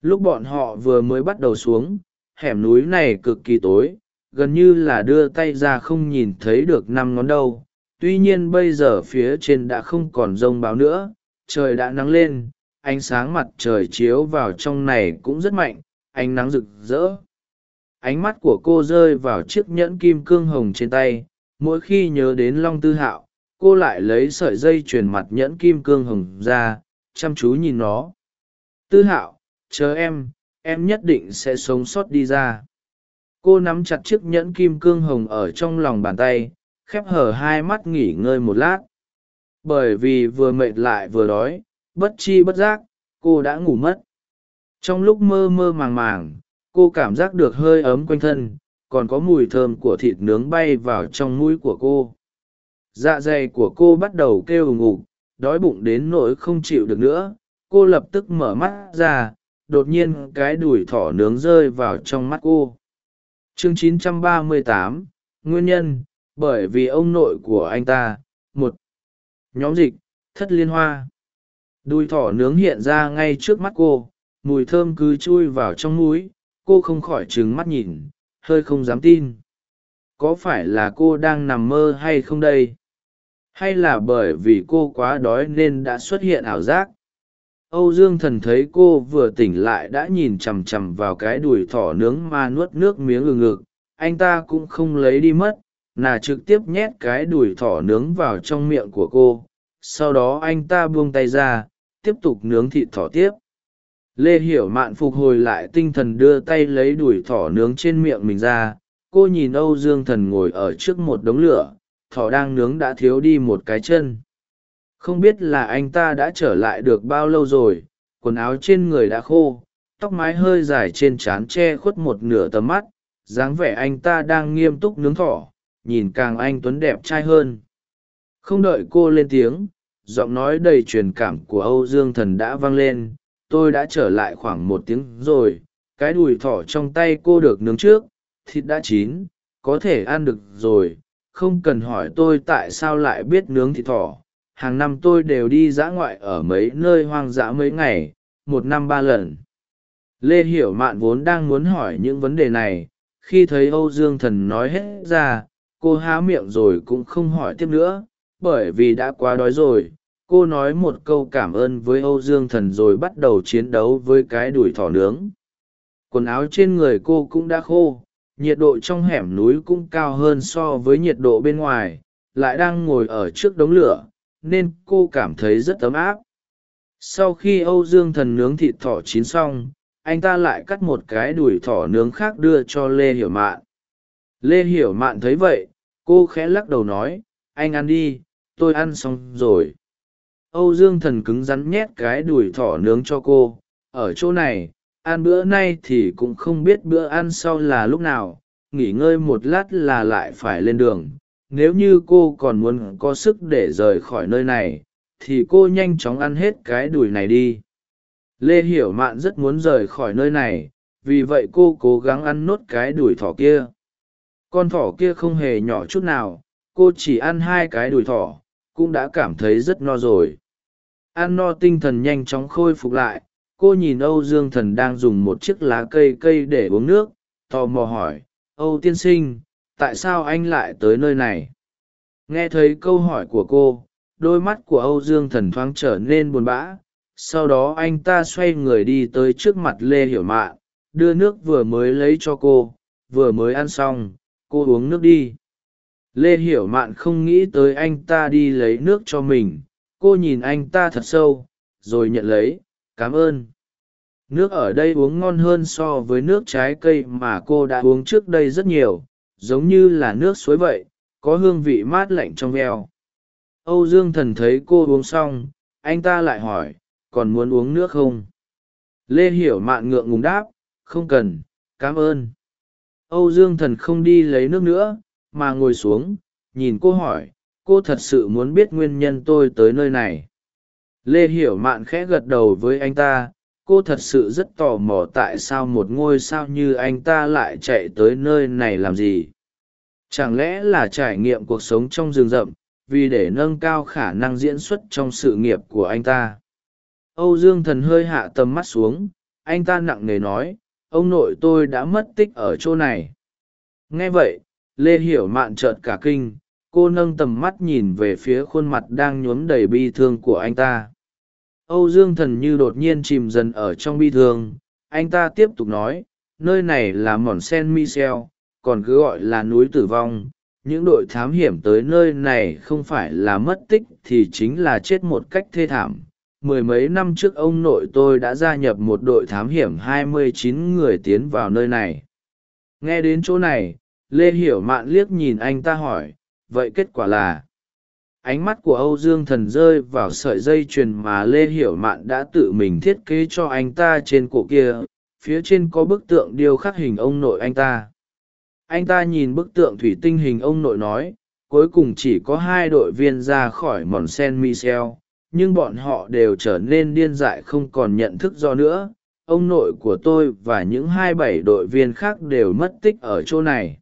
Lúc bọn họ vừa mới bắt đầu xuống, hẻm núi này cực kỳ tối, gần như là đưa tay ra không nhìn thấy được năm ngón đâu tuy nhiên bây giờ phía trên đã không còn rông báo nữa, trời đã nắng lên, ánh sáng mặt trời chiếu vào trong này cũng rất mạnh, ánh nắng rực rỡ. Ánh mắt của cô rơi vào chiếc nhẫn kim cương hồng trên tay, mỗi khi nhớ đến long tư hạo, cô lại lấy sợi dây chuyền mặt nhẫn kim cương hồng ra, chăm chú nhìn nó. Tư hạo, chờ em em nhất định sẽ sống sót đi ra. Cô nắm chặt chiếc nhẫn kim cương hồng ở trong lòng bàn tay khép hở hai mắt nghỉ ngơi một lát. Bởi vì vừa mệt lại vừa đói bất chi bất giác cô đã ngủ mất. Trong lúc mơ mơ màng màng cô cảm giác được hơi ấm quanh thân còn có mùi thơm của thịt nướng bay vào trong mũi của cô. Dạ dày của cô bắt đầu kêu ù ngục đói bụng đến nỗi không chịu được nữa. Cô lập tức mở mắt ra đột nhiên cái đùi thỏ nướng rơi vào trong mắt cô. Chương 938, nguyên nhân bởi vì ông nội của anh ta, một nhóm dịch, thất liên hoa. Đùi thỏ nướng hiện ra ngay trước mắt cô, mùi thơm cứ chui vào trong núi cô không khỏi trừng mắt nhìn, hơi không dám tin. Có phải là cô đang nằm mơ hay không đây? Hay là bởi vì cô quá đói nên đã xuất hiện ảo giác? Âu dương thần thấy cô vừa tỉnh lại đã nhìn chằm chằm vào cái đùi thỏ nướng mà nuốt nước miếng ngừng ngực, anh ta cũng không lấy đi mất nà trực tiếp nhét cái đùi thỏ nướng vào trong miệng của cô. Sau đó anh ta buông tay ra, tiếp tục nướng thịt thỏ tiếp. Lê hiểu mạn phục hồi lại tinh thần đưa tay lấy đùi thỏ nướng trên miệng mình ra. Cô nhìn âu dương thần ngồi ở trước một đống lửa, thỏ đang nướng đã thiếu đi một cái chân. Không biết là anh ta đã trở lại được bao lâu rồi, quần áo trên người đã khô, tóc mái hơi dài trên trán che khuất một nửa tầm mắt, dáng vẻ anh ta đang nghiêm túc nướng thỏ nhìn càng anh tuấn đẹp trai hơn. Không đợi cô lên tiếng, giọng nói đầy truyền cảm của âu dương thần đã vang lên. Tôi đã trở lại khoảng một tiếng rồi. Cái đùi thỏ trong tay cô được nướng trước, thịt đã chín, có thể ăn được rồi. Không cần hỏi tôi tại sao lại biết nướng thịt thỏ. Hàng năm tôi đều đi dã ngoại ở mấy nơi hoang dã mấy ngày, một năm ba lần. Lê hiểu mạn vốn đang muốn hỏi những vấn đề này. Khi thấy âu dương thần nói hết ra cô há miệng rồi cũng không hỏi tiếp nữa, bởi vì đã quá đói rồi. Cô nói một câu cảm ơn với âu dương thần rồi bắt đầu chiến đấu với cái đùi thỏ nướng. Quần áo trên người cô cũng đã khô, nhiệt độ trong hẻm núi cũng cao hơn so với nhiệt độ bên ngoài, lại đang ngồi ở trước đống lửa, nên cô cảm thấy rất ấm áp. Sau khi âu dương thần nướng thịt thỏ chín xong, anh ta lại cắt một cái đùi thỏ nướng khác đưa cho lê hiểu mạn. Lê hiểu mạn thấy vậy cô khẽ lắc đầu nói, anh ăn đi, tôi ăn xong rồi. Âu dương thần cứng rắn nhét cái đùi thỏ nướng cho cô. Ở chỗ này, ăn bữa nay thì cũng không biết bữa ăn sau là lúc nào, nghỉ ngơi một lát là lại phải lên đường. Nếu như cô còn muốn có sức để rời khỏi nơi này, thì cô nhanh chóng ăn hết cái đùi này đi. Lê hiểu mạn rất muốn rời khỏi nơi này, vì vậy cô cố gắng ăn nốt cái đùi thỏ kia con thỏ kia không hề nhỏ chút nào, cô chỉ ăn hai cái đùi thỏ, cũng đã cảm thấy rất no rồi. Ăn no tinh thần nhanh chóng khôi phục lại, cô nhìn âu dương thần đang dùng một chiếc lá cây cây để uống nước, tò mò hỏi, âu tiên sinh, tại sao anh lại tới nơi này? Nghe thấy câu hỏi của cô, đôi mắt của âu dương thần thoáng trở nên buồn bã. Sau đó anh ta xoay người đi tới trước mặt lê hiểu mạn, đưa nước vừa mới lấy cho cô, vừa mới ăn xong cô uống nước đi. Lê hiểu mạn không nghĩ tới anh ta đi lấy nước cho mình. Cô nhìn anh ta thật sâu, rồi nhận lấy. Cảm ơn. Nước ở đây uống ngon hơn so với nước trái cây mà cô đã uống trước đây rất nhiều. Giống như là nước suối vậy, có hương vị mát lạnh trong veo. Âu dương thần thấy cô uống xong, anh ta lại hỏi, còn muốn uống nước không? Lê hiểu mạn ngượng ngùng đáp, không cần, cảm ơn âu dương thần không đi lấy nước nữa, mà ngồi xuống, nhìn cô hỏi, cô thật sự muốn biết nguyên nhân tôi tới nơi này? Lê hiểu mạn khẽ gật đầu với anh ta, cô thật sự rất tò mò tại sao một ngôi sao như anh ta lại chạy tới nơi này làm gì? Chẳng lẽ là trải nghiệm cuộc sống trong rừng rậm, vì để nâng cao khả năng diễn xuất trong sự nghiệp của anh ta? Âu dương thần hơi hạ tầm mắt xuống, anh ta nặng nề nói ông nội tôi đã mất tích ở chỗ này. Nghe vậy, lê hiểu mạn trợt cả kinh, cô nâng tầm mắt nhìn về phía khuôn mặt đang nhuốm đầy bi thương của anh ta. Âu dương thần như đột nhiên chìm dần ở trong bi thương, anh ta tiếp tục nói, nơi này là mòn sen michel còn cứ gọi là núi tử vong, những đội thám hiểm tới nơi này không phải là mất tích thì chính là chết một cách thê thảm mười mấy năm trước ông nội tôi đã gia nhập một đội thám hiểm 29 người tiến vào nơi này. Nghe đến chỗ này, lê hiểu mạn liếc nhìn anh ta hỏi, vậy kết quả là? Ánh mắt của âu dương thần rơi vào sợi dây chuyền mà lê hiểu mạn đã tự mình thiết kế cho anh ta trên cổ kia, phía trên có bức tượng điêu khắc hình ông nội anh ta. Anh ta nhìn bức tượng thủy tinh hình ông nội nói, cuối cùng chỉ có hai đội viên ra khỏi mòn sen michel nhưng bọn họ đều trở nên điên dại không còn nhận thức do nữa. Ông nội của tôi và những hai bảy đội viên khác đều mất tích ở chỗ này.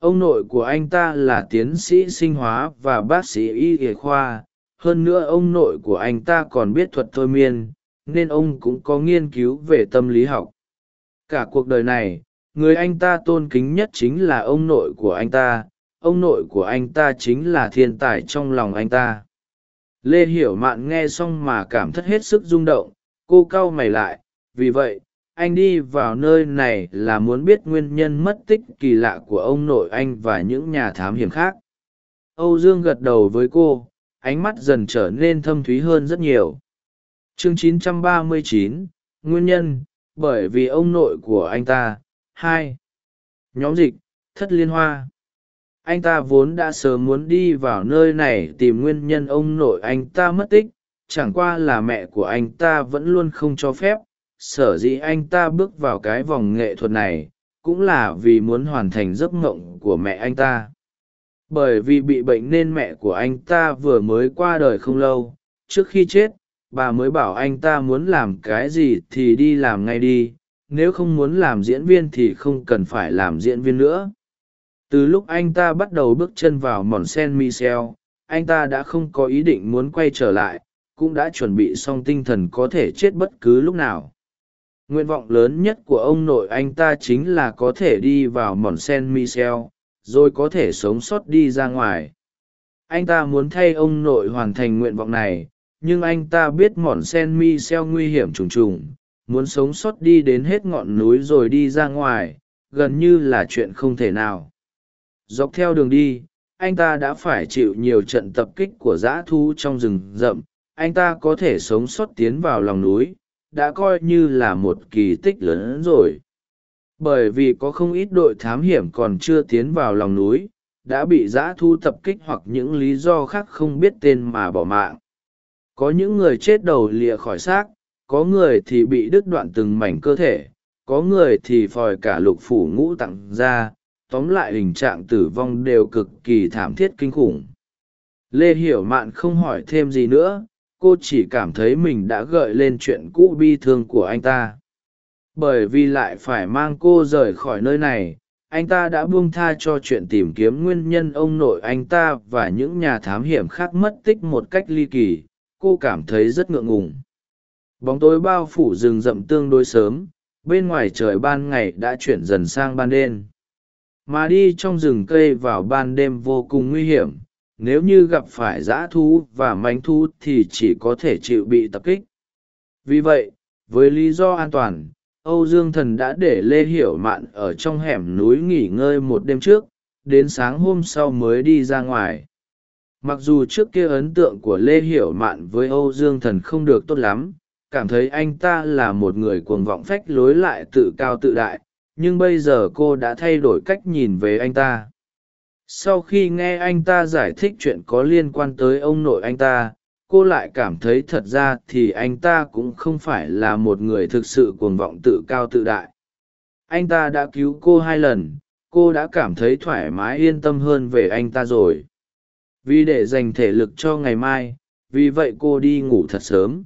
Ông nội của anh ta là tiến sĩ sinh hóa và bác sĩ y y khoa. Hơn nữa ông nội của anh ta còn biết thuật thôi miên, nên ông cũng có nghiên cứu về tâm lý học. Cả cuộc đời này, người anh ta tôn kính nhất chính là ông nội của anh ta. Ông nội của anh ta chính là thiên tài trong lòng anh ta lê hiểu mạn nghe xong mà cảm thất hết sức rung động cô cau mày lại vì vậy anh đi vào nơi này là muốn biết nguyên nhân mất tích kỳ lạ của ông nội anh và những nhà thám hiểm khác. Âu dương gật đầu với cô ánh mắt dần trở nên thâm thúy hơn rất nhiều. Chương 939, nguyên nhân bởi vì ông nội của anh ta. Hai. Nhóm dịch thất liên hoa anh ta vốn đã sớm muốn đi vào nơi này tìm nguyên nhân ông nội anh ta mất tích, chẳng qua là mẹ của anh ta vẫn luôn không cho phép, sở dĩ anh ta bước vào cái vòng nghệ thuật này, cũng là vì muốn hoàn thành giấc mộng của mẹ anh ta. Bởi vì bị bệnh nên mẹ của anh ta vừa mới qua đời không lâu, trước khi chết, bà mới bảo anh ta muốn làm cái gì thì đi làm ngay đi, nếu không muốn làm diễn viên thì không cần phải làm diễn viên nữa từ lúc anh ta bắt đầu bước chân vào mòn sen michel anh ta đã không có ý định muốn quay trở lại, cũng đã chuẩn bị xong tinh thần có thể chết bất cứ lúc nào. Nguyện vọng lớn nhất của ông nội anh ta chính là có thể đi vào mòn sen michel rồi có thể sống sót đi ra ngoài. Anh ta muốn thay ông nội hoàn thành nguyện vọng này, nhưng anh ta biết mòn sen michel nguy hiểm trùng trùng, muốn sống sót đi đến hết ngọn núi rồi đi ra ngoài, gần như là chuyện không thể nào dọc theo đường đi, anh ta đã phải chịu nhiều trận tập kích của dã thu trong rừng rậm. Anh ta có thể sống sót tiến vào lòng núi, đã coi như là một kỳ tích lớn hơn rồi. Bởi vì có không ít đội thám hiểm còn chưa tiến vào lòng núi, đã bị dã thu tập kích hoặc những lý do khác không biết tên mà bỏ mạng. Có những người chết đầu lìa khỏi xác, có người thì bị đứt đoạn từng mảnh cơ thể, có người thì phòi cả lục phủ ngũ tặng ra tóm lại hình trạng tử vong đều cực kỳ thảm thiết kinh khủng. Lê hiểu mạn không hỏi thêm gì nữa, cô chỉ cảm thấy mình đã gợi lên chuyện cũ bi thương của anh ta. Bởi vì lại phải mang cô rời khỏi nơi này, anh ta đã buông tha cho chuyện tìm kiếm nguyên nhân ông nội anh ta và những nhà thám hiểm khác mất tích một cách ly kỳ, cô cảm thấy rất ngượng ngùng. Bóng tối bao phủ rừng rậm tương đối sớm, bên ngoài trời ban ngày đã chuyển dần sang ban đêm mà đi trong rừng cây vào ban đêm vô cùng nguy hiểm. Nếu như gặp phải dã thú và mánh thú thì chỉ có thể chịu bị tập kích. Vì vậy, với lý do an toàn, âu dương thần đã để lê hiểu mạn ở trong hẻm núi nghỉ ngơi một đêm trước, đến sáng hôm sau mới đi ra ngoài. Mặc dù trước kia ấn tượng của lê hiểu mạn với âu dương thần không được tốt lắm, cảm thấy anh ta là một người cuồng vọng phách lối lại tự cao tự đại nhưng bây giờ cô đã thay đổi cách nhìn về anh ta. Sau khi nghe anh ta giải thích chuyện có liên quan tới ông nội anh ta, cô lại cảm thấy thật ra thì anh ta cũng không phải là một người thực sự cuồng vọng tự cao tự đại. Anh ta đã cứu cô hai lần, cô đã cảm thấy thoải mái yên tâm hơn về anh ta rồi. Vì để dành thể lực cho ngày mai, vì vậy cô đi ngủ thật sớm.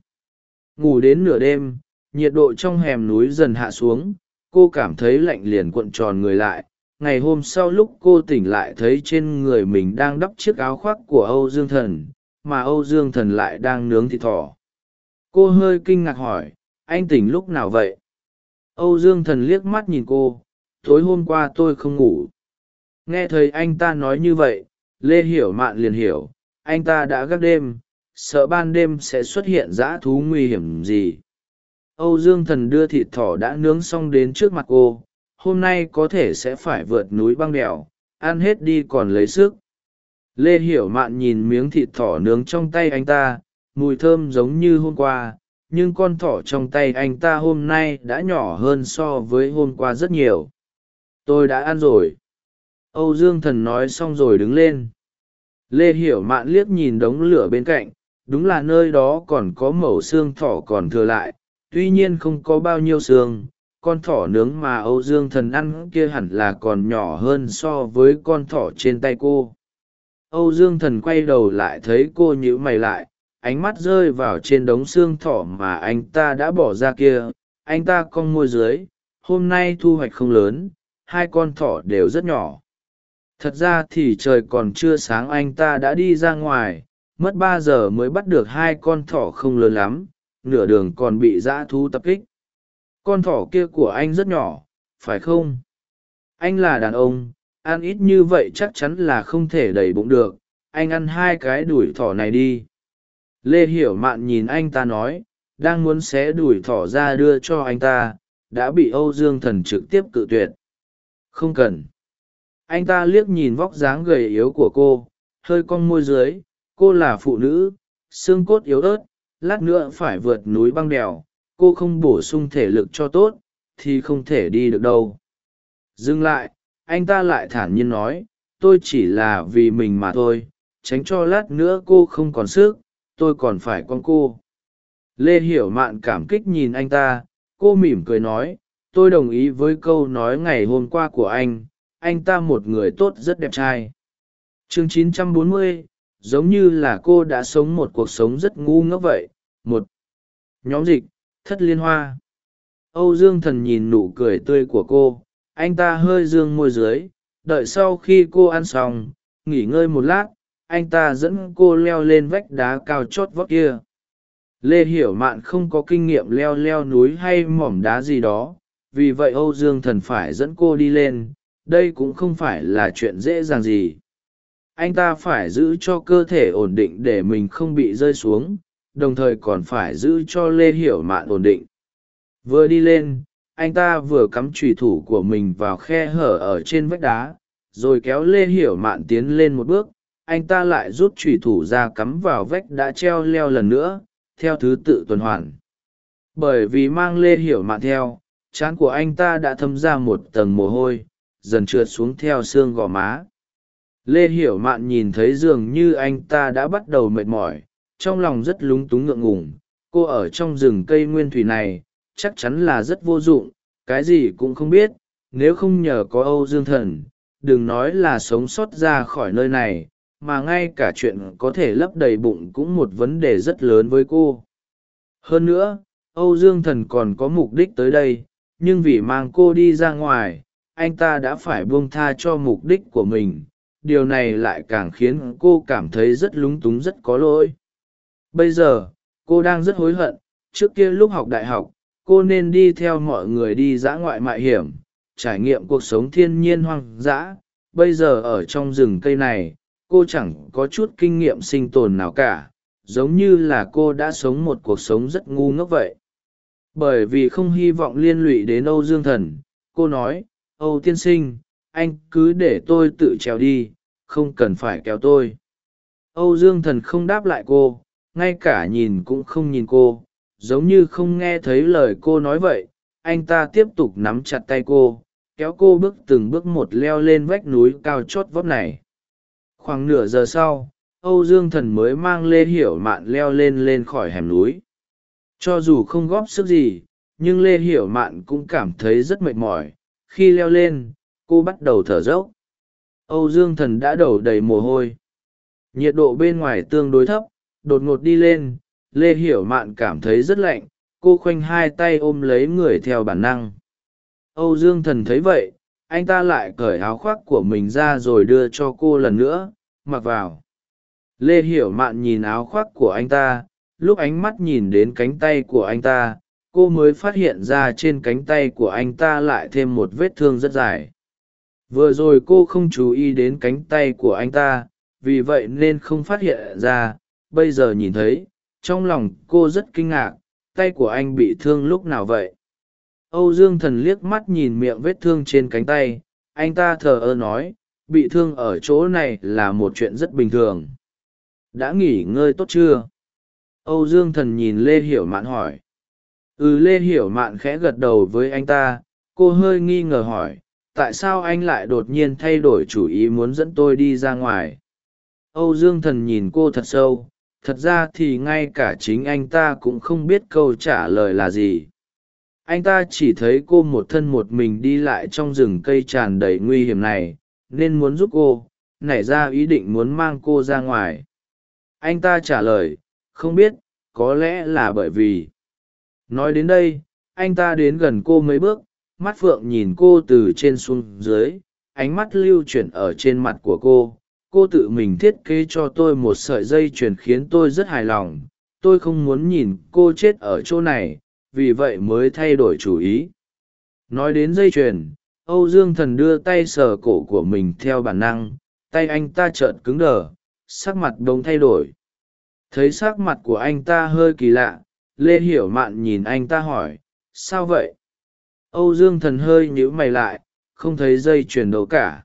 Ngủ đến nửa đêm, nhiệt độ trong hẻm núi dần hạ xuống cô cảm thấy lạnh liền cuộn tròn người lại. Ngày hôm sau lúc cô tỉnh lại thấy trên người mình đang đắp chiếc áo khoác của âu dương thần, mà âu dương thần lại đang nướng thịt thỏ. Cô hơi kinh ngạc hỏi, anh tỉnh lúc nào vậy? Âu dương thần liếc mắt nhìn cô, tối hôm qua tôi không ngủ. Nghe thấy anh ta nói như vậy, lê hiểu mạn liền hiểu, anh ta đã gác đêm, sợ ban đêm sẽ xuất hiện dã thú nguy hiểm gì âu dương thần đưa thịt thỏ đã nướng xong đến trước mặt cô, hôm nay có thể sẽ phải vượt núi băng đèo, ăn hết đi còn lấy sức. Lê hiểu mạn nhìn miếng thịt thỏ nướng trong tay anh ta, mùi thơm giống như hôm qua, nhưng con thỏ trong tay anh ta hôm nay đã nhỏ hơn so với hôm qua rất nhiều. Tôi đã ăn rồi. Âu dương thần nói xong rồi đứng lên. Lê hiểu mạn liếc nhìn đống lửa bên cạnh, đúng là nơi đó còn có mẩu xương thỏ còn thừa lại tuy nhiên không có bao nhiêu xương, con thỏ nướng mà âu dương thần ăn kia hẳn là còn nhỏ hơn so với con thỏ trên tay cô. Âu dương thần quay đầu lại thấy cô nhữ mày lại, ánh mắt rơi vào trên đống xương thỏ mà anh ta đã bỏ ra kia. Anh ta cong môi dưới, hôm nay thu hoạch không lớn, hai con thỏ đều rất nhỏ. Thật ra thì trời còn chưa sáng anh ta đã đi ra ngoài, mất ba giờ mới bắt được hai con thỏ không lớn lắm nửa đường còn bị dã thú tập kích. Con thỏ kia của anh rất nhỏ, phải không? Anh là đàn ông, ăn ít như vậy chắc chắn là không thể đầy bụng được. Anh ăn hai cái đùi thỏ này đi. Lê hiểu mạn nhìn anh ta nói, đang muốn xé đùi thỏ ra đưa cho anh ta, đã bị âu dương thần trực tiếp cự tuyệt. Không cần. Anh ta liếc nhìn vóc dáng gầy yếu của cô, hơi cong môi dưới, cô là phụ nữ, xương cốt yếu ớt lát nữa phải vượt núi băng đèo cô không bổ sung thể lực cho tốt thì không thể đi được đâu. Dừng lại anh ta lại thản nhiên nói tôi chỉ là vì mình mà thôi tránh cho lát nữa cô không còn sức tôi còn phải con cô. Lê hiểu mạn cảm kích nhìn anh ta cô mỉm cười nói tôi đồng ý với câu nói ngày hôm qua của anh anh ta một người tốt rất đẹp trai. Chương 940, giống như là cô đã sống một cuộc sống rất ngu ngốc vậy. Một, nhóm dịch, thất liên hoa. Âu dương thần nhìn nụ cười tươi của cô. Anh ta hơi dương môi dưới. Đợi sau khi cô ăn xong, nghỉ ngơi một lát, anh ta dẫn cô leo lên vách đá cao chót vót kia. Lê hiểu mạn không có kinh nghiệm leo leo núi hay mỏm đá gì đó. Vì vậy âu dương thần phải dẫn cô đi lên. Đây cũng không phải là chuyện dễ dàng gì anh ta phải giữ cho cơ thể ổn định để mình không bị rơi xuống, đồng thời còn phải giữ cho lê hiểu mạn ổn định. Vừa đi lên, anh ta vừa cắm trùy thủ của mình vào khe hở ở trên vách đá, rồi kéo lê hiểu mạn tiến lên một bước, anh ta lại rút trùy thủ ra cắm vào vách đã treo leo lần nữa, theo thứ tự tuần hoàn. Bởi vì mang lê hiểu mạn theo, trán của anh ta đã thấm ra một tầng mồ hôi, dần trượt xuống theo xương gò má lê hiểu mạn nhìn thấy dường như anh ta đã bắt đầu mệt mỏi, trong lòng rất lúng túng ngượng ngùng. Cô ở trong rừng cây nguyên thủy này, chắc chắn là rất vô dụng, cái gì cũng không biết, nếu không nhờ có âu dương thần, đừng nói là sống sót ra khỏi nơi này, mà ngay cả chuyện có thể lấp đầy bụng cũng một vấn đề rất lớn với cô. Hơn nữa, âu dương thần còn có mục đích tới đây, nhưng vì mang cô đi ra ngoài, anh ta đã phải buông tha cho mục đích của mình điều này lại càng khiến cô cảm thấy rất lúng túng, rất có lỗi. Bây giờ, cô đang rất hối hận, trước kia lúc học đại học, cô nên đi theo mọi người đi dã ngoại mại hiểm, trải nghiệm cuộc sống thiên nhiên hoang dã. Bây giờ ở trong rừng cây này, cô chẳng có chút kinh nghiệm sinh tồn nào cả, giống như là cô đã sống một cuộc sống rất ngu ngốc vậy. Bởi vì không hy vọng liên lụy đến âu dương thần, cô nói, âu tiên sinh anh cứ để tôi tự trèo đi, không cần phải kéo tôi. Âu dương thần không đáp lại cô, ngay cả nhìn cũng không nhìn cô, giống như không nghe thấy lời cô nói vậy. Anh ta tiếp tục nắm chặt tay cô, kéo cô bước từng bước một leo lên vách núi cao chót vót này. Khoảng nửa giờ sau, âu dương thần mới mang lê hiểu mạn leo lên lên khỏi hẻm núi. Cho dù không góp sức gì, nhưng lê hiểu mạn cũng cảm thấy rất mệt mỏi. Khi leo lên cô bắt đầu thở dốc. Âu dương thần đã đổ đầy mồ hôi. Nhiệt độ bên ngoài tương đối thấp, đột ngột đi lên, lê hiểu mạn cảm thấy rất lạnh, cô khoanh hai tay ôm lấy người theo bản năng. Âu dương thần thấy vậy, anh ta lại cởi áo khoác của mình ra rồi đưa cho cô lần nữa, mặc vào. Lê hiểu mạn nhìn áo khoác của anh ta, lúc ánh mắt nhìn đến cánh tay của anh ta, cô mới phát hiện ra trên cánh tay của anh ta lại thêm một vết thương rất dài vừa rồi cô không chú ý đến cánh tay của anh ta, vì vậy nên không phát hiện ra. Bây giờ nhìn thấy, trong lòng cô rất kinh ngạc, tay của anh bị thương lúc nào vậy? Âu dương thần liếc mắt nhìn miệng vết thương trên cánh tay, anh ta thờ ơ nói, bị thương ở chỗ này là một chuyện rất bình thường. Đã nghỉ ngơi tốt chưa? Âu dương thần nhìn lê hiểu mạn hỏi. Ừ lê hiểu mạn khẽ gật đầu với anh ta, cô hơi nghi ngờ hỏi tại sao anh lại đột nhiên thay đổi chủ ý muốn dẫn tôi đi ra ngoài? Âu dương thần nhìn cô thật sâu, thật ra thì ngay cả chính anh ta cũng không biết câu trả lời là gì. Anh ta chỉ thấy cô một thân một mình đi lại trong rừng cây tràn đầy nguy hiểm này, nên muốn giúp cô, nảy ra ý định muốn mang cô ra ngoài. Anh ta trả lời, không biết, có lẽ là bởi vì. Nói đến đây, anh ta đến gần cô mấy bước mắt phượng nhìn cô từ trên xuống dưới, ánh mắt lưu chuyển ở trên mặt của cô. Cô tự mình thiết kế cho tôi một sợi dây chuyền khiến tôi rất hài lòng. Tôi không muốn nhìn cô chết ở chỗ này, vì vậy mới thay đổi chủ ý. Nói đến dây chuyền, âu dương thần đưa tay sờ cổ của mình theo bản năng. Tay anh ta trợn cứng đờ, sắc mặt đ ố n g thay đổi. Thấy sắc mặt của anh ta hơi kỳ lạ, lê hiểu mạn nhìn anh ta hỏi, sao vậy? Âu dương thần hơi nhíu mày lại, không thấy dây chuyền đâu cả.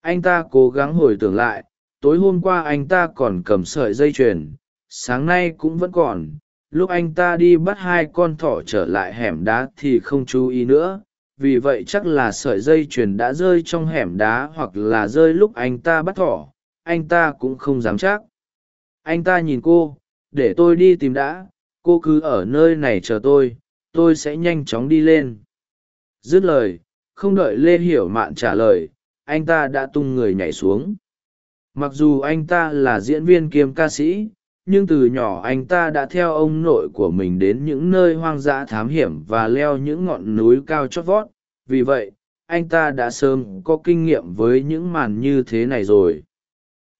Anh ta cố gắng hồi tưởng lại, tối hôm qua anh ta còn cầm sợi dây chuyền, sáng nay cũng vẫn còn. Lúc anh ta đi bắt hai con thỏ trở lại hẻm đá thì không chú ý nữa, vì vậy chắc là sợi dây chuyền đã rơi trong hẻm đá hoặc là rơi lúc anh ta bắt thỏ, anh ta cũng không dám chắc. Anh ta nhìn cô, để tôi đi tìm đã, cô cứ ở nơi này chờ tôi tôi sẽ nhanh chóng đi lên dứt lời, không đợi lê hiểu mạn trả lời, anh ta đã tung người nhảy xuống. Mặc dù anh ta là diễn viên kiêm ca sĩ, nhưng từ nhỏ anh ta đã theo ông nội của mình đến những nơi hoang dã thám hiểm và leo những ngọn núi cao chót vót. Vì vậy, anh ta đã sớm có kinh nghiệm với những màn như thế này rồi.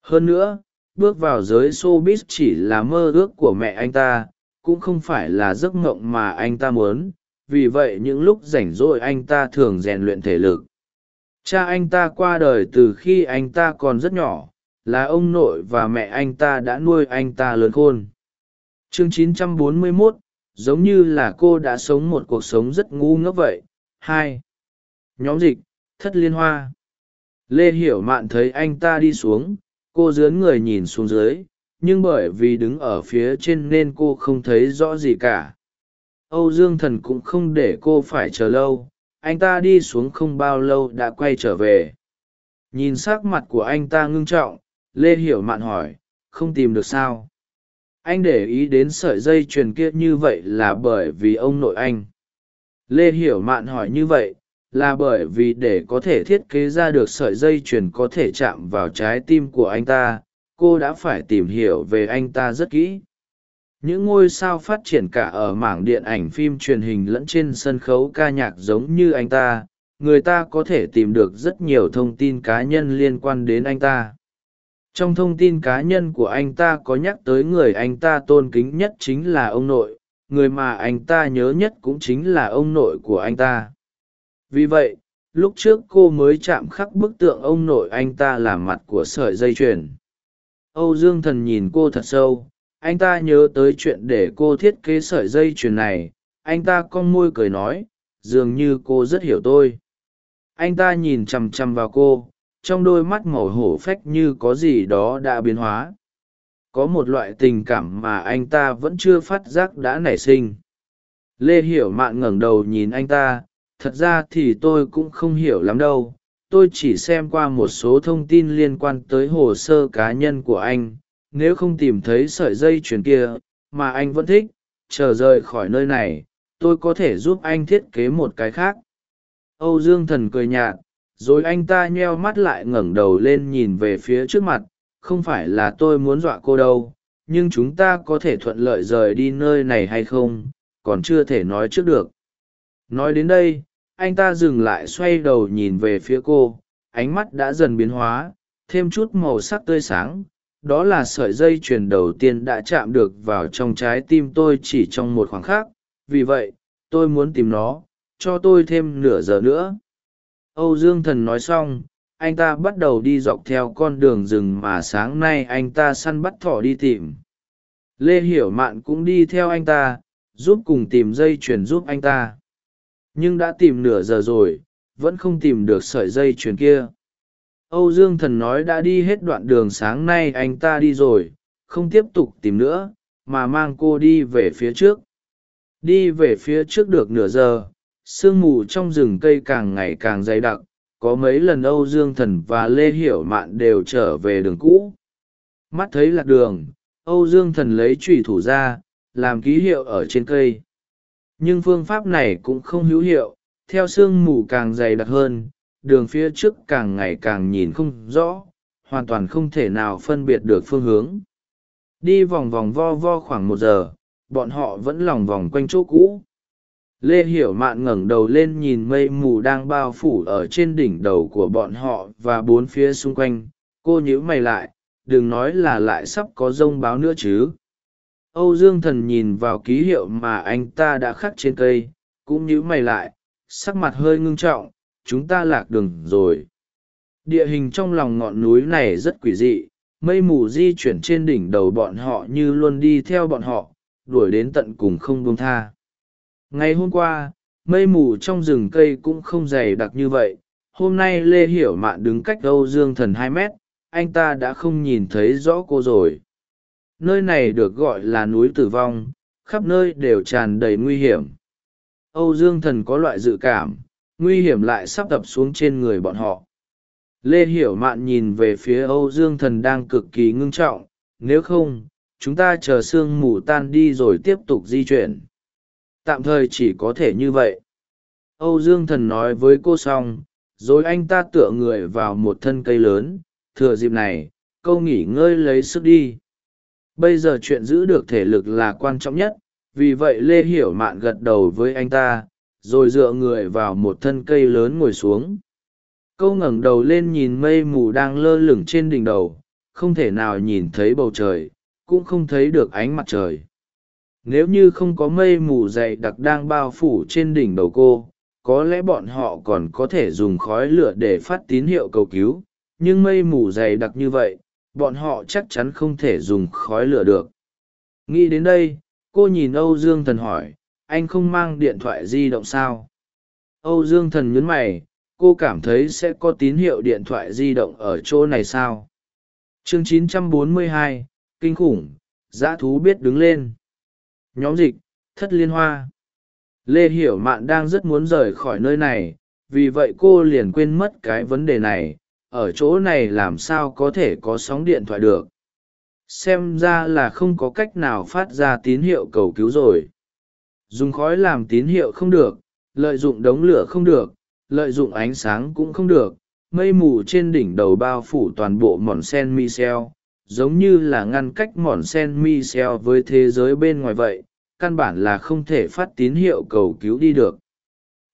Hơn nữa, bước vào giới showbiz chỉ là mơ ước của mẹ anh ta, cũng không phải là giấc mộng mà anh ta muốn vì vậy những lúc rảnh rỗi anh ta thường rèn luyện thể lực. Cha anh ta qua đời từ khi anh ta còn rất nhỏ là ông nội và mẹ anh ta đã nuôi anh ta lớn khôn. Chương 941, giống như là cô đã sống một cuộc sống rất ngu ngốc vậy. Hai. Nhóm dịch thất liên hoa. Lê hiểu mạn thấy anh ta đi xuống cô dướn người nhìn xuống dưới nhưng bởi vì đứng ở phía trên nên cô không thấy rõ gì cả âu dương thần cũng không để cô phải chờ lâu, anh ta đi xuống không bao lâu đã quay trở về. Nhìn s ắ c mặt của anh ta ngưng trọng, lê hiểu mạn hỏi, không tìm được sao? Anh để ý đến sợi dây chuyền kia như vậy là bởi vì ông nội anh. Lê hiểu mạn hỏi như vậy, là bởi vì để có thể thiết kế ra được sợi dây chuyền có thể chạm vào trái tim của anh ta, cô đã phải tìm hiểu về anh ta rất kỹ những ngôi sao phát triển cả ở mảng điện ảnh phim truyền hình lẫn trên sân khấu ca nhạc giống như anh ta, người ta có thể tìm được rất nhiều thông tin cá nhân liên quan đến anh ta. Trong thông tin cá nhân của anh ta có nhắc tới người anh ta tôn kính nhất chính là ông nội, người mà anh ta nhớ nhất cũng chính là ông nội của anh ta. Vì vậy, lúc trước cô mới chạm khắc bức tượng ông nội anh ta làm mặt của sợi dây chuyền. Âu dương thần nhìn cô thật sâu anh ta nhớ tới chuyện để cô thiết kế sợi dây chuyền này. Anh ta con môi cười nói, dường như cô rất hiểu tôi. Anh ta nhìn chằm chằm vào cô, trong đôi mắt màu hổ phách như có gì đó đã biến hóa. Có một loại tình cảm mà anh ta vẫn chưa phát giác đã nảy sinh. Lê hiểu mạn ngẩng đầu nhìn anh ta, thật ra thì tôi cũng không hiểu lắm đâu. Tôi chỉ xem qua một số thông tin liên quan tới hồ sơ cá nhân của anh nếu không tìm thấy sợi dây chuyền kia, mà anh vẫn thích, chờ rời khỏi nơi này, tôi có thể giúp anh thiết kế một cái khác. Âu dương thần cười nhạt, rồi anh ta nheo mắt lại ngẩng đầu lên nhìn về phía trước mặt, không phải là tôi muốn dọa cô đâu, nhưng chúng ta có thể thuận lợi rời đi nơi này hay không, còn chưa thể nói trước được. Nói đến đây, anh ta dừng lại xoay đầu nhìn về phía cô, ánh mắt đã dần biến hóa, thêm chút màu sắc tươi sáng đó là sợi dây chuyền đầu tiên đã chạm được vào trong trái tim tôi chỉ trong một khoảng khắc. Vì vậy, tôi muốn tìm nó, cho tôi thêm nửa giờ nữa. Âu dương thần nói xong, anh ta bắt đầu đi dọc theo con đường rừng mà sáng nay anh ta săn bắt thỏ đi tìm. Lê hiểu mạn cũng đi theo anh ta, giúp cùng tìm dây chuyền giúp anh ta. Nhưng đã tìm nửa giờ rồi, vẫn không tìm được sợi dây chuyền kia âu dương thần nói đã đi hết đoạn đường sáng nay anh ta đi rồi, không tiếp tục tìm nữa, mà mang cô đi về phía trước. Đi về phía trước được nửa giờ, sương mù trong rừng cây càng ngày càng dày đặc, có mấy lần âu dương thần và lê hiểu mạn đều trở về đường cũ. Mắt thấy lạc đường, âu dương thần lấy trùy thủ ra, làm ký hiệu ở trên cây. Nhưng phương pháp này cũng không hữu hiệu, theo sương mù càng dày đặc hơn đường phía trước càng ngày càng nhìn không rõ, hoàn toàn không thể nào phân biệt được phương hướng. Đi vòng vòng vo vo khoảng một giờ, bọn họ vẫn lòng vòng quanh chỗ cũ. Lê hiểu mạn ngẩng đầu lên nhìn mây mù đang bao phủ ở trên đỉnh đầu của bọn họ và bốn phía xung quanh. Cô nhíu mày lại, đừng nói là lại sắp có rông báo nữa chứ. Âu dương thần nhìn vào ký hiệu mà anh ta đã khắc trên cây, cũng nhíu mày lại, sắc mặt hơi ngưng trọng chúng ta lạc đường rồi. Địa hình trong lòng ngọn núi này rất quỷ dị, mây mù di chuyển trên đỉnh đầu bọn họ như luôn đi theo bọn họ, đuổi đến tận cùng không buông tha. Ngày hôm qua, mây mù trong rừng cây cũng không dày đặc như vậy, hôm nay lê hiểu mạn đứng cách âu dương thần hai mét, anh ta đã không nhìn thấy rõ cô rồi. Nơi này được gọi là núi tử vong, khắp nơi đều tràn đầy nguy hiểm. Âu dương thần có loại dự cảm nguy hiểm lại sắp tập xuống trên người bọn họ. Lê hiểu mạn nhìn về phía âu dương thần đang cực kỳ ngưng trọng, nếu không, chúng ta chờ sương mù tan đi rồi tiếp tục di chuyển. Tạm thời chỉ có thể như vậy. Âu dương thần nói với cô xong, rồi anh ta tựa người vào một thân cây lớn, thừa dịp này, câu nghỉ ngơi lấy sức đi. Bây giờ chuyện giữ được thể lực là quan trọng nhất, vì vậy lê hiểu mạn gật đầu với anh ta rồi dựa người vào một thân cây lớn ngồi xuống. Câu ngẩng đầu lên nhìn mây mù đang lơ lửng trên đỉnh đầu, không thể nào nhìn thấy bầu trời, cũng không thấy được ánh mặt trời. Nếu như không có mây mù dày đặc đang bao phủ trên đỉnh đầu cô, có lẽ bọn họ còn có thể dùng khói lửa để phát tín hiệu cầu cứu, nhưng mây mù dày đặc như vậy, bọn họ chắc chắn không thể dùng khói lửa được. Nghĩ đến đây, cô nhìn âu dương thần hỏi anh không mang điện thoại di động sao? Âu dương thần nhấn mày cô cảm thấy sẽ có tín hiệu điện thoại di động ở chỗ này sao? Chương 942, kinh khủng dã thú biết đứng lên. Nhóm dịch thất liên hoa. Lê hiểu mạn đang rất muốn rời khỏi nơi này vì vậy cô liền quên mất cái vấn đề này. Ở chỗ này làm sao có thể có sóng điện thoại được? Xem ra là không có cách nào phát ra tín hiệu cầu cứu rồi dùng khói làm tín hiệu không được, lợi dụng đống lửa không được, lợi dụng ánh sáng cũng không được. Mây mù trên đỉnh đầu bao phủ toàn bộ mòn sen michel, giống như là ngăn cách mòn sen michel với thế giới bên ngoài vậy, căn bản là không thể phát tín hiệu cầu cứu đi được.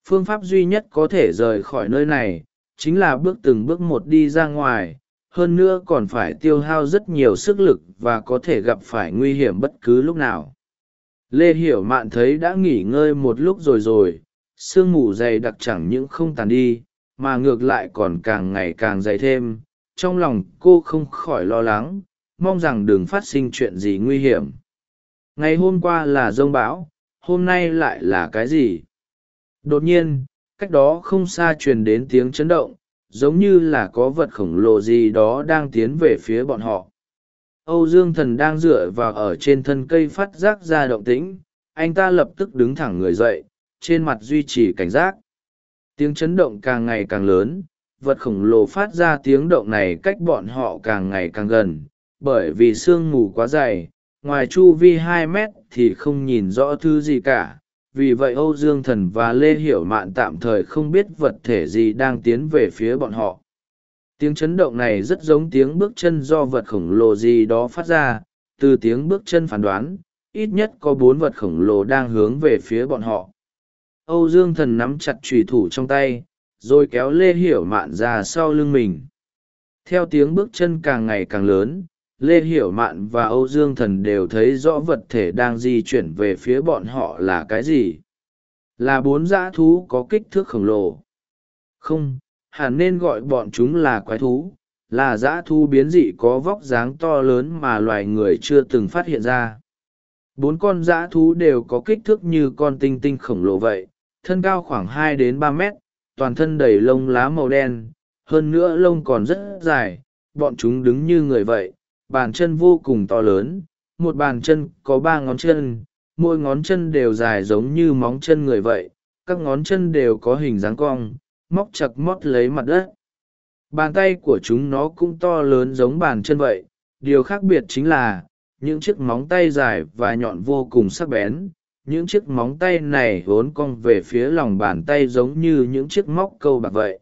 Phương pháp duy nhất có thể rời khỏi nơi này chính là bước từng bước một đi ra ngoài, hơn nữa còn phải tiêu hao rất nhiều sức lực và có thể gặp phải nguy hiểm bất cứ lúc nào lê hiểu mạn thấy đã nghỉ ngơi một lúc rồi rồi, sương mù dày đặc chẳng những không tàn đi, mà ngược lại còn càng ngày càng dày thêm. Trong lòng cô không khỏi lo lắng, mong rằng đừng phát sinh chuyện gì nguy hiểm. Ngày hôm qua là rông bão, hôm nay lại là cái gì? Đột nhiên, cách đó không xa truyền đến tiếng chấn động, giống như là có vật khổng lồ gì đó đang tiến về phía bọn họ âu dương thần đang dựa vào ở trên thân cây phát giác ra động tĩnh, anh ta lập tức đứng thẳng người dậy, trên mặt duy trì cảnh giác. Tiếng chấn động càng ngày càng lớn, vật khổng lồ phát ra tiếng động này cách bọn họ càng ngày càng gần, bởi vì sương mù quá dày, ngoài chu vi hai mét thì không nhìn rõ thứ gì cả. Vì vậy âu dương thần và lê hiểu mạn tạm thời không biết vật thể gì đang tiến về phía bọn họ tiếng chấn động này rất giống tiếng bước chân do vật khổng lồ gì đó phát ra, từ tiếng bước chân phán đoán, ít nhất có bốn vật khổng lồ đang hướng về phía bọn họ. Âu dương thần nắm chặt trùy thủ trong tay, rồi kéo lê hiểu mạn ra sau lưng mình. Theo tiếng bước chân càng ngày càng lớn, lê hiểu mạn và âu dương thần đều thấy rõ vật thể đang di chuyển về phía bọn họ là cái gì. Là bốn dã thú có kích thước khổng lồ. Không hẳn nên gọi bọn chúng là quái thú, là dã thú biến dị có vóc dáng to lớn mà loài người chưa từng phát hiện ra. Bốn con dã thú đều có kích thước như con tinh tinh khổng lồ vậy, thân cao khoảng hai đến ba mét, toàn thân đầy lông lá màu đen, hơn nữa lông còn rất dài, bọn chúng đứng như người vậy, bàn chân vô cùng to lớn, một bàn chân có ba ngón chân, mỗi ngón chân đều dài giống như móng chân người vậy, các ngón chân đều có hình dáng cong móc chặt mót lấy mặt đất. Bàn tay của chúng nó cũng to lớn giống bàn chân vậy. Điều khác biệt chính là, những chiếc móng tay dài và nhọn vô cùng sắc bén. Những chiếc móng tay này vốn cong về phía lòng bàn tay giống như những chiếc móc câu bạc vậy.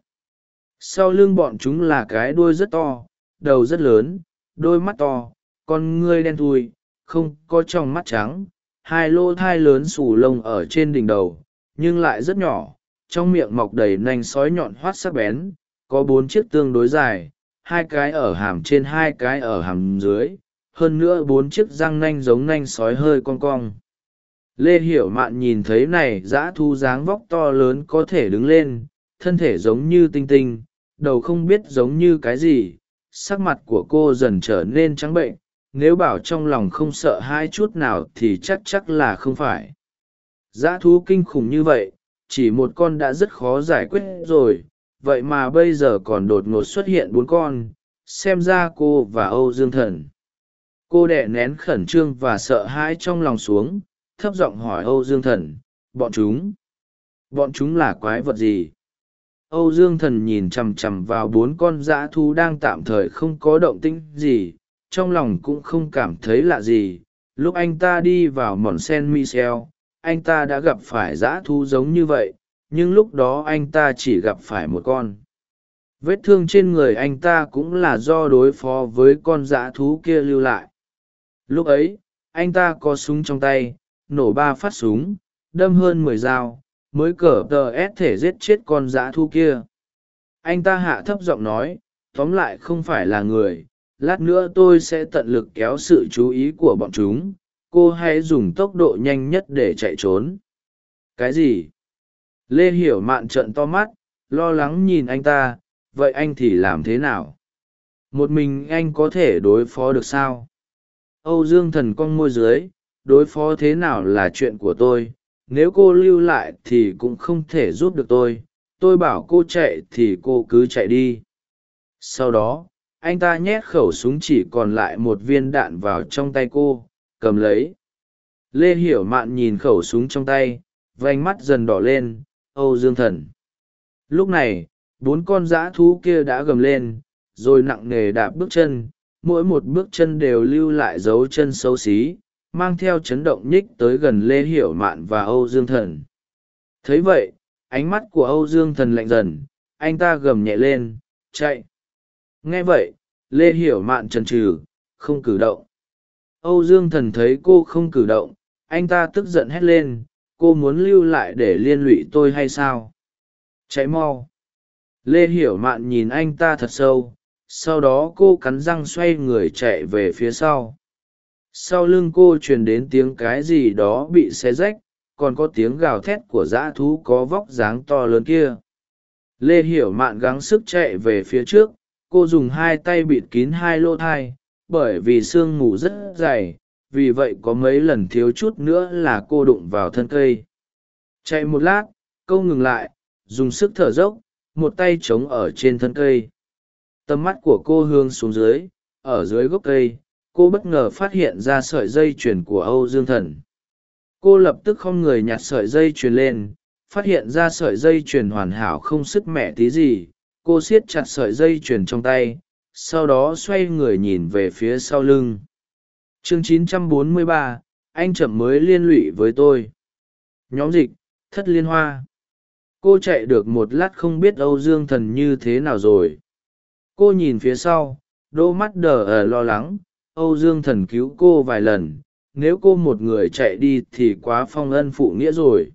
Sau lưng bọn chúng là cái đuôi rất to, đầu rất lớn, đôi mắt to, con ngươi đen thui, không có trong mắt trắng, hai lỗ thai lớn xù lông ở trên đỉnh đầu, nhưng lại rất nhỏ trong miệng mọc đầy nanh sói nhọn hoắt sắc bén, có bốn chiếc tương đối dài, hai cái ở hàm trên hai cái ở hàm dưới, hơn nữa bốn chiếc răng nanh giống nanh sói hơi cong cong. Lê hiểu mạn nhìn thấy này, dã thu dáng vóc to lớn có thể đứng lên, thân thể giống như tinh tinh, đầu không biết giống như cái gì, sắc mặt của cô dần trở nên trắng bệnh, nếu bảo trong lòng không sợ hai chút nào thì chắc chắc là không phải. Dã thú kinh khủng như vậy chỉ một con đã rất khó giải quyết rồi, vậy mà bây giờ còn đột ngột xuất hiện bốn con, xem ra cô và âu dương thần. Cô đẻ nén khẩn trương và sợ hãi trong lòng xuống, thấp giọng hỏi âu dương thần, bọn chúng bọn chúng là quái vật gì? Âu dương thần nhìn chằm chằm vào bốn con dã thú đang tạm thời không có động tĩnh gì, trong lòng cũng không cảm thấy lạ gì. Lúc anh ta đi vào mòn sen michel anh ta đã gặp phải dã thú giống như vậy, nhưng lúc đó anh ta chỉ gặp phải một con. Vết thương trên người anh ta cũng là do đối phó với con dã thú kia lưu lại. Lúc ấy, anh ta có súng trong tay, nổ ba phát súng, đâm hơn mười dao, mới cở tờ ép thể giết chết con dã thú kia. Anh ta hạ thấp giọng nói, tóm lại không phải là người, lát nữa tôi sẽ tận lực kéo sự chú ý của bọn chúng cô hãy dùng tốc độ nhanh nhất để chạy trốn. Cái gì? Lê hiểu mạn trận to mắt, lo lắng nhìn anh ta, vậy anh thì làm thế nào? Một mình anh có thể đối phó được sao? Âu dương thần cong môi dưới, đối phó thế nào là chuyện của tôi, nếu cô lưu lại thì cũng không thể giúp được tôi tôi bảo cô chạy thì cô cứ chạy đi. Sau đó, anh ta nhét khẩu súng chỉ còn lại một viên đạn vào trong tay cô cầm lấy. Lê hiểu mạn nhìn khẩu súng trong tay, vành mắt dần đỏ lên, âu dương thần. Lúc này, bốn con dã thú kia đã gầm lên, rồi nặng nề đạp bước chân, mỗi một bước chân đều lưu lại dấu chân xấu xí, mang theo chấn động nhích tới gần lê hiểu mạn và âu dương thần. Thấy vậy, ánh mắt của âu dương thần lạnh dần, anh ta gầm nhẹ lên, chạy! Nghe vậy, lê hiểu mạn trần trừ không cử động âu dương thần thấy cô không cử động, anh ta tức giận hét lên, cô muốn lưu lại để liên lụy tôi hay sao? Cháy mau. Lê hiểu mạn nhìn anh ta thật sâu, sau đó cô cắn răng xoay người chạy về phía sau. Sau lưng cô truyền đến tiếng cái gì đó bị xé rách, còn có tiếng gào thét của dã thú có vóc dáng to lớn kia. Lê hiểu mạn gắng sức chạy về phía trước, cô dùng hai tay bịt kín hai lỗ thai bởi vì sương mù rất dày, vì vậy có mấy lần thiếu chút nữa là cô đụng vào thân cây. Chạy một lát, câu ngừng lại, dùng sức thở dốc, một tay trống ở trên thân cây. Tầm mắt của cô hướng xuống dưới, ở dưới gốc cây, cô bất ngờ phát hiện ra sợi dây chuyền của âu dương thần. Cô lập tức không người nhặt sợi dây chuyền lên, phát hiện ra sợi dây chuyền hoàn hảo không sức mẻ tí gì, cô siết chặt sợi dây chuyền trong tay sau đó xoay người nhìn về phía sau lưng. Chương 943, anh chậm mới liên lụy với tôi. Nhóm dịch thất liên hoa. Cô chạy được một lát không biết âu dương thần như thế nào rồi. Cô nhìn phía sau đôi mắt đờ ở lo lắng. Âu dương thần cứu cô vài lần. Nếu cô một người chạy đi thì quá phong ân phụ nghĩa rồi.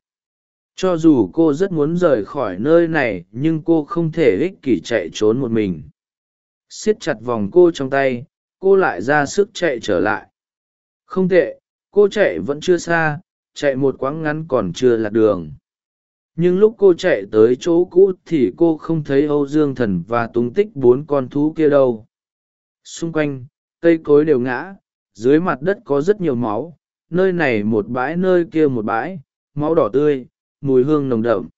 Cho dù cô rất muốn rời khỏi nơi này nhưng cô không thể ích kỷ chạy trốn một mình siết chặt vòng cô trong tay, cô lại ra sức chạy trở lại. Không tệ, cô chạy vẫn chưa xa, chạy một quãng ngắn còn chưa lạc đường. Nhưng lúc cô chạy tới chỗ cũ thì cô không thấy âu dương thần và tung tích bốn con thú kia đâu. Xung quanh, cây cối đều ngã, dưới mặt đất có rất nhiều máu, nơi này một bãi, nơi kia một bãi, máu đỏ tươi, mùi hương nồng đậm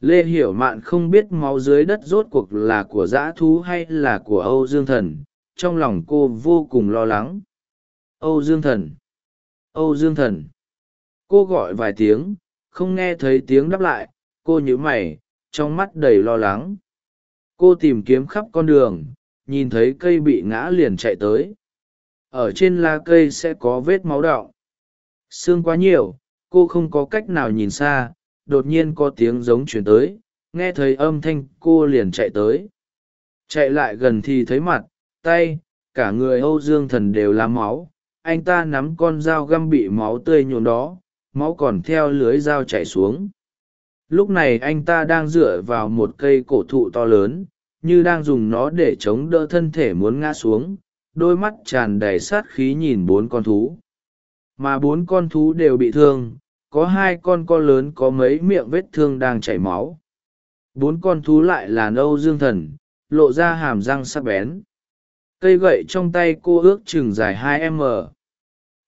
lê hiểu mạn không biết máu dưới đất rốt cuộc là của dã thú hay là của âu dương thần, trong lòng cô vô cùng lo lắng. Âu dương thần. Âu dương thần. Cô gọi vài tiếng, không nghe thấy tiếng đáp lại, cô nhíu mày, trong mắt đầy lo lắng. Cô tìm kiếm khắp con đường, nhìn thấy cây bị ngã liền chạy tới. Ở trên lá cây sẽ có vết máu đọng sương quá nhiều, cô không có cách nào nhìn xa đột nhiên có tiếng giống chuyển tới, nghe thấy âm thanh cô liền chạy tới. Chạy lại gần thì thấy mặt, tay, cả người âu dương thần đều là máu, anh ta nắm con dao găm bị máu tươi nhuộm đó, máu còn theo lưới dao chảy xuống. Lúc này anh ta đang dựa vào một cây cổ thụ to lớn, như đang dùng nó để chống đỡ thân thể muốn ngã xuống, đôi mắt tràn đầy sát khí nhìn bốn con thú. Mà bốn con thú đều bị thương có hai con co lớn có mấy miệng vết thương đang chảy máu. Bốn con thú lại là nâu dương thần, lộ ra hàm răng sắc bén. Cây gậy trong tay cô ước chừng dài hai m.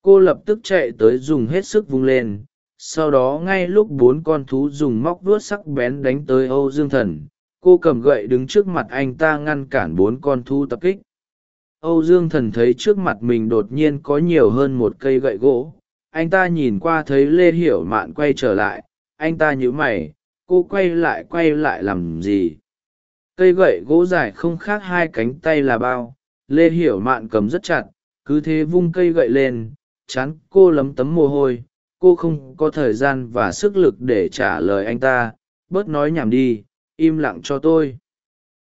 Cô lập tức chạy tới dùng hết sức vung lên, sau đó ngay lúc bốn con thú dùng móc vuốt sắc bén đánh tới âu dương thần, cô cầm gậy đứng trước mặt anh ta ngăn cản bốn con thú tập kích. Âu dương thần thấy trước mặt mình đột nhiên có nhiều hơn một cây gậy gỗ anh ta nhìn qua thấy lê hiểu mạn quay trở lại, anh ta nhíu mày, cô quay lại quay lại làm gì? Cây gậy gỗ dài không khác hai cánh tay là bao. Lê hiểu mạn cầm rất chặt, cứ thế vung cây gậy lên, chán cô lấm tấm mồ hôi. Cô không có thời gian và sức lực để trả lời anh ta, bớt nói nhảm đi, im lặng cho tôi.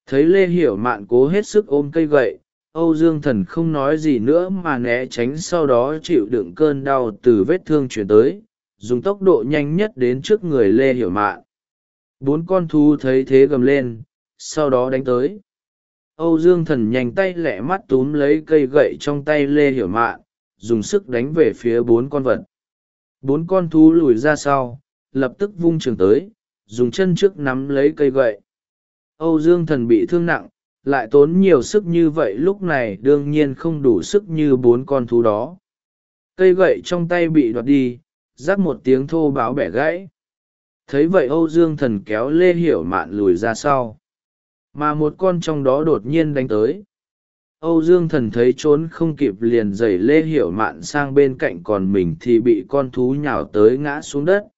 Thấy lê hiểu mạn cố hết sức ôm cây gậy âu dương thần không nói gì nữa mà né tránh sau đó chịu đựng cơn đau từ vết thương chuyển tới, dùng tốc độ nhanh nhất đến trước người lê hiểu mạn. Bốn con thú thấy thế gầm lên, sau đó đánh tới. Âu dương thần nhanh tay lẹ mắt túm lấy cây gậy trong tay lê hiểu mạn, dùng sức đánh về phía bốn con vật. Bốn con thú lùi ra sau, lập tức vung trường tới, dùng chân trước nắm lấy cây gậy. Âu dương thần bị thương nặng lại tốn nhiều sức như vậy lúc này đương nhiên không đủ sức như bốn con thú đó. Cây gậy trong tay bị đoạt đi, rắc một tiếng thô báo bẻ gãy. Thấy vậy âu dương thần kéo lê hiểu mạn lùi ra sau. Mà một con trong đó đột nhiên đánh tới. Âu dương thần thấy trốn không kịp liền giày lê hiểu mạn sang bên cạnh còn mình thì bị con thú nhào tới ngã xuống đất.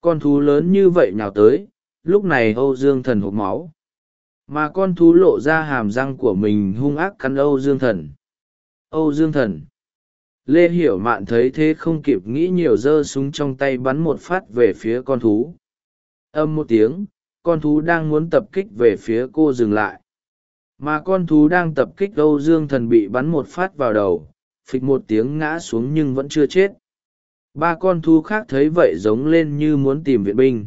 Con thú lớn như vậy nhào tới, lúc này âu dương thần hộp máu mà con thú lộ ra hàm răng của mình hung ác cắn âu dương thần. Âu dương thần. Lê hiểu mạn thấy thế không kịp nghĩ nhiều giơ súng trong tay bắn một phát về phía con thú. Âm một tiếng, con thú đang muốn tập kích về phía cô dừng lại. Mà con thú đang tập kích âu dương thần bị bắn một phát vào đầu, phịch một tiếng ngã xuống nhưng vẫn chưa chết. Ba con thú khác thấy vậy giống lên như muốn tìm viện binh.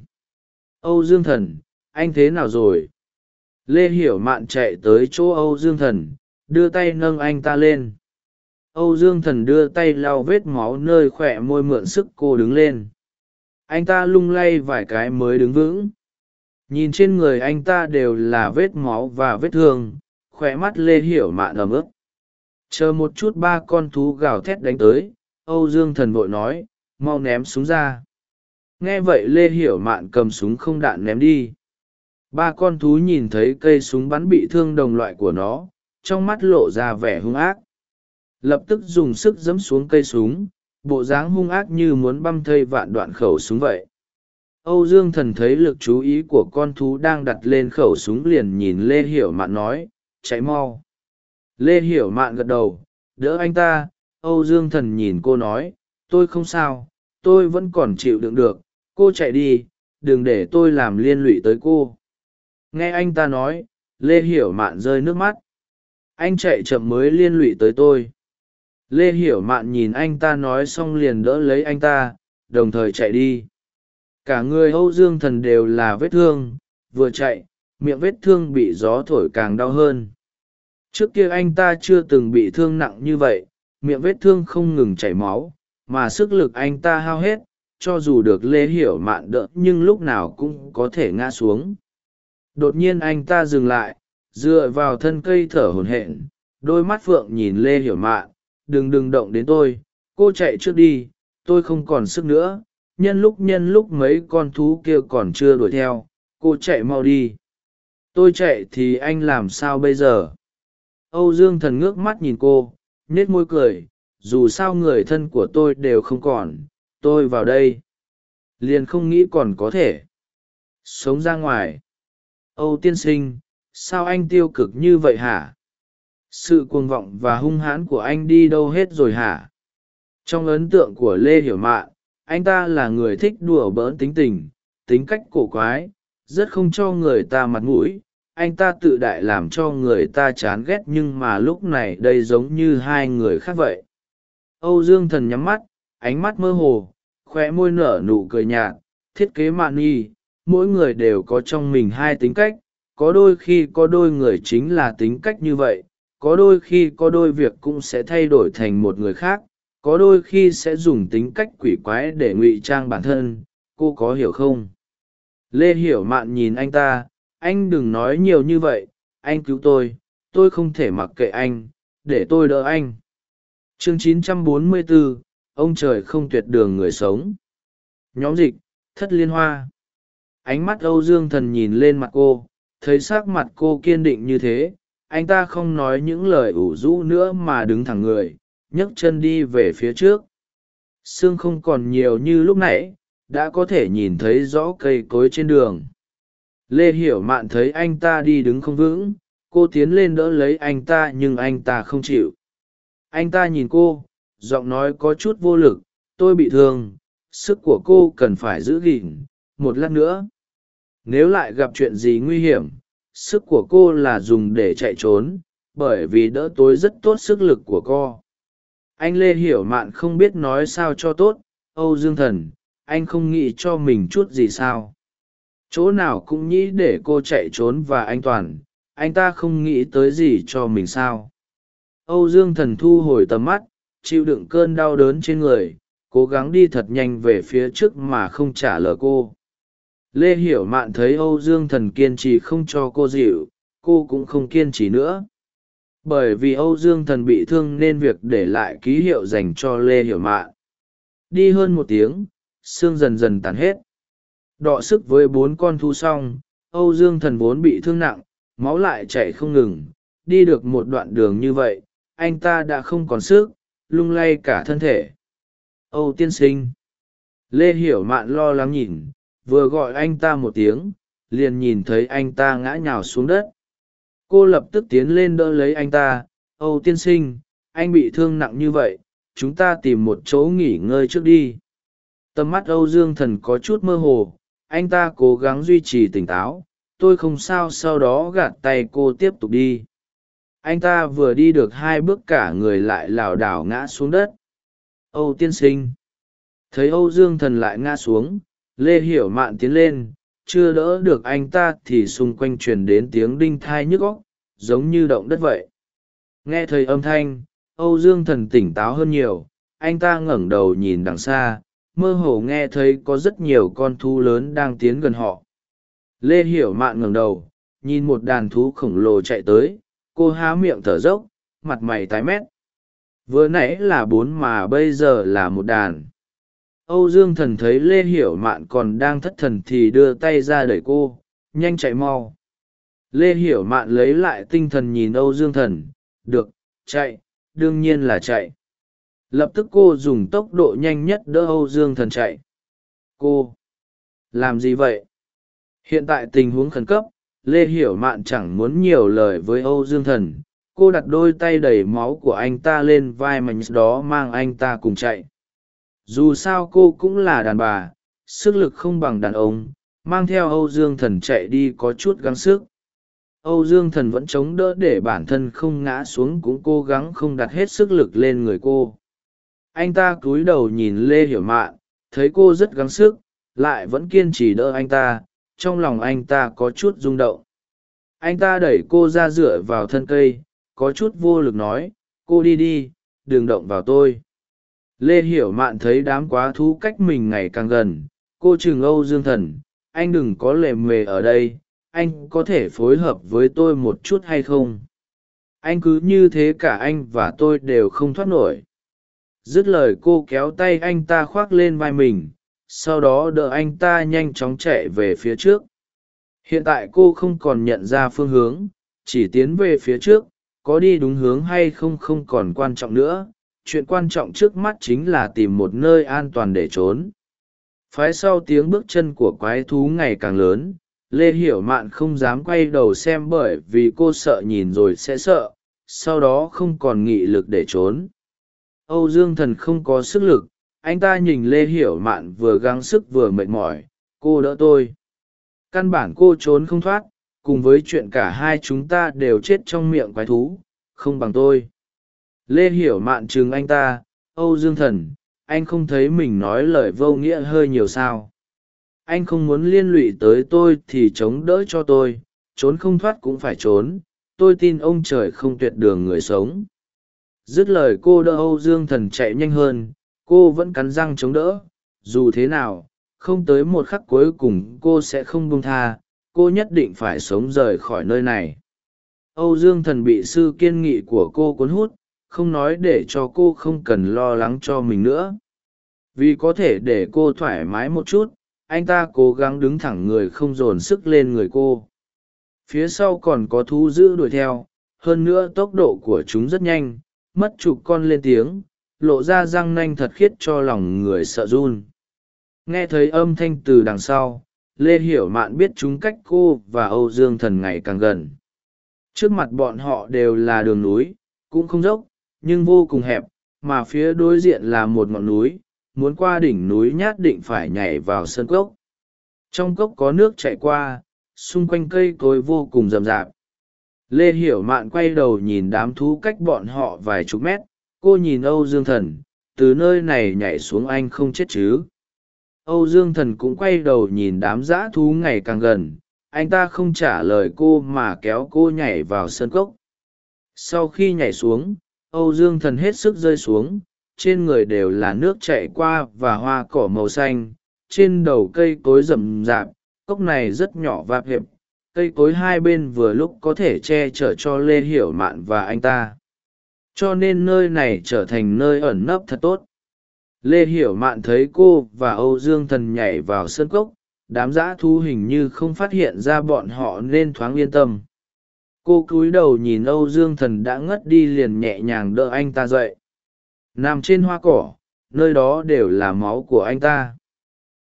Âu dương thần, anh thế nào rồi? Lê hiểu mạn chạy tới chỗ âu dương thần, đưa tay nâng anh ta lên. Âu dương thần đưa tay lau vết máu nơi khỏe môi mượn sức cô đứng lên. Anh ta lung lay vài cái mới đứng vững. Nhìn trên người anh ta đều là vết máu và vết thương, khỏe mắt lê hiểu mạn ấm ức. Chờ một chút ba con thú gào thét đánh tới, âu dương thần vội nói, mau ném súng ra. Nghe vậy lê hiểu mạn cầm súng không đạn ném đi ba con thú nhìn thấy cây súng bắn bị thương đồng loại của nó, trong mắt lộ ra vẻ hung ác. Lập tức dùng sức dẫm xuống cây súng, bộ dáng hung ác như muốn băm thây vạn đoạn khẩu súng vậy. Âu dương thần thấy lực chú ý của con thú đang đặt lên khẩu súng liền nhìn lê hiểu mạn nói, chạy mau. Lê hiểu mạn gật đầu, đỡ anh ta. Âu dương thần nhìn cô nói, tôi không sao, tôi vẫn còn chịu đựng được, cô chạy đi, đừng để tôi làm liên lụy tới cô nghe anh ta nói, lê hiểu mạn rơi nước mắt. Anh chạy chậm mới liên lụy tới tôi. Lê hiểu mạn nhìn anh ta nói xong liền đỡ lấy anh ta, đồng thời chạy đi. Cả người âu dương thần đều là vết thương, vừa chạy, miệng vết thương bị gió thổi càng đau hơn. Trước kia anh ta chưa từng bị thương nặng như vậy, miệng vết thương không ngừng chảy máu, mà sức lực anh ta hao hết, cho dù được lê hiểu mạn đỡ nhưng lúc nào cũng có thể ngã xuống đột nhiên anh ta dừng lại, dựa vào thân cây thở hổn hển, đôi mắt phượng nhìn lê hiểu mạn, đừng đừng động đến tôi, cô chạy trước đi, tôi không còn sức nữa, nhân lúc nhân lúc mấy con thú kia còn chưa đuổi theo, cô chạy mau đi. Tôi chạy thì anh làm sao bây giờ? Âu dương thần ngước mắt nhìn cô nết môi cười, dù sao người thân của tôi đều không còn, tôi vào đây, liền không nghĩ còn có thể sống ra ngoài âu tiên sinh, sao anh tiêu cực như vậy hả? Sự cuồng vọng và hung hãn của anh đi đâu hết rồi hả? Trong ấn tượng của lê hiểu mạn anh ta là người thích đùa bỡn tính tình, tính cách cổ quái, rất không cho người ta mặt mũi. Anh ta tự đại làm cho người ta chán ghét nhưng mà lúc này đây giống như hai người khác vậy. Âu dương thần nhắm mắt, ánh mắt mơ hồ khoe môi nở nụ cười nhạt, thiết kế mạn nghi mỗi người đều có trong mình hai tính cách có đôi khi có đôi người chính là tính cách như vậy có đôi khi có đôi việc cũng sẽ thay đổi thành một người khác có đôi khi sẽ dùng tính cách quỷ quái để ngụy trang bản thân cô có hiểu không? Lê hiểu mạn nhìn anh ta anh đừng nói nhiều như vậy anh cứu tôi tôi không thể mặc kệ anh để tôi đỡ anh. Chương 944, ông trời không tuyệt đường người sống. Nhóm dịch thất liên hoa ánh mắt âu dương thần nhìn lên mặt cô, thấy s ắ c mặt cô kiên định như thế, anh ta không nói những lời ủ rũ nữa mà đứng thẳng người, nhấc chân đi về phía trước. Sương không còn nhiều như lúc nãy, đã có thể nhìn thấy rõ cây cối trên đường. Lê hiểu mạn thấy anh ta đi đứng không vững, cô tiến lên đỡ lấy anh ta nhưng anh ta không chịu. Anh ta nhìn cô, giọng nói có chút vô lực, tôi bị thương, sức của cô cần phải giữ gìn, một lát nữa nếu lại gặp chuyện gì nguy hiểm, sức của cô là dùng để chạy trốn, bởi vì đỡ tối rất tốt sức lực của cô anh lê hiểu mạn không biết nói sao cho tốt, âu dương thần, anh không nghĩ cho mình chút gì sao. Chỗ nào cũng nghĩ để cô chạy trốn và anh toàn, anh ta không nghĩ tới gì cho mình sao. Âu dương thần thu hồi tầm mắt, chịu đựng cơn đau đớn trên người, cố gắng đi thật nhanh về phía trước mà không trả lời cô lê hiểu mạn thấy âu dương thần kiên trì không cho cô dịu, cô cũng không kiên trì nữa. Bởi vì âu dương thần bị thương nên việc để lại ký hiệu dành cho lê hiểu mạn. Đi hơn một tiếng, xương dần dần tàn hết. Đọ sức với bốn con thu xong, âu dương thần vốn bị thương nặng, máu lại chảy không ngừng. Đi được một đoạn đường như vậy, anh ta đã không còn sức, lung lay cả thân thể. Âu tiên sinh. Lê hiểu mạn lo lắng nhìn vừa gọi anh ta một tiếng, liền nhìn thấy anh ta ngã nhào xuống đất. Cô lập tức tiến lên đỡ lấy anh ta, âu tiên sinh, anh bị thương nặng như vậy, chúng ta tìm một chỗ nghỉ ngơi trước đi. Tầm mắt âu dương thần có chút mơ hồ, anh ta cố gắng duy trì tỉnh táo, tôi không sao, sau đó gạt tay cô tiếp tục đi. Anh ta vừa đi được hai bước cả người lại lảo đảo ngã xuống đất. Âu tiên sinh. Thấy âu dương thần lại ngã xuống lê hiểu mạn tiến lên, chưa đỡ được anh ta thì xung quanh truyền đến tiếng đinh thai nhức óc, giống như động đất vậy. Nghe thấy âm thanh, âu dương thần tỉnh táo hơn nhiều, anh ta ngẩng đầu nhìn đằng xa, mơ hồ nghe thấy có rất nhiều con thú lớn đang tiến gần họ. Lê hiểu mạn ngẩng đầu, nhìn một đàn thú khổng lồ chạy tới, cô há miệng thở dốc, mặt mày tái mét. Vừa nãy là bốn mà bây giờ là một đàn âu dương thần thấy lê hiểu mạn còn đang thất thần thì đưa tay ra đẩy cô, nhanh chạy mau. Lê hiểu mạn lấy lại tinh thần nhìn âu dương thần, được, chạy, đương nhiên là chạy. Lập tức cô dùng tốc độ nhanh nhất đỡ âu dương thần chạy. Cô, làm gì vậy? Hiện tại tình huống khẩn cấp, lê hiểu mạn chẳng muốn nhiều lời với âu dương thần. Cô đặt đôi tay đầy máu của anh ta lên vai mình đó mang anh ta cùng chạy dù sao cô cũng là đàn bà, sức lực không bằng đàn ông, mang theo âu dương thần chạy đi có chút gắng sức. Âu dương thần vẫn chống đỡ để bản thân không ngã xuống cũng cố gắng không đặt hết sức lực lên người cô. Anh ta cúi đầu nhìn lê hiểu mạn, thấy cô rất gắng sức, lại vẫn kiên trì đỡ anh ta, trong lòng anh ta có chút rung động. Anh ta đẩy cô ra dựa vào thân cây, có chút vô lực nói, cô đi đi, đừng động vào tôi lê hiểu mạn thấy đám quá thú cách mình ngày càng gần, cô Trường âu dương thần, anh đừng có lề mề ở đây, anh có thể phối hợp với tôi một chút hay không? Anh cứ như thế cả anh và tôi đều không thoát nổi. Dứt lời cô kéo tay anh ta khoác lên vai mình, sau đó đỡ anh ta nhanh chóng chạy về phía trước. Hiện tại cô không còn nhận ra phương hướng, chỉ tiến về phía trước, có đi đúng hướng hay không không còn quan trọng nữa chuyện quan trọng trước mắt chính là tìm một nơi an toàn để trốn. Phái sau tiếng bước chân của quái thú ngày càng lớn, lê hiểu mạn không dám quay đầu xem bởi vì cô sợ nhìn rồi sẽ sợ, sau đó không còn nghị lực để trốn. Âu dương thần không có sức lực, anh ta nhìn lê hiểu mạn vừa gắng sức vừa mệt mỏi, cô đỡ tôi. Căn bản cô trốn không thoát, cùng với chuyện cả hai chúng ta đều chết trong miệng quái thú, không bằng tôi lê hiểu mạn chừng anh ta, âu dương thần, anh không thấy mình nói lời vô nghĩa hơi nhiều sao? Anh không muốn liên lụy tới tôi thì chống đỡ cho tôi, trốn không thoát cũng phải trốn, tôi tin ông trời không tuyệt đường người sống. Dứt lời cô đỡ âu dương thần chạy nhanh hơn, cô vẫn cắn răng chống đỡ, dù thế nào, không tới một khắc cuối cùng cô sẽ không buông tha, cô nhất định phải sống rời khỏi nơi này. Âu dương thần bị sư kiên nghị của cô cuốn hút không nói để cho cô không cần lo lắng cho mình nữa. Vì có thể để cô thoải mái một chút, anh ta cố gắng đứng thẳng người không dồn sức lên người cô. Phía sau còn có thú dữ đuổi theo, hơn nữa tốc độ của chúng rất nhanh, mất chục con lên tiếng, lộ ra răng nanh thật khiết cho lòng người sợ run. Nghe thấy âm thanh từ đằng sau, lê hiểu mạn biết chúng cách cô và âu dương thần ngày càng gần. Trước mặt bọn họ đều là đường núi, cũng không dốc nhưng vô cùng hẹp, mà phía đối diện là một ngọn núi, muốn qua đỉnh núi nhát định phải nhảy vào sân cốc. Trong cốc có nước chạy qua, xung quanh cây cối vô cùng rậm rạp. Lê hiểu mạn quay đầu nhìn đám thú cách bọn họ vài chục mét, cô nhìn âu dương thần, từ nơi này nhảy xuống anh không chết chứ. Âu dương thần cũng quay đầu nhìn đám dã thú ngày càng gần, anh ta không trả lời cô mà kéo cô nhảy vào sân cốc. Sau khi nhảy xuống âu dương thần hết sức rơi xuống trên người đều là nước chảy qua và hoa cỏ màu xanh trên đầu cây cối rậm rạp cốc này rất nhỏ và hẹp, cây cối hai bên vừa lúc có thể che chở cho lê hiểu mạn và anh ta. Cho nên nơi này trở thành nơi ẩn nấp thật tốt. Lê hiểu mạn thấy cô và âu dương thần nhảy vào sân cốc đám dã thu hình như không phát hiện ra bọn họ nên thoáng yên tâm cô cúi đầu nhìn âu dương thần đã ngất đi liền nhẹ nhàng đỡ anh ta dậy. Nằm trên hoa cỏ, nơi đó đều là máu của anh ta.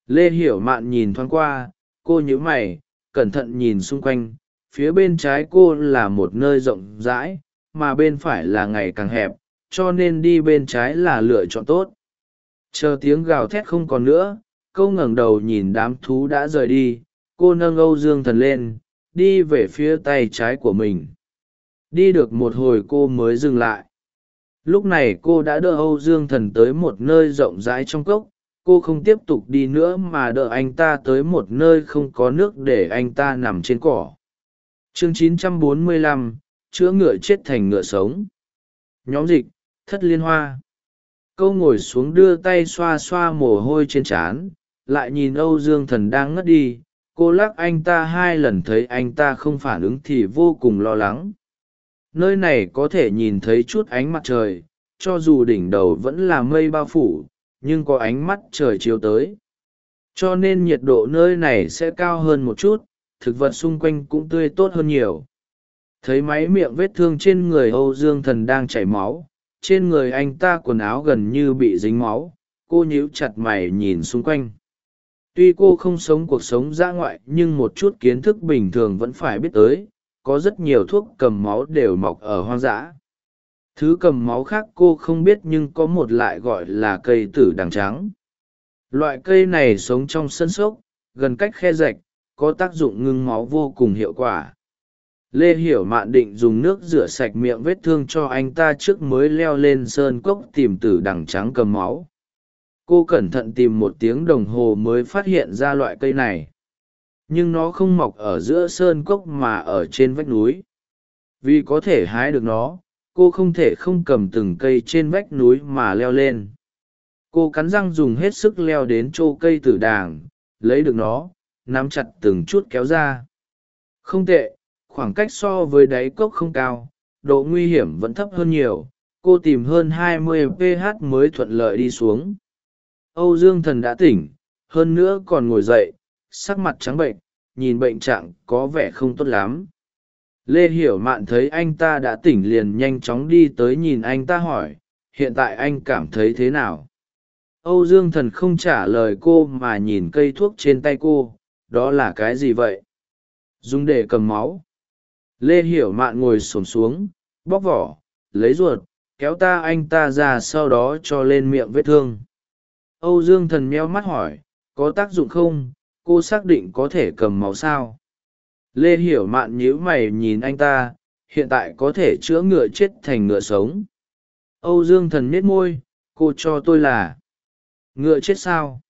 Lê hiểu mạn nhìn thoáng qua, cô nhíu mày, cẩn thận nhìn xung quanh. Phía bên trái cô là một nơi rộng rãi, mà bên phải là ngày càng hẹp, cho nên đi bên trái là lựa chọn tốt. Chờ tiếng gào thét không còn nữa câu ngẩng đầu nhìn đám thú đã rời đi. Cô nâng âu dương thần lên đi về phía tay trái của mình. Đi được một hồi cô mới dừng lại. Lúc này cô đã đỡ âu dương thần tới một nơi rộng rãi trong cốc. Cô không tiếp tục đi nữa mà đỡ anh ta tới một nơi không có nước để anh ta nằm trên cỏ. Chương 945, chữa ngựa chết thành ngựa sống. Nhóm dịch thất liên hoa. Câu ngồi xuống đưa tay xoa xoa mồ hôi trên trán lại nhìn âu dương thần đang ngất đi cô lắc anh ta hai lần thấy anh ta không phản ứng thì vô cùng lo lắng. Nơi này có thể nhìn thấy chút ánh mặt trời, cho dù đỉnh đầu vẫn là mây bao phủ, nhưng có ánh mắt trời chiếu tới. Cho nên nhiệt độ nơi này sẽ cao hơn một chút, thực vật xung quanh cũng tươi tốt hơn nhiều. Thấy máy miệng vết thương trên người âu dương thần đang chảy máu, trên người anh ta quần áo gần như bị dính máu, cô nhíu chặt mày nhìn xung quanh tuy cô không sống cuộc sống dã ngoại, nhưng một chút kiến thức bình thường vẫn phải biết tới, có rất nhiều thuốc cầm máu đều mọc ở hoang dã. Thứ cầm máu khác cô không biết nhưng có một lại gọi là cây tử đằng trắng. Loại cây này sống trong sân sốc, gần cách khe rạch, có tác dụng ngưng máu vô cùng hiệu quả. Lê hiểu mạn định dùng nước rửa sạch miệng vết thương cho anh ta trước mới leo lên sơn cốc tìm tử đằng trắng cầm máu cô cẩn thận tìm một tiếng đồng hồ mới phát hiện ra loại cây này. Nhưng nó không mọc ở giữa sơn cốc mà ở trên vách núi. Vì có thể hái được nó, cô không thể không cầm từng cây trên vách núi mà leo lên. Cô cắn răng dùng hết sức leo đến chỗ cây tử đàng, lấy được nó, nắm chặt từng chút kéo ra. Không tệ, khoảng cách so với đáy cốc không cao, độ nguy hiểm vẫn thấp hơn nhiều. Cô tìm hơn 20 ph mới thuận lợi đi xuống âu dương thần đã tỉnh, hơn nữa còn ngồi dậy, sắc mặt trắng bệnh, nhìn bệnh trạng có vẻ không tốt lắm. Lê hiểu mạn thấy anh ta đã tỉnh liền nhanh chóng đi tới nhìn anh ta hỏi, hiện tại anh cảm thấy thế nào? Âu dương thần không trả lời cô mà nhìn cây thuốc trên tay cô, đó là cái gì vậy? Dùng để cầm máu. Lê hiểu mạn ngồi xổm xuống, bóc vỏ, lấy ruột, kéo ta anh ta ra sau đó cho lên miệng vết thương âu dương thần meo mắt hỏi, có tác dụng không? Cô xác định có thể cầm máu sao? Lê hiểu mạn nhíu mày nhìn anh ta, hiện tại có thể chữa ngựa chết thành ngựa sống. Âu dương thần miết môi, cô cho tôi là ngựa chết sao?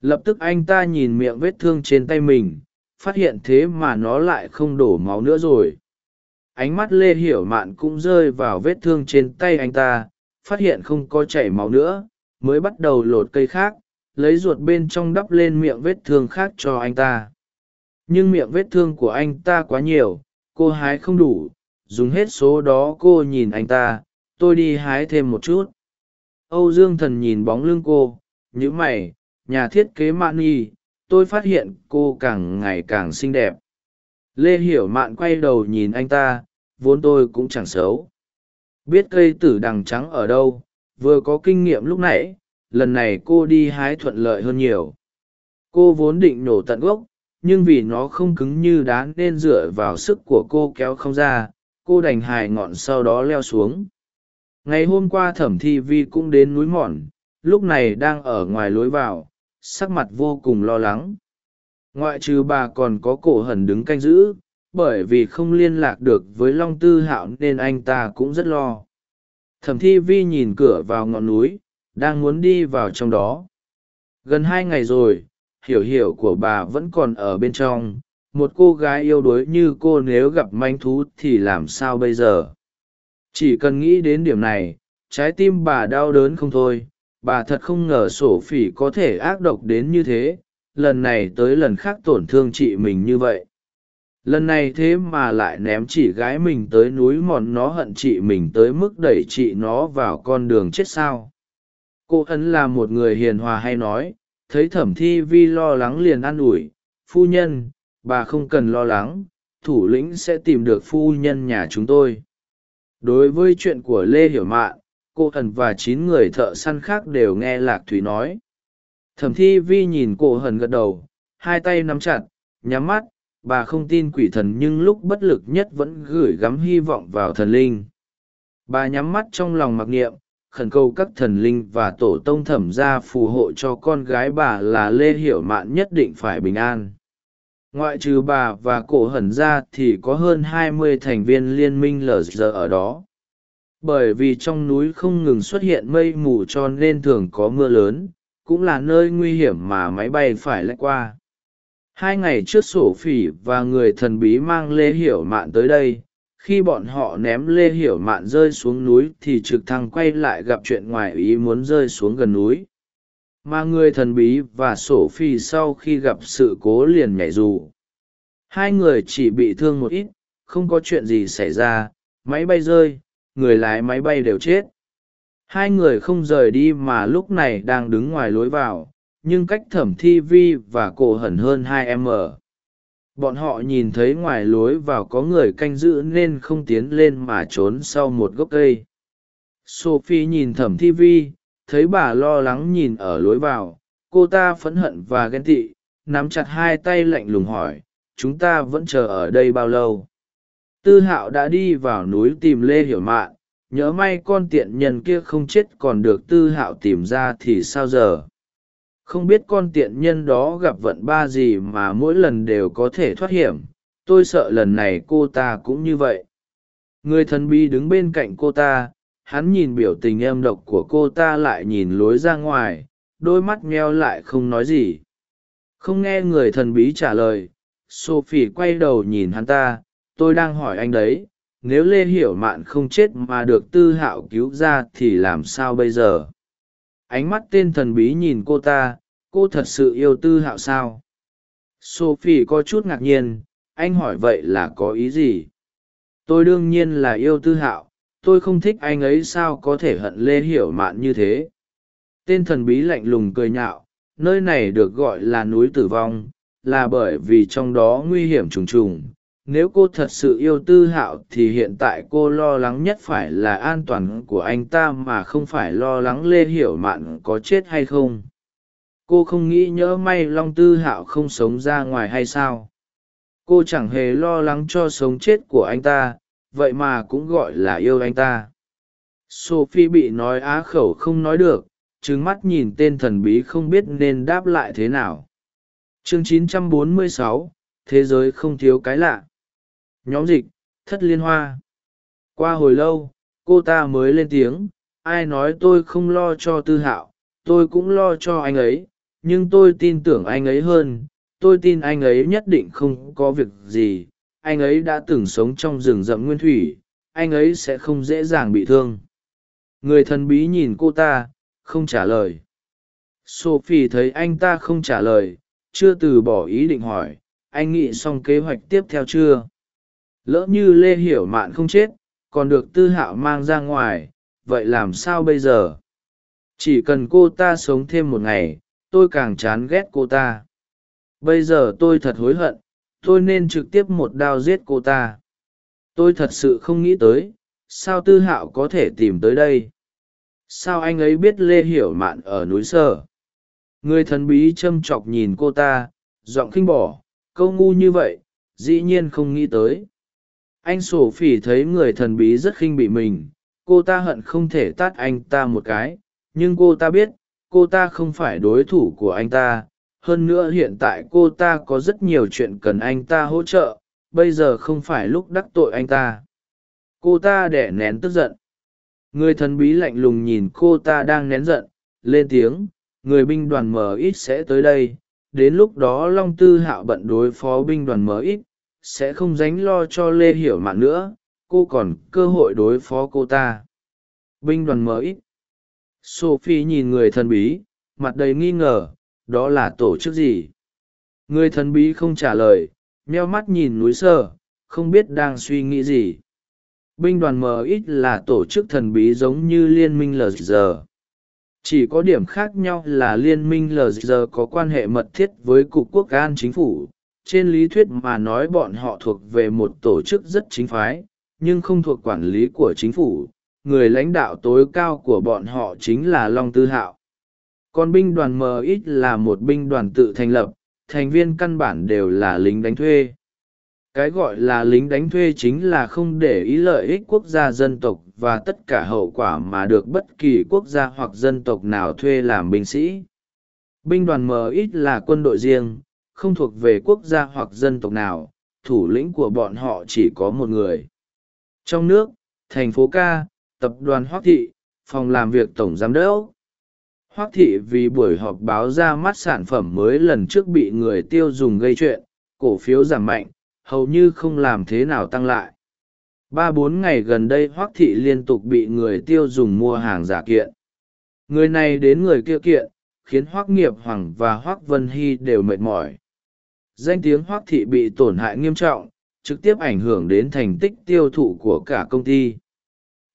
Lập tức anh ta nhìn miệng vết thương trên tay mình, phát hiện thế mà nó lại không đổ máu nữa rồi. Ánh mắt lê hiểu mạn cũng rơi vào vết thương trên tay anh ta, phát hiện không có chảy máu nữa mới bắt đầu lột cây khác, lấy ruột bên trong đắp lên miệng vết thương khác cho anh ta. Nhưng miệng vết thương của anh ta quá nhiều, cô hái không đủ, dùng hết số đó cô nhìn anh ta, tôi đi hái thêm một chút. Âu dương thần nhìn bóng lưng cô nhữ mày, nhà thiết kế mạn nhi, tôi phát hiện cô càng ngày càng xinh đẹp. Lê hiểu mạn quay đầu nhìn anh ta, vốn tôi cũng chẳng xấu. Biết cây tử đằng trắng ở đâu vừa có kinh nghiệm lúc nãy, lần này cô đi hái thuận lợi hơn nhiều. Cô vốn định nổ tận gốc, nhưng vì nó không cứng như đá nên dựa vào sức của cô kéo không ra, cô đành hài ngọn sau đó leo xuống. Ngày hôm qua thẩm thi vi cũng đến núi mòn, lúc này đang ở ngoài lối vào, sắc mặt vô cùng lo lắng. Ngoại trừ bà còn có cổ hẩn đứng canh giữ, bởi vì không liên lạc được với long tư hạo nên anh ta cũng rất lo thẩm thi vi nhìn cửa vào ngọn núi, đang muốn đi vào trong đó. Gần hai ngày rồi, hiểu hiểu của bà vẫn còn ở bên trong. Một cô gái yêu đuối như cô nếu gặp manh thú thì làm sao bây giờ? Chỉ cần nghĩ đến điểm này, trái tim bà đau đớn không thôi. Bà thật không ngờ sổ phỉ có thể ác độc đến như thế. Lần này tới lần khác tổn thương chị mình như vậy lần này thế mà lại ném chị gái mình tới núi mòn nó hận chị mình tới mức đẩy chị nó vào con đường chết sao. Cô ấn là một người hiền hòa hay nói, thấy thẩm thi vi lo lắng liền an ủi, phu nhân, bà không cần lo lắng, thủ lĩnh sẽ tìm được phu nhân nhà chúng tôi. Đối với chuyện của lê hiểu mạn cô ẩn và chín người thợ săn khác đều nghe lạc thúy nói. Thẩm thi vi nhìn cô hần gật đầu, hai tay nắm chặt, nhắm mắt bà không tin quỷ thần nhưng lúc bất lực nhất vẫn gửi gắm hy vọng vào thần linh. Bà nhắm mắt trong lòng mặc niệm, khẩn cầu các thần linh và tổ tông thẩm ra phù hộ cho con gái bà là lê hiểu mạn nhất định phải bình an. Ngoại trừ bà và cổ hẩn ra thì có hơn hai mươi thành viên liên minh lờ giờ ở đó. Bởi vì trong núi không ngừng xuất hiện mây mù cho nên thường có mưa lớn, cũng là nơi nguy hiểm mà máy bay phải lách qua hai ngày trước sổ phỉ và người thần bí mang lê hiểu mạn tới đây. Khi bọn họ ném lê hiểu mạn rơi xuống núi thì trực thăng quay lại gặp chuyện ngoài ý muốn rơi xuống gần núi. Mà người thần bí và sổ phi sau khi gặp sự cố liền nhảy dù. Hai người chỉ bị thương một ít, không có chuyện gì xảy ra, máy bay rơi, người lái máy bay đều chết. Hai người không rời đi mà lúc này đang đứng ngoài lối vào nhưng cách thẩm thi vi và cổ hẩn hơn hai m bọn họ nhìn thấy ngoài lối vào có người canh giữ nên không tiến lên mà trốn sau một gốc cây. Sophie nhìn thẩm thi vi, thấy bà lo lắng nhìn ở lối vào. Cô ta phẫn hận và ghen tị, nắm chặt hai tay lạnh lùng hỏi, chúng ta vẫn chờ ở đây bao lâu? Tư hạo đã đi vào núi tìm lê hiểu mạn, nhớ may con tiện nhân kia không chết còn được tư hạo tìm ra thì sao giờ? Không biết con tiện nhân đó gặp vận ba gì mà mỗi lần đều có thể thoát hiểm. Tôi sợ lần này cô ta cũng như vậy. Người thần bí đứng bên cạnh cô ta, hắn nhìn biểu tình em độc của cô ta lại nhìn lối ra ngoài, đôi mắt meo lại không nói gì. Không nghe người thần bí trả lời, sophie quay đầu nhìn hắn ta, tôi đang hỏi anh đấy, nếu lê hiểu mạn không chết mà được tư hạo cứu ra thì làm sao bây giờ? Ánh mắt tên thần bí nhìn cô ta, cô thật sự yêu tư hạo sao? Sophie có chút ngạc nhiên, anh hỏi vậy là có ý gì? Tôi đương nhiên là yêu tư hạo, tôi không thích anh ấy sao có thể hận lê hiểu mạn như thế? Tên thần bí lạnh lùng cười nhạo, nơi này được gọi là núi tử vong, là bởi vì trong đó nguy hiểm trùng trùng nếu cô thật sự yêu tư hạo thì hiện tại cô lo lắng nhất phải là an toàn của anh ta mà không phải lo lắng lê hiểu mạn có chết hay không. Cô không nghĩ nhỡ may long tư hạo không sống ra ngoài hay sao. Cô chẳng hề lo lắng cho sống chết của anh ta vậy mà cũng gọi là yêu anh ta. Sophie bị nói á khẩu không nói được trứng mắt nhìn tên thần bí không biết nên đáp lại thế nào. Chương 946, thế giới không thiếu cái lạ nhóm dịch, thất liên hoa. Qua hồi lâu, cô ta mới lên tiếng, ai nói tôi không lo cho tư hạo, tôi cũng lo cho anh ấy, nhưng tôi tin tưởng anh ấy hơn, tôi tin anh ấy nhất định không có việc gì, anh ấy đã từng sống trong rừng rậm nguyên thủy, anh ấy sẽ không dễ dàng bị thương. Người thần bí nhìn cô ta, không trả lời. Sophie thấy anh ta không trả lời, chưa từ bỏ ý định hỏi, anh nghĩ xong kế hoạch tiếp theo chưa? Lỡ như lê hiểu mạn không chết, còn được tư hạo mang ra ngoài, vậy làm sao bây giờ? Chỉ cần cô ta sống thêm một ngày, tôi càng chán ghét cô ta. Bây giờ tôi thật hối hận, tôi nên trực tiếp một đao giết cô ta. Tôi thật sự không nghĩ tới, sao tư hạo có thể tìm tới đây? Sao anh ấy biết lê hiểu mạn ở núi sở? Người thần bí châm chọc nhìn cô ta, giọng khinh bỏ câu ngu như vậy, dĩ nhiên không nghĩ tới anh sổ phỉ thấy người thần bí rất khinh bị mình. Cô ta hận không thể tát anh ta một cái. Nhưng cô ta biết, cô ta không phải đối thủ của anh ta. Hơn nữa hiện tại cô ta có rất nhiều chuyện cần anh ta hỗ trợ. Bây giờ không phải lúc đắc tội anh ta. Cô ta đẻ nén tức giận. Người thần bí lạnh lùng nhìn cô ta đang nén giận. Lên tiếng, người binh đoàn m ít sẽ tới đây. Đến lúc đó long tư hạo bận đối phó binh đoàn m ít sẽ không dánh lo cho lê hiểu mạn nữa, cô còn cơ hội đối phó cô ta. Binh đoàn mới. ít. Sophie nhìn người thần bí, mặt đầy nghi ngờ, đó là tổ chức gì? Người thần bí không trả lời, meo mắt nhìn núi sơ, không biết đang suy nghĩ gì. Binh đoàn m ít là tổ chức thần bí giống như liên minh lg chỉ có điểm khác nhau là liên minh lg có quan hệ mật thiết với cục quốc an chính phủ trên lý thuyết mà nói bọn họ thuộc về một tổ chức rất chính phái, nhưng không thuộc quản lý của chính phủ. Người lãnh đạo tối cao của bọn họ chính là long tư hạo. Còn binh đoàn MX là một binh đoàn tự thành lập, thành viên căn bản đều là lính đánh thuê. Cái gọi là lính đánh thuê chính là không để ý lợi ích quốc gia dân tộc và tất cả hậu quả mà được bất kỳ quốc gia hoặc dân tộc nào thuê làm binh sĩ. Binh đoàn MX là quân đội riêng không thuộc về quốc gia hoặc dân tộc nào, thủ lĩnh của bọn họ chỉ có một người. Trong nước, thành phố ca, tập đoàn hoác thị, phòng làm việc tổng giám đốc. Hoác thị vì buổi họp báo ra mắt sản phẩm mới lần trước bị người tiêu dùng gây chuyện, cổ phiếu giảm mạnh, hầu như không làm thế nào tăng lại. Ba bốn ngày gần đây hoác thị liên tục bị người tiêu dùng mua hàng giả kiện. Người này đến người kia kiện, khiến hoác nghiệp hoàng và hoác vân hy đều mệt mỏi danh tiếng hoác thị bị tổn hại nghiêm trọng, trực tiếp ảnh hưởng đến thành tích tiêu thụ của cả công ty.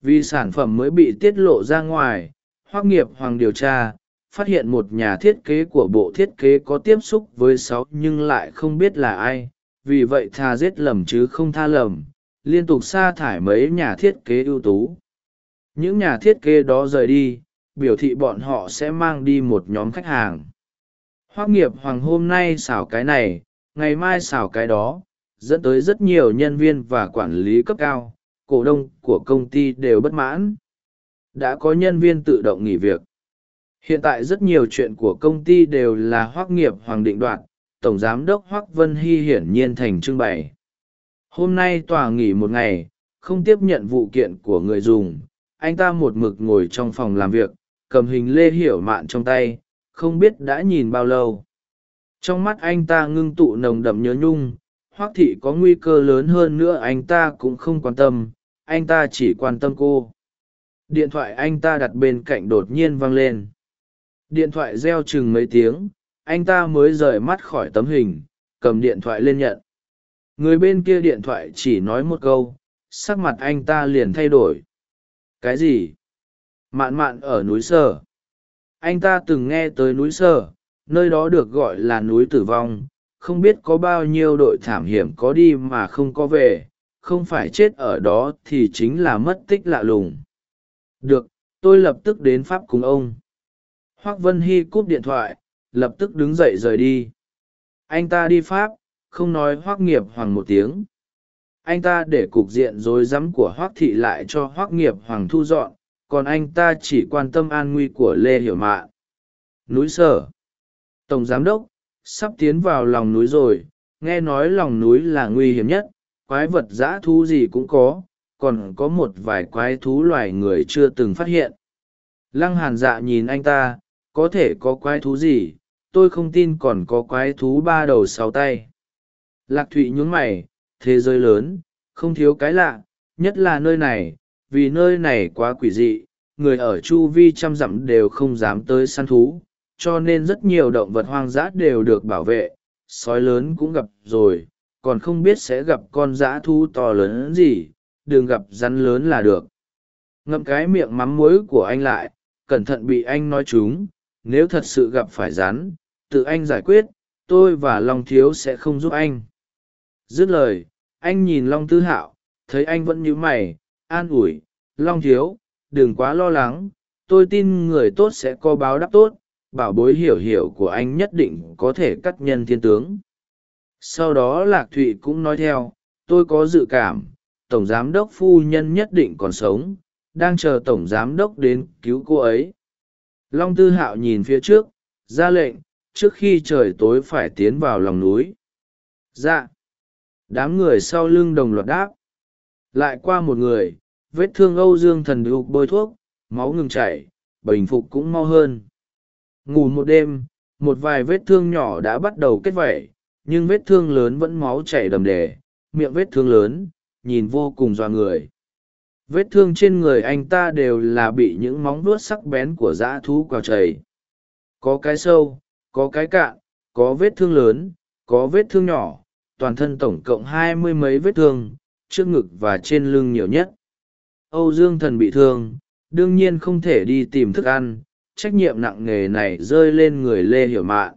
Vì sản phẩm mới bị tiết lộ ra ngoài hoác nghiệp hoàng điều tra, phát hiện một nhà thiết kế của bộ thiết kế có tiếp xúc với sáu nhưng lại không biết là ai, vì vậy tha giết lầm chứ không tha lầm, liên tục sa thải mấy nhà thiết kế ưu tú. Những nhà thiết kế đó rời đi, biểu thị bọn họ sẽ mang đi một nhóm khách hàng. Hoác nghiệp hoàng hôm nay xảo cái này ngày mai xào cái đó, dẫn tới rất nhiều nhân viên và quản lý cấp cao, cổ đông của công ty đều bất mãn. Đã có nhân viên tự động nghỉ việc. Hiện tại rất nhiều chuyện của công ty đều là hoác nghiệp hoàng định đoạt, tổng giám đốc hoác vân hy hiển nhiên thành trưng bày. Hôm nay tòa nghỉ một ngày, không tiếp nhận vụ kiện của người dùng, anh ta một mực ngồi trong phòng làm việc, cầm hình lê hiểu mạn trong tay, không biết đã nhìn bao lâu trong mắt anh ta ngưng tụ nồng đậm nhớ nhung hoác thị có nguy cơ lớn hơn nữa anh ta cũng không quan tâm, anh ta chỉ quan tâm cô. Điện thoại anh ta đặt bên cạnh đột nhiên vang lên. Điện thoại reo chừng mấy tiếng, anh ta mới rời mắt khỏi tấm hình, cầm điện thoại lên nhận. Người bên kia điện thoại chỉ nói một câu, sắc mặt anh ta liền thay đổi. Cái gì? Mạn mạn ở núi sở. Anh ta từng nghe tới núi sở nơi đó được gọi là núi tử vong. Không biết có bao nhiêu đội thảm hiểm có đi mà không có về, không phải chết ở đó thì chính là mất tích lạ lùng. Được, tôi lập tức đến pháp cùng ông. Hoác vân hy cúp điện thoại, lập tức đứng dậy rời đi. Anh ta đi pháp, không nói hoác nghiệp hoàng một tiếng. Anh ta để cục diện rối rắm của hoác thị lại cho hoác nghiệp hoàng thu dọn, còn anh ta chỉ quan tâm an nguy của lê hiểu mạn núi sở tổng giám đốc, sắp tiến vào lòng núi rồi, nghe nói lòng núi là nguy hiểm nhất, quái vật dã thú gì cũng có, còn có một vài quái thú loài người chưa từng phát hiện. Lăng hàn dạ nhìn anh ta, có thể có quái thú gì, tôi không tin còn có quái thú ba đầu sáu tay. Lạc thụy nhún mày, thế giới lớn, không thiếu cái lạ, nhất là nơi này, vì nơi này quá quỷ dị, người ở chu vi trăm dặm đều không dám tới săn thú cho nên rất nhiều động vật hoang dã đều được bảo vệ, sói lớn cũng gặp rồi, còn không biết sẽ gặp con dã thu to lớn gì, đừng gặp rắn lớn là được. Ngậm cái miệng mắm muối của anh lại, cẩn thận bị anh nói chúng, nếu thật sự gặp phải rắn, tự anh giải quyết, tôi và long thiếu sẽ không giúp anh. Dứt lời, anh nhìn long tư hạo, thấy anh vẫn nhíu mày, an ủi, long thiếu, đừng quá lo lắng, tôi tin người tốt sẽ có báo đáp tốt bảo bối hiểu hiểu của anh nhất định có thể cắt nhân thiên tướng. Sau đó lạc thụy cũng nói theo, tôi có dự cảm, tổng giám đốc phu nhân nhất định còn sống, đang chờ tổng giám đốc đến cứu cô ấy. Long tư hạo nhìn phía trước, ra lệnh, trước khi trời tối phải tiến vào lòng núi. Dạ. Đám người sau lưng đồng loạt đáp. Lại qua một người, vết thương âu dương thần đục bôi thuốc, máu ngừng chảy, bình phục cũng mau hơn ngủ một đêm, một vài vết thương nhỏ đã bắt đầu kết vẩy nhưng vết thương lớn vẫn máu chảy đầm đề, miệng vết thương lớn, nhìn vô cùng dọa người. Vết thương trên người anh ta đều là bị những móng vuốt sắc bén của dã thú quào chảy. Có cái sâu, có cái cạn, có vết thương lớn, có vết thương nhỏ, toàn thân tổng cộng hai mươi mấy vết thương, trước ngực và trên lưng nhiều nhất. Âu dương thần bị thương, đương nhiên không thể đi tìm thức ăn trách nhiệm nặng nề này rơi lên người lê hiểu mạn.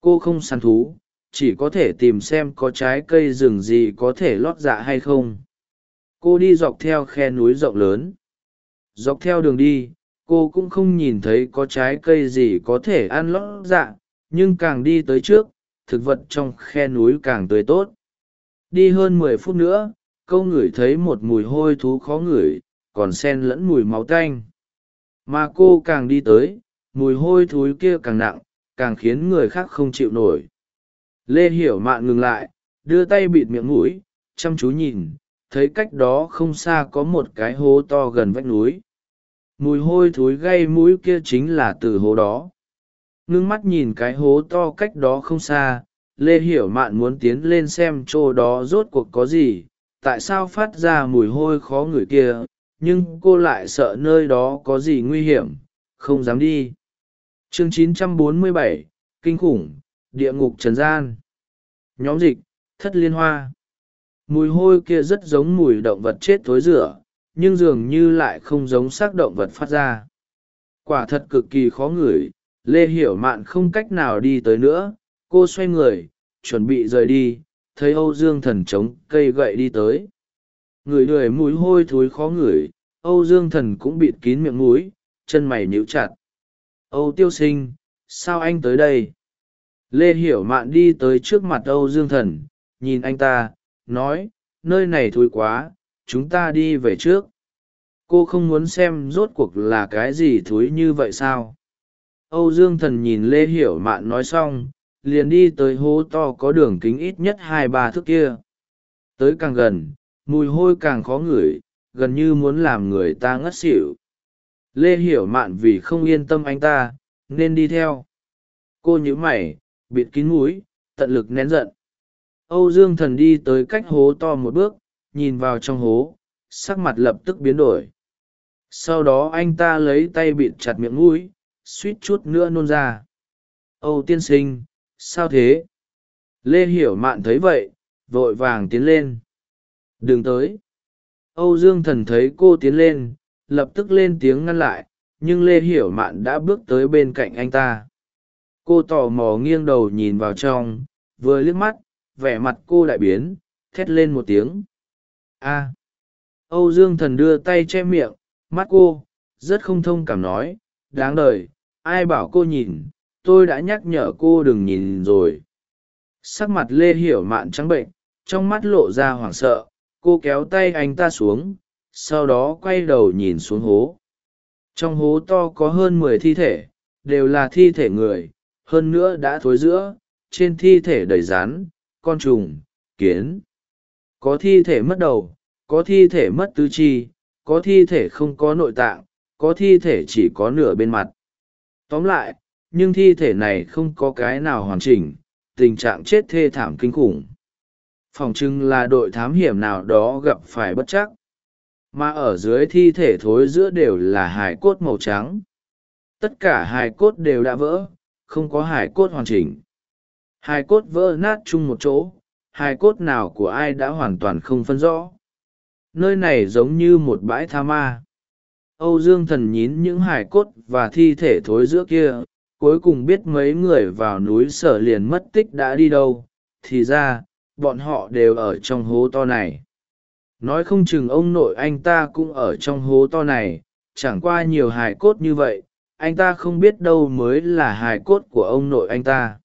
Cô không săn thú, chỉ có thể tìm xem có trái cây rừng gì có thể lót dạ hay không. Cô đi dọc theo khe núi rộng lớn. Dọc theo đường đi, cô cũng không nhìn thấy có trái cây gì có thể ăn lót dạ nhưng càng đi tới trước, thực vật trong khe núi càng tươi tốt. Đi hơn mười phút nữa câu ngửi thấy một mùi hôi thú khó ngửi, còn sen lẫn mùi máu tanh mà cô càng đi tới, mùi hôi thối kia càng nặng, càng khiến người khác không chịu nổi. Lê hiểu mạn ngừng lại, đưa tay bịt miệng mũi, chăm chú nhìn, thấy cách đó không xa có một cái hố to gần vách núi. Mùi hôi thối gây mũi kia chính là từ hố đó. Ngưng mắt nhìn cái hố to cách đó không xa, lê hiểu mạn muốn tiến lên xem chỗ đó rốt cuộc có gì, tại sao phát ra mùi hôi khó ngửi kia nhưng cô lại sợ nơi đó có gì nguy hiểm không dám đi. Chương 947, kinh khủng địa ngục trần gian. Nhóm dịch thất liên hoa. Mùi hôi kia rất giống mùi động vật chết thối rửa nhưng dường như lại không giống xác động vật phát ra. Quả thật cực kỳ khó ngửi lê hiểu mạn không cách nào đi tới nữa. Cô xoay người chuẩn bị rời đi thấy âu dương thần trống cây gậy đi tới. Người lười mùi hôi thối khó ngửi âu dương thần cũng bịt kín miệng mũi, chân mày nhíu chặt. Âu tiêu sinh, sao anh tới đây? Lê hiểu mạn đi tới trước mặt âu dương thần, nhìn anh ta, nói, nơi này thối quá, chúng ta đi về trước. Cô không muốn xem rốt cuộc là cái gì thối như vậy sao? Âu dương thần nhìn lê hiểu mạn nói xong, liền đi tới hố to có đường kính ít nhất hai ba thước kia. Tới càng gần, mùi hôi càng khó ngửi gần như muốn làm người ta ngất xỉu. Lê hiểu mạn vì không yên tâm anh ta, nên đi theo. Cô nhíu mày, bịt kín mũi, tận lực nén giận. Âu dương thần đi tới cách hố to một bước, nhìn vào trong hố, sắc mặt lập tức biến đổi. Sau đó anh ta lấy tay bịt chặt miệng mũi, suýt chút nữa nôn ra. Âu tiên sinh, sao thế? Lê hiểu mạn thấy vậy, vội vàng tiến lên. Đừng tới âu dương thần thấy cô tiến lên lập tức lên tiếng ngăn lại nhưng lê hiểu mạn đã bước tới bên cạnh anh ta. Cô tò mò nghiêng đầu nhìn vào trong vừa liếc mắt vẻ mặt cô đại biến thét lên một tiếng. A. Âu dương thần đưa tay che miệng mắt cô rất không thông cảm nói đáng đời, ai bảo cô nhìn? Tôi đã nhắc nhở cô đừng nhìn rồi. Sắc mặt lê hiểu mạn trắng bệnh trong mắt lộ ra hoảng sợ cô kéo tay anh ta xuống, sau đó quay đầu nhìn xuống hố. Trong hố to có hơn mười thi thể, đều là thi thể người, hơn nữa đã thối giữa, trên thi thể đầy rán con trùng, kiến. Có thi thể mất đầu, có thi thể mất tứ chi, có thi thể không có nội tạng, có thi thể chỉ có nửa bên mặt. Tóm lại, nhưng thi thể này không có cái nào hoàn chỉnh, tình trạng chết thê thảm kinh khủng phòng chừng là đội thám hiểm nào đó gặp phải bất chắc. Mà ở dưới thi thể thối giữa đều là hài cốt màu trắng. Tất cả hài cốt đều đã vỡ, không có hài cốt hoàn chỉnh. Hài cốt vỡ nát chung một chỗ, hài cốt nào của ai đã hoàn toàn không phân rõ. Nơi này giống như một bãi tha ma. Âu dương thần nhín những hài cốt và thi thể thối giữa kia, cuối cùng biết mấy người vào núi sở liền mất tích đã đi đâu, thì ra bọn họ đều ở trong hố to này. Nói không chừng ông nội anh ta cũng ở trong hố to này, chẳng qua nhiều hài cốt như vậy, anh ta không biết đâu mới là hài cốt của ông nội anh ta.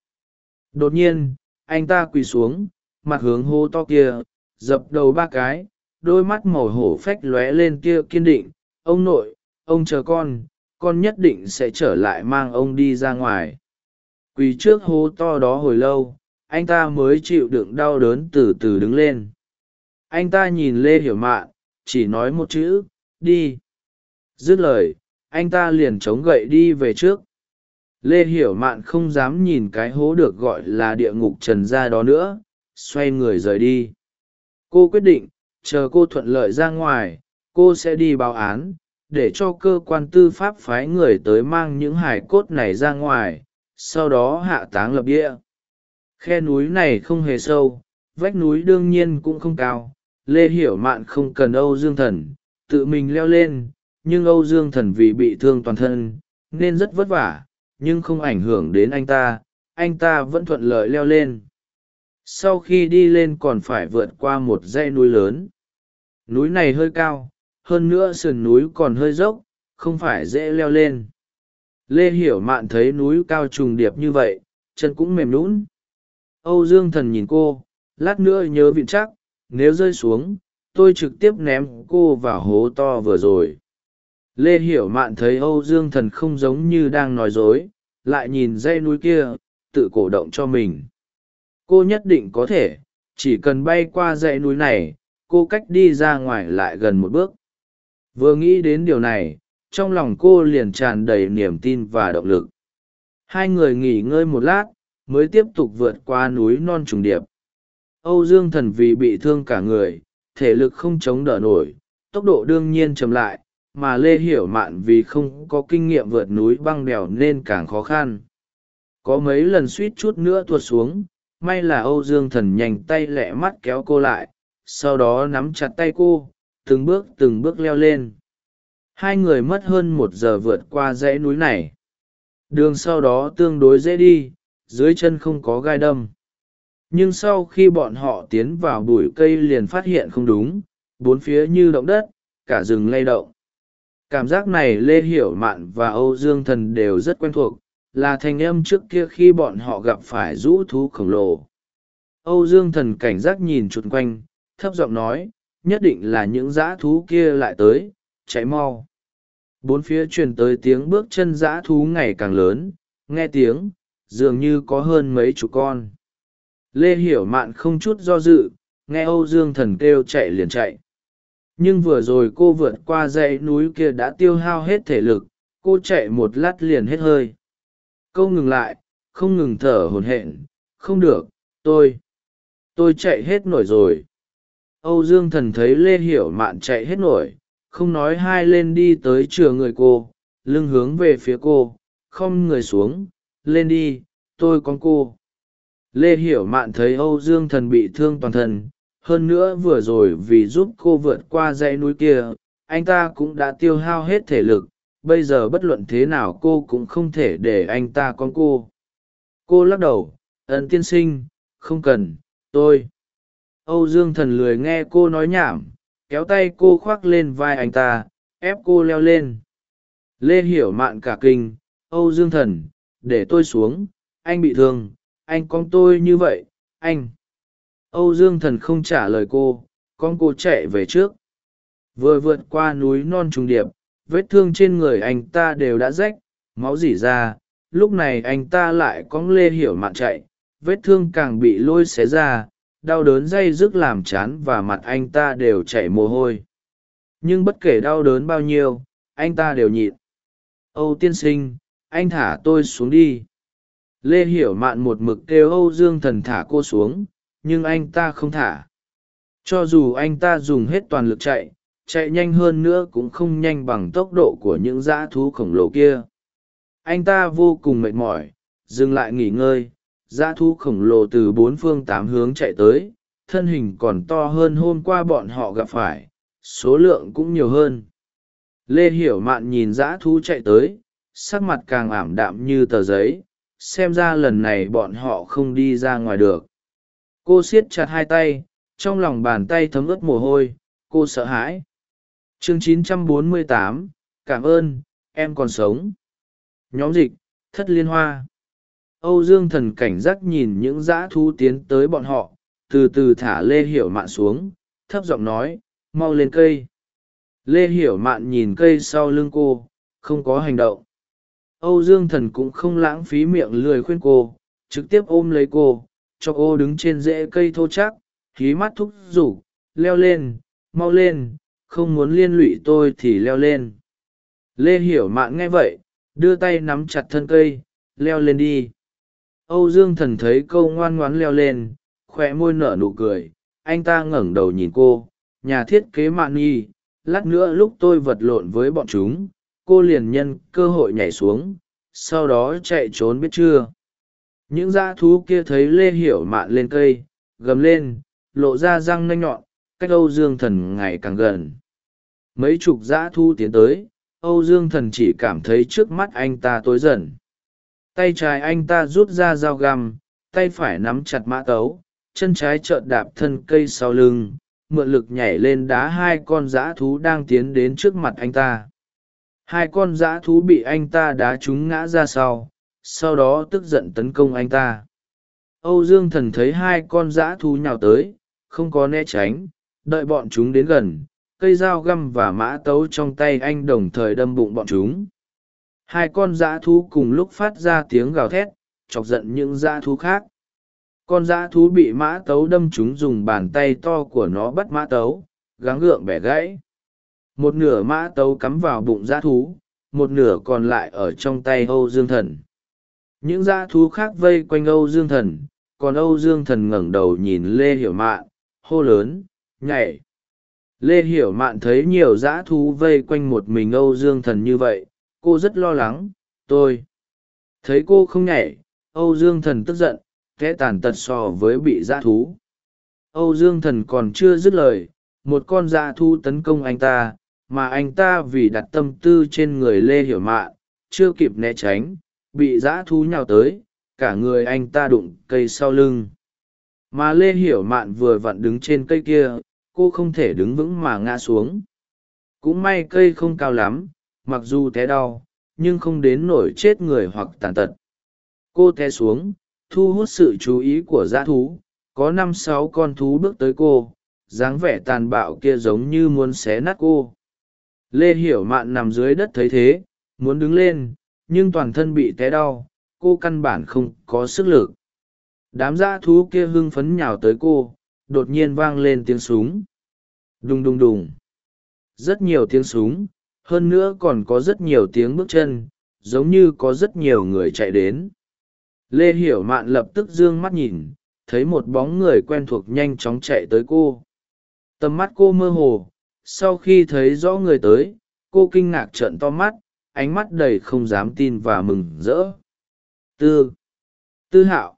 Đột nhiên, anh ta quỳ xuống, mặt hướng hố to kia, dập đầu ba cái, đôi mắt màu hổ phách lóe lên kia kiên định, ông nội, ông chờ con con nhất định sẽ trở lại mang ông đi ra ngoài. Quỳ trước hố to đó hồi lâu anh ta mới chịu đựng đau đớn từ từ đứng lên. Anh ta nhìn lê hiểu mạn, chỉ nói một chữ, đi. Dứt lời, anh ta liền chống gậy đi về trước. Lê hiểu mạn không dám nhìn cái hố được gọi là địa ngục trần ra đó nữa, xoay người rời đi. Cô quyết định, chờ cô thuận lợi ra ngoài, cô sẽ đi báo án, để cho cơ quan tư pháp phái người tới mang những hải cốt này ra ngoài, sau đó hạ táng lập địa khe núi này không hề sâu, vách núi đương nhiên cũng không cao. Lê hiểu mạn không cần âu dương thần, tự mình leo lên, nhưng âu dương thần vì bị thương toàn thân, nên rất vất vả, nhưng không ảnh hưởng đến anh ta anh ta vẫn thuận lợi leo lên. Sau khi đi lên còn phải vượt qua một dãy núi lớn. Núi này hơi cao, hơn nữa sườn núi còn hơi dốc, không phải dễ leo lên. Lê hiểu mạn thấy núi cao trùng điệp như vậy, chân cũng mềm lún âu dương thần nhìn cô, lát nữa nhớ vịn chắc, nếu rơi xuống, tôi trực tiếp ném cô vào hố to vừa rồi. Lê hiểu mạn thấy âu dương thần không giống như đang nói dối, lại nhìn dây núi kia, tự cổ động cho mình. Cô nhất định có thể, chỉ cần bay qua dãy núi này, cô cách đi ra ngoài lại gần một bước. Vừa nghĩ đến điều này, trong lòng cô liền tràn đầy niềm tin và động lực. Hai người nghỉ ngơi một lát mới tiếp tục vượt qua núi non trùng điệp. Âu dương thần vì bị thương cả người, thể lực không chống đỡ nổi, tốc độ đương nhiên chậm lại, mà lê hiểu mạn vì không có kinh nghiệm vượt núi băng đèo nên càng khó khăn. Có mấy lần suýt chút nữa tuột xuống, may là âu dương thần nhanh tay lẹ mắt kéo cô lại, sau đó nắm chặt tay cô, từng bước từng bước leo lên. Hai người mất hơn một giờ vượt qua dãy núi này. Đường sau đó tương đối dễ đi dưới chân không có gai đâm. Nhưng sau khi bọn họ tiến vào bụi cây liền phát hiện không đúng, bốn phía như động đất, cả rừng lay động. Cảm giác này lê hiểu mạn và âu dương thần đều rất quen thuộc, là thành âm trước kia khi bọn họ gặp phải rũ thú khổng lồ. Âu dương thần cảnh giác nhìn chung quanh, thấp giọng nói, nhất định là những dã thú kia lại tới cháy mau. Bốn phía truyền tới tiếng bước chân dã thú ngày càng lớn, nghe tiếng dường như có hơn mấy chục con. Lê hiểu mạn không chút do dự, nghe âu dương thần kêu chạy liền chạy. Nhưng vừa rồi cô vượt qua dãy núi kia đã tiêu hao hết thể lực, cô chạy một lát liền hết hơi. Câu ngừng lại, không ngừng thở hồn hện không được, tôi tôi chạy hết nổi rồi. Âu dương thần thấy lê hiểu mạn chạy hết nổi, không nói hai lên đi tới chừa người cô, lưng hướng về phía cô, không người xuống lên đi, tôi con cô. Lê hiểu mạn thấy âu dương thần bị thương toàn thân, hơn nữa vừa rồi vì giúp cô vượt qua dãy núi kia, anh ta cũng đã tiêu hao hết thể lực, bây giờ bất luận thế nào cô cũng không thể để anh ta con cô. Cô lắc đầu ẩn tiên sinh, không cần, tôi. Âu dương thần lười nghe cô nói nhảm, kéo tay cô khoác lên vai anh ta, ép cô leo lên. Lê hiểu mạn cả kinh, âu dương thần để tôi xuống, anh bị thương, anh con tôi như vậy, anh. Âu dương thần không trả lời cô, con cô chạy về trước. Vừa vượt qua núi non trùng điệp, vết thương trên người anh ta đều đã rách, máu dỉ ra, lúc này anh ta lại cóng lê hiểu mạn chạy, vết thương càng bị lôi xé ra, đau đớn dây dứt làm chán và mặt anh ta đều chảy mồ hôi. Nhưng bất kể đau đớn bao nhiêu, anh ta đều nhịn. Âu tiên sinh anh thả tôi xuống đi. Lê hiểu mạn một mực kêu âu dương thần thả cô xuống, nhưng anh ta không thả. Cho dù anh ta dùng hết toàn lực chạy chạy nhanh hơn nữa cũng không nhanh bằng tốc độ của những dã thú khổng lồ kia. Anh ta vô cùng mệt mỏi, dừng lại nghỉ ngơi, dã thú khổng lồ từ bốn phương tám hướng chạy tới, thân hình còn to hơn hôm qua bọn họ gặp phải, số lượng cũng nhiều hơn. Lê hiểu mạn nhìn dã thú chạy tới sắc mặt càng ảm đạm như tờ giấy xem ra lần này bọn họ không đi ra ngoài được. Cô siết chặt hai tay trong lòng bàn tay thấm ướt mồ hôi cô sợ hãi. Chương 948, cảm ơn em còn sống. Nhóm dịch thất liên hoa. Âu dương thần cảnh giác nhìn những dã thu tiến tới bọn họ từ từ thả lê hiểu mạn xuống thấp giọng nói mau lên cây. Lê hiểu mạn nhìn cây sau lưng cô không có hành động âu dương thần cũng không lãng phí miệng lười khuyên cô, trực tiếp ôm lấy cô, cho cô đứng trên rễ cây thô chắc khí mắt thúc giục, leo lên, mau lên, không muốn liên lụy tôi thì leo lên. Lê hiểu mạn nghe vậy, đưa tay nắm chặt thân cây, leo lên đi. Âu dương thần thấy câu ngoan ngoãn leo lên, khỏe môi nở nụ cười, anh ta ngẩng đầu nhìn cô, nhà thiết kế mạn nhi, lát nữa lúc tôi vật lộn với bọn chúng cô liền nhân cơ hội nhảy xuống, sau đó chạy trốn biết chưa. Những dã thú kia thấy lê hiểu mạn lên cây, gầm lên, lộ ra răng nanh nhọn, cách âu dương thần ngày càng gần. Mấy chục dã thú tiến tới, âu dương thần chỉ cảm thấy trước mắt anh ta tối dần. Tay trái anh ta rút ra dao găm, tay phải nắm chặt mã tấu, chân trái trợn đạp thân cây sau lưng, mượn lực nhảy lên đá hai con dã thú đang tiến đến trước mặt anh ta hai con dã thú bị anh ta đá chúng ngã ra sau sau đó tức giận tấn công anh ta. Âu dương thần thấy hai con dã thú nhào tới, không có né tránh, đợi bọn chúng đến gần, cây dao găm và mã tấu trong tay anh đồng thời đâm bụng bọn chúng. Hai con dã thú cùng lúc phát ra tiếng gào thét, chọc giận những dã thú khác. Con dã thú bị mã tấu đâm chúng dùng bàn tay to của nó bắt mã tấu, gắng gượng bẻ gãy một nửa mã tấu cắm vào bụng dã thú, một nửa còn lại ở trong tay âu dương thần. Những dã thú khác vây quanh âu dương thần, còn âu dương thần ngẩng đầu nhìn lê hiểu mạn, hô lớn, nhảy! Lê hiểu mạn thấy nhiều dã thú vây quanh một mình âu dương thần như vậy, cô rất lo lắng, tôi! Thấy cô không nhảy, âu dương thần tức giận kẽ tàn tật so với bị dã thú. Âu dương thần còn chưa dứt lời, một con dã thú tấn công anh ta mà anh ta vì đặt tâm tư trên người lê hiểu mạn, chưa kịp né tránh, bị dã thú nhào tới, cả người anh ta đụng cây sau lưng. Mà lê hiểu mạn vừa vặn đứng trên cây kia, cô không thể đứng vững mà ngã xuống. Cũng may cây không cao lắm, mặc dù té đau, nhưng không đến nổi chết người hoặc tàn tật. Cô té xuống, thu hút sự chú ý của dã thú. Có năm sáu con thú bước tới cô, dáng vẻ tàn bạo kia giống như muốn xé nát cô lê hiểu mạn nằm dưới đất thấy thế, muốn đứng lên, nhưng toàn thân bị té đau, cô căn bản không có sức lực. Đám dã thú kia hưng phấn nhào tới cô, đột nhiên vang lên tiếng súng. Đùng đùng đùng. Rất nhiều tiếng súng, hơn nữa còn có rất nhiều tiếng bước chân, giống như có rất nhiều người chạy đến. Lê hiểu mạn lập tức d ư ơ n g mắt nhìn, thấy một bóng người quen thuộc nhanh chóng chạy tới cô. Tầm mắt cô mơ hồ sau khi thấy rõ người tới, cô kinh ngạc trợn to mắt, ánh mắt đầy không dám tin và mừng rỡ. Tư tư hạo.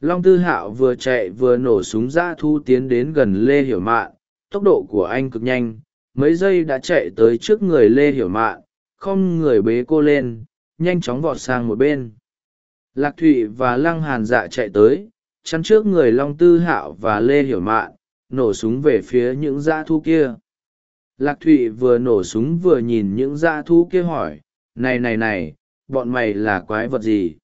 Long tư hạo vừa chạy vừa nổ súng ra thu tiến đến gần lê hiểu mạn, tốc độ của anh cực nhanh, mấy giây đã chạy tới trước người lê hiểu mạn, không người bế cô lên, nhanh chóng vọt sang một bên. Lạc thụy và lăng hàn dạ chạy tới, chắn trước người long tư hạo và lê hiểu mạn, nổ súng về phía những dã thu kia lạc thụy vừa nổ súng vừa nhìn những dã thú kia hỏi, này này này, bọn mày là quái vật gì?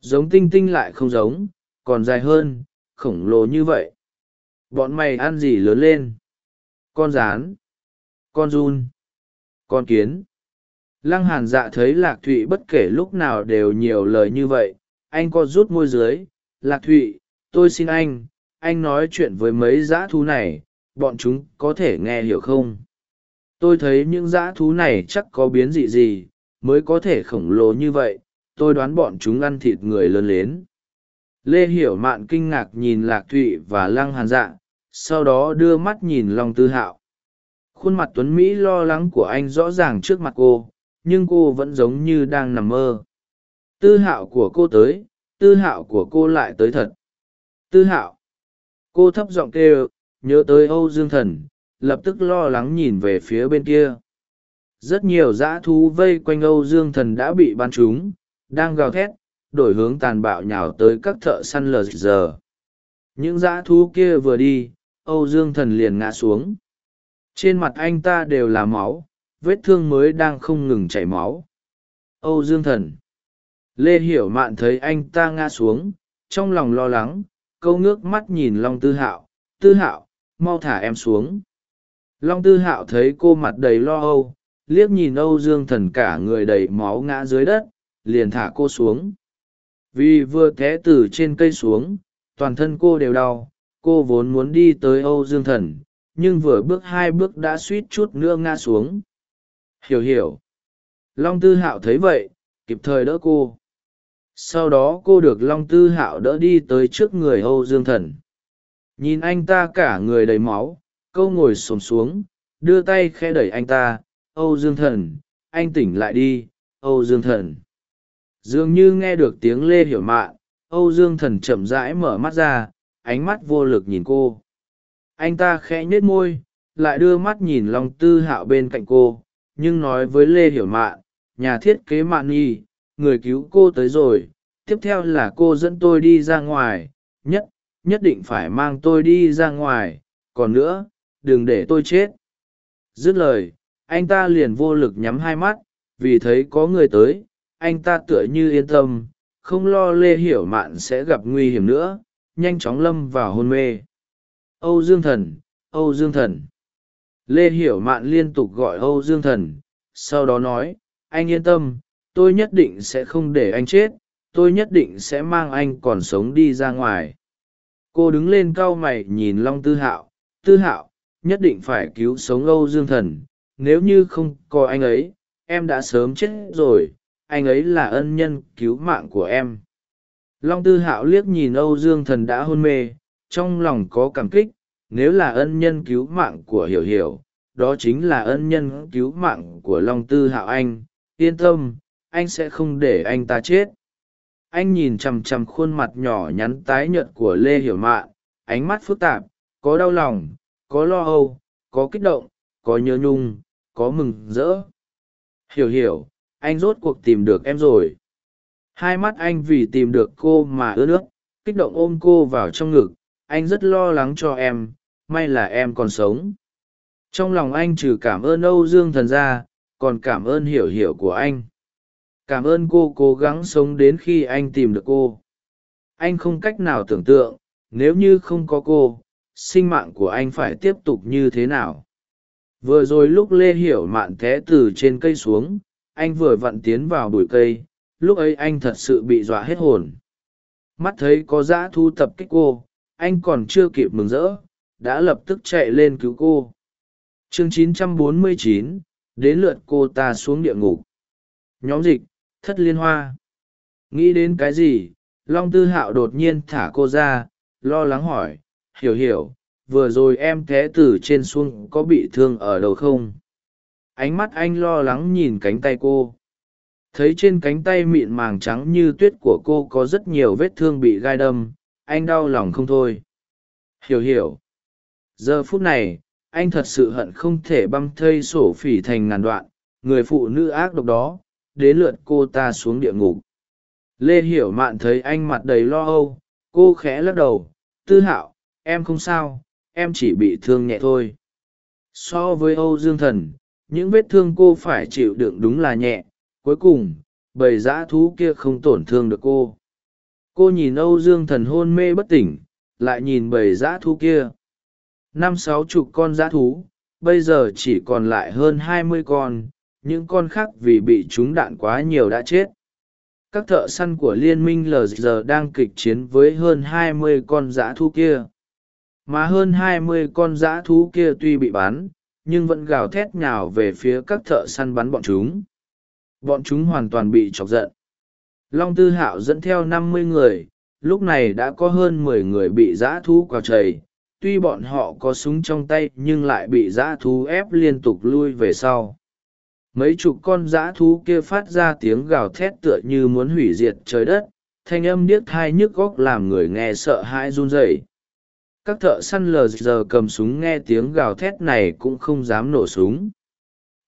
Giống tinh tinh lại không giống, còn dài hơn, khổng lồ như vậy. Bọn mày ăn gì lớn lên? Con rán, con run, con kiến. Lăng hàn dạ thấy lạc thụy bất kể lúc nào đều nhiều lời như vậy, anh có rút môi dưới, lạc thụy, tôi xin anh anh nói chuyện với mấy dã thú này, bọn chúng có thể nghe hiểu không? Tôi thấy những dã thú này chắc có biến dị gì, mới có thể khổng lồ như vậy, tôi đoán bọn chúng ăn thịt người lớn lến. Lê hiểu mạn kinh ngạc nhìn lạc thụy và lăng hàn dạ sau đó đưa mắt nhìn long tư hạo. Khuôn mặt tuấn mỹ lo lắng của anh rõ ràng trước mặt cô, nhưng cô vẫn giống như đang nằm mơ. Tư hạo của cô tới, tư hạo của cô lại tới thật. Tư hạo. Cô thấp giọng kêu, nhớ tới âu dương thần lập tức lo lắng nhìn về phía bên kia. Rất nhiều dã thú vây quanh âu dương thần đã bị bắn trúng, đang gào thét, đổi hướng tàn bạo nhào tới các thợ săn lờ giờ. Những dã thú kia vừa đi, âu dương thần liền ngã xuống. Trên mặt anh ta đều là máu, vết thương mới đang không ngừng chảy máu. Âu dương thần. Lê hiểu mạn thấy anh ta ngã xuống, trong lòng lo lắng, câu ngước mắt nhìn long tư hạo. Tư hạo, mau thả em xuống long tư hạo thấy cô mặt đầy lo âu, liếc nhìn âu dương thần cả người đầy máu ngã dưới đất, liền thả cô xuống. Vì vừa té từ trên cây xuống, toàn thân cô đều đau, cô vốn muốn đi tới âu dương thần, nhưng vừa bước hai bước đã suýt chút nữa ngã xuống. Hiểu hiểu. Long tư hạo thấy vậy, kịp thời đỡ cô. Sau đó cô được long tư hạo đỡ đi tới trước người âu dương thần. Nhìn anh ta cả người đầy máu câu ngồi xổm xuống, đưa tay khe đẩy anh ta, âu dương thần, anh tỉnh lại đi, âu dương thần. Dường như nghe được tiếng lê hiểu mạn âu dương thần chậm rãi mở mắt ra, ánh mắt vô lực nhìn cô. Anh ta khẽ nhếch môi, lại đưa mắt nhìn long tư hạo bên cạnh cô, nhưng nói với lê hiểu mạn nhà thiết kế mạn nhi, người cứu cô tới rồi, tiếp theo là cô dẫn tôi đi ra ngoài, nhất nhất định phải mang tôi đi ra ngoài, còn nữa đừng để tôi chết. Dứt lời, anh ta liền vô lực nhắm hai mắt, vì thấy có người tới, anh ta tựa như yên tâm, không lo lê hiểu mạn sẽ gặp nguy hiểm nữa, nhanh chóng lâm vào hôn mê. Âu dương thần, âu dương thần. Lê hiểu mạn liên tục gọi âu dương thần, sau đó nói, anh yên tâm, tôi nhất định sẽ không để anh chết, tôi nhất định sẽ mang anh còn sống đi ra ngoài. Cô đứng lên cau mày nhìn long tư hạo tư hạo nhất định phải cứu sống âu dương thần, nếu như không có anh ấy, em đã sớm chết rồi, anh ấy là ân nhân cứu mạng của em. Long tư hạo liếc nhìn âu dương thần đã hôn mê, trong lòng có cảm kích, nếu là ân nhân cứu mạng của hiểu hiểu, đó chính là ân nhân cứu mạng của long tư hạo anh. Yên tâm, anh sẽ không để anh ta chết. Anh nhìn chằm chằm khuôn mặt nhỏ nhắn tái nhợt của lê hiểu mạn ánh mắt phức tạp, có đau lòng có lo âu, có kích động, có nhớ nhung, có mừng rỡ. Hiểu hiểu, anh rốt cuộc tìm được em rồi. Hai mắt anh vì tìm được cô mà ướt nước, kích động ôm cô vào trong ngực. Anh rất lo lắng cho em, may là em còn sống. Trong lòng anh trừ cảm ơn âu dương thần ra, còn cảm ơn hiểu hiểu của anh. Cảm ơn cô cố gắng sống đến khi anh tìm được cô. Anh không cách nào tưởng tượng, nếu như không có cô sinh mạng của anh phải tiếp tục như thế nào? Vừa rồi lúc lê hiểu mạn té từ trên cây xuống anh vừa vặn tiến vào bụi cây lúc ấy anh thật sự bị dọa hết hồn. Mắt thấy có dã thu tập kích cô anh còn chưa kịp mừng rỡ đã lập tức chạy lên cứu cô. Chương 949, đến lượt cô ta xuống địa ngục. Nhóm dịch thất liên hoa. Nghĩ đến cái gì long tư hạo đột nhiên thả cô ra lo lắng hỏi hiểu hiểu, vừa rồi em té từ trên xuống có bị thương ở đầu không? Ánh mắt anh lo lắng nhìn cánh tay cô. Thấy trên cánh tay mịn màng trắng như tuyết của cô có rất nhiều vết thương bị gai đâm, anh đau lòng không thôi. Hiểu hiểu. Giờ phút này, anh thật sự hận không thể băm thây sổ phỉ thành ngàn đoạn, người phụ nữ ác độc đó, đến lượt cô ta xuống địa ngục. Lê hiểu mạn thấy anh mặt đầy lo âu, cô khẽ lắc đầu, tư hạo em không sao, em chỉ bị thương nhẹ thôi. So với âu dương thần, những vết thương cô phải chịu đựng đúng là nhẹ. Cuối cùng, bầy dã thú kia không tổn thương được cô. Cô nhìn âu dương thần hôn mê bất tỉnh, lại nhìn bầy dã thú kia. Năm sáu chục con dã thú, bây giờ chỉ còn lại hơn hai mươi con, những con khác vì bị trúng đạn quá nhiều đã chết. Các thợ săn của liên minh lờ giờ đang kịch chiến với hơn hai mươi con dã thú kia mà hơn hai mươi con dã thú kia tuy bị bắn nhưng vẫn gào thét nhào về phía các thợ săn bắn bọn chúng. Bọn chúng hoàn toàn bị chọc giận. Long tư hạo dẫn theo năm mươi người, lúc này đã có hơn mười người bị dã thú quào chảy tuy bọn họ có súng trong tay, nhưng lại bị dã thú ép liên tục lui về sau. Mấy chục con dã thú kia phát ra tiếng gào thét tựa như muốn hủy diệt trời đất. Thanh âm điếc thai nhức góc làm người nghe sợ hãi run rẩy các thợ săn lờ giờ cầm súng nghe tiếng gào thét này cũng không dám nổ súng.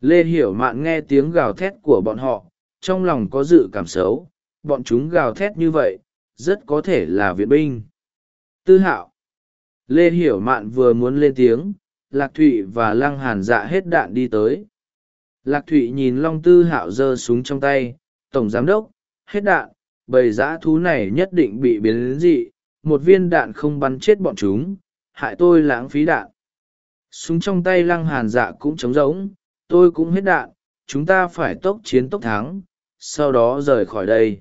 Lê hiểu mạn nghe tiếng gào thét của bọn họ, trong lòng có dự cảm xấu, bọn chúng gào thét như vậy, rất có thể là viện binh. Tư hạo. Lê hiểu mạn vừa muốn lên tiếng, lạc thụy và lăng hàn dạ hết đạn đi tới. Lạc thụy nhìn long tư hạo giơ súng trong tay, tổng giám đốc, hết đạn, bầy dã thú này nhất định bị biến dị một viên đạn không bắn chết bọn chúng, hại tôi lãng phí đạn. Súng trong tay lăng hàn dạ cũng trống rỗng, tôi cũng hết đạn, chúng ta phải tốc chiến tốc thắng, sau đó rời khỏi đây.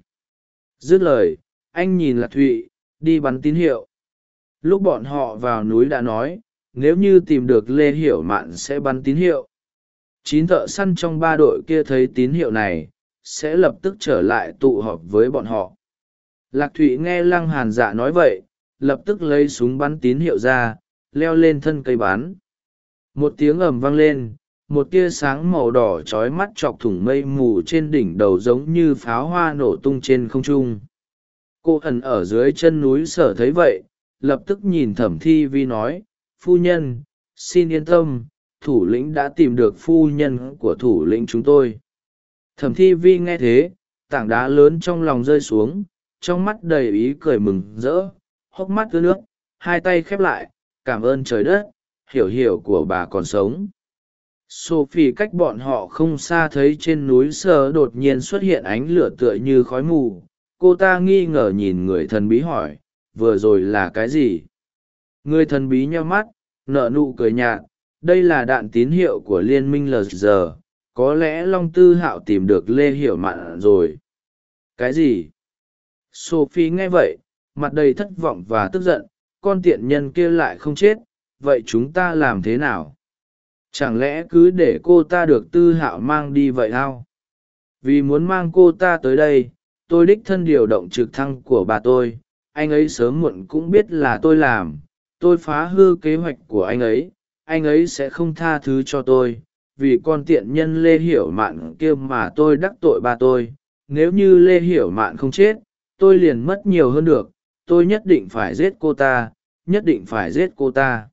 Dứt lời, anh nhìn lạc thụy, đi bắn tín hiệu. Lúc bọn họ vào núi đã nói, nếu như tìm được lê hiểu mạn sẽ bắn tín hiệu. Chín thợ săn trong ba đội kia thấy tín hiệu này, sẽ lập tức trở lại tụ họp với bọn họ lạc thụy nghe lăng hàn dạ nói vậy, lập tức lấy súng bắn tín hiệu ra, leo lên thân cây bắn một tiếng ầm vang lên, một tia sáng màu đỏ trói mắt chọc thủng mây mù trên đỉnh đầu giống như pháo hoa nổ tung trên không trung. Cô ẩn ở dưới chân núi sở thấy vậy, lập tức nhìn thẩm thi vi nói, phu nhân, xin yên tâm, thủ lĩnh đã tìm được phu nhân của thủ lĩnh chúng tôi. Thẩm thi vi nghe thế, tảng đá lớn trong lòng rơi xuống trong mắt đầy ý cười mừng rỡ, hốc mắt ướt nước, hai tay khép lại, cảm ơn trời đất, hiểu hiểu của bà còn sống. Sophie cách bọn họ không xa thấy trên núi sơ đột nhiên xuất hiện ánh lửa tựa như khói mù. Cô ta nghi ngờ nhìn người thần bí hỏi, vừa rồi là cái gì? Người thần bí nheo mắt nợ nụ cười nhạt, đây là đạn tín hiệu của liên minh lg có lẽ long tư hạo tìm được lê hiểu mạn rồi. Cái gì? Sophie nghe vậy, mặt đầy thất vọng và tức giận, con tiện nhân kia lại không chết, vậy chúng ta làm thế nào? Chẳng lẽ cứ để cô ta được tư hạo mang đi vậy sao vì muốn mang cô ta tới đây, tôi đích thân điều động trực thăng của bà tôi, anh ấy sớm muộn cũng biết là tôi làm, tôi phá hư kế hoạch của anh ấy anh ấy sẽ không tha thứ cho tôi, vì con tiện nhân lê hiểu mạn kia mà tôi đắc tội bà tôi, nếu như lê hiểu mạn không chết tôi liền mất nhiều hơn được tôi nhất định phải giết cô ta nhất định phải giết cô ta.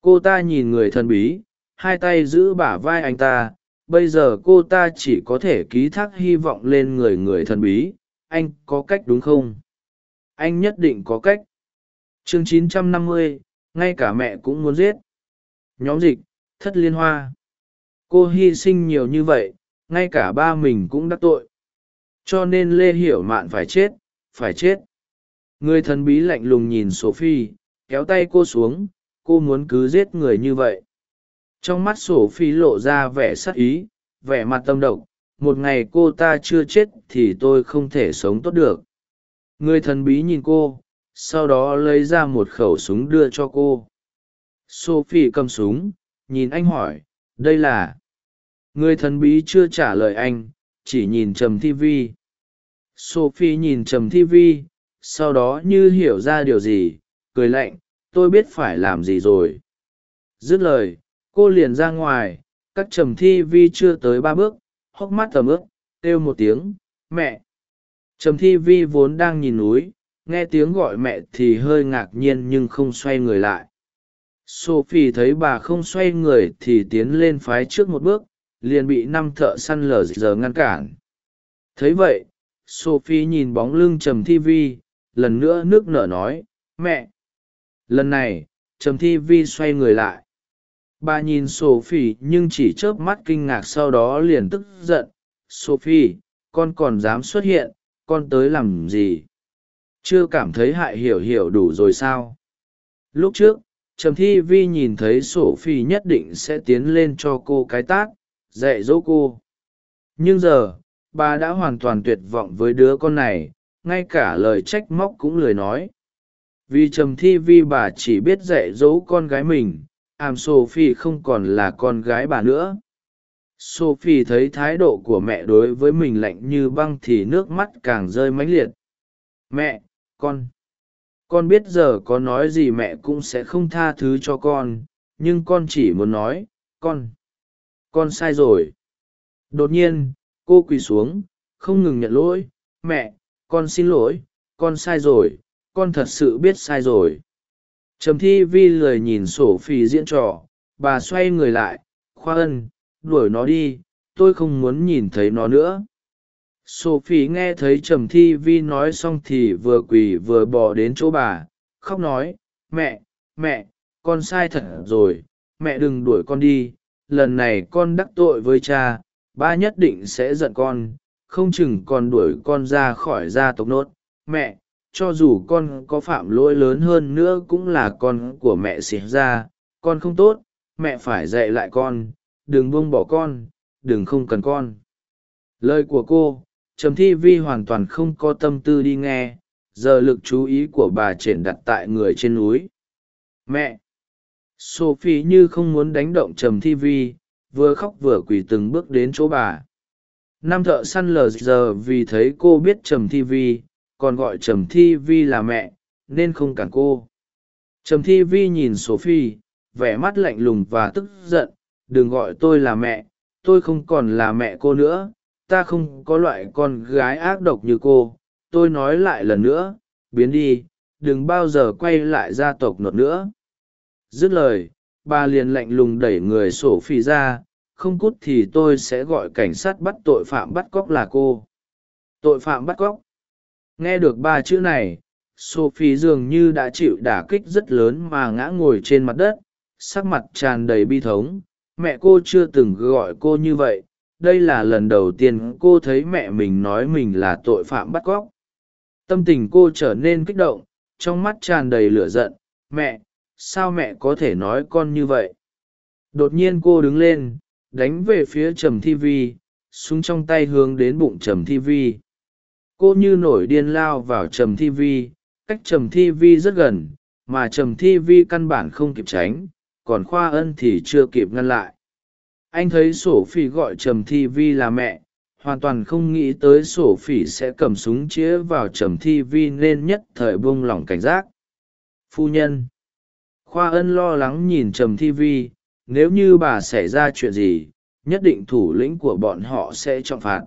Cô ta nhìn người thần bí hai tay giữ bả vai anh ta bây giờ cô ta chỉ có thể ký thác hy vọng lên người người thần bí anh có cách đúng không? Anh nhất định có cách. Chương 950, ngay cả mẹ cũng muốn giết. Nhóm dịch thất liên hoa. Cô hy sinh nhiều như vậy ngay cả ba mình cũng đắc tội. Cho nên lê hiểu mạn phải chết phải chết. Người thần bí lạnh lùng nhìn sophie, kéo tay cô xuống, cô muốn cứ giết người như vậy. Trong mắt sophie lộ ra vẻ sắc ý, vẻ mặt tâm độc, một ngày cô ta chưa chết thì tôi không thể sống tốt được. Người thần bí nhìn cô, sau đó lấy ra một khẩu súng đưa cho cô. Sophie cầm súng, nhìn anh hỏi, đây là người thần bí chưa trả lời anh, chỉ nhìn trầm thi vi sophie nhìn trầm thi vi, sau đó như hiểu ra điều gì, cười lạnh, tôi biết phải làm gì rồi. Dứt lời, cô liền ra ngoài, các trầm thi vi chưa tới ba bước, hốc mắt tầm ướp kêu một tiếng, mẹ! Trầm thi vi vốn đang nhìn núi, nghe tiếng gọi mẹ thì hơi ngạc nhiên nhưng không xoay người lại. Sophie thấy bà không xoay người thì tiến lên phái trước một bước, liền bị năm thợ săn lờ giờ ngăn cản. Thấy vậy sophie nhìn bóng lưng trầm thi vi, lần nữa nước nở nói, mẹ. Lần này, trầm thi vi xoay người lại. Bà nhìn sophie nhưng chỉ chớp mắt kinh ngạc sau đó liền tức giận. Sophie, con còn dám xuất hiện, con tới làm gì? Chưa cảm thấy hại hiểu hiểu đủ rồi sao? Lúc trước, trầm thi vi nhìn thấy sophie nhất định sẽ tiến lên cho cô cái tát, dạy dỗ cô. Nhưng giờ bà đã hoàn toàn tuyệt vọng với đứa con này, ngay cả lời trách móc cũng lười nói. Vì trầm thi vi bà chỉ biết dạy dỗ con gái mình àm sophie không còn là con gái bà nữa. Sophie thấy thái độ của mẹ đối với mình lạnh như băng thì nước mắt càng rơi mãnh liệt. Mẹ, con. Con biết giờ có nói gì mẹ cũng sẽ không tha thứ cho con, nhưng con chỉ muốn nói, con. Con sai rồi. Đột nhiên cô quỳ xuống, không ngừng nhận lỗi, mẹ, con xin lỗi, con sai rồi, con thật sự biết sai rồi. Trầm thi vi lười nhìn sổ phì diễn trò, bà xoay người lại, khoa ân, đuổi nó đi, tôi không muốn nhìn thấy nó nữa. Sophie nghe thấy trầm thi vi nói xong thì vừa quỳ vừa bỏ đến chỗ bà, khóc nói, mẹ mẹ, con sai thật rồi, mẹ đừng đuổi con đi, lần này con đắc tội với cha ba nhất định sẽ giận con, không chừng còn đuổi con ra khỏi gia tộc nốt. Mẹ, cho dù con có phạm lỗi lớn hơn nữa cũng là con của mẹ xịt ra, con không tốt, mẹ phải dạy lại con, đừng buông bỏ con, đừng không cần con. Lời của cô, trầm thi vi hoàn toàn không có tâm tư đi nghe, giờ lực chú ý của bà triển đặt tại người trên núi. Mẹ, sophie như không muốn đánh động trầm thi vi vừa khóc vừa quỳ từng bước đến chỗ bà. Năm thợ săn lờ giờ vì thấy cô biết trầm thi vi, còn gọi trầm thi vi là mẹ, nên không cản cô. Trầm thi vi nhìn sophie, vẻ mắt lạnh lùng và tức giận, đừng gọi tôi là mẹ, tôi không còn là mẹ cô nữa, ta không có loại con gái ác độc như cô, tôi nói lại lần nữa, biến đi, đừng bao giờ quay lại gia tộc nột nữa. Dứt lời bà liền lạnh lùng đẩy người sổ phi ra, không cút thì tôi sẽ gọi cảnh sát bắt tội phạm bắt cóc là cô. Tội phạm bắt cóc. Nghe được ba chữ này sophie dường như đã chịu đả kích rất lớn mà ngã ngồi trên mặt đất, sắc mặt tràn đầy bi thống. Mẹ cô chưa từng gọi cô như vậy. Đây là lần đầu tiên cô thấy mẹ mình nói mình là tội phạm bắt cóc. Tâm tình cô trở nên kích động, trong mắt tràn đầy lửa giận. Mẹ sao mẹ có thể nói con như vậy? Đột nhiên cô đứng lên, đánh về phía trầm thi vi, súng trong tay hướng đến bụng trầm thi vi. Cô như nổi điên lao vào trầm thi vi, cách trầm thi vi rất gần, mà trầm thi vi căn bản không kịp tránh, còn khoa ân thì chưa kịp ngăn lại. Anh thấy sổ phỉ gọi trầm thi vi là mẹ, hoàn toàn không nghĩ tới sổ phỉ sẽ cầm súng chĩa vào trầm thi vi nên nhất thời buông lỏng cảnh giác. Phu nhân khoa ân lo lắng nhìn trầm thi vi, nếu như bà xảy ra chuyện gì, nhất định thủ lĩnh của bọn họ sẽ trọng phạt.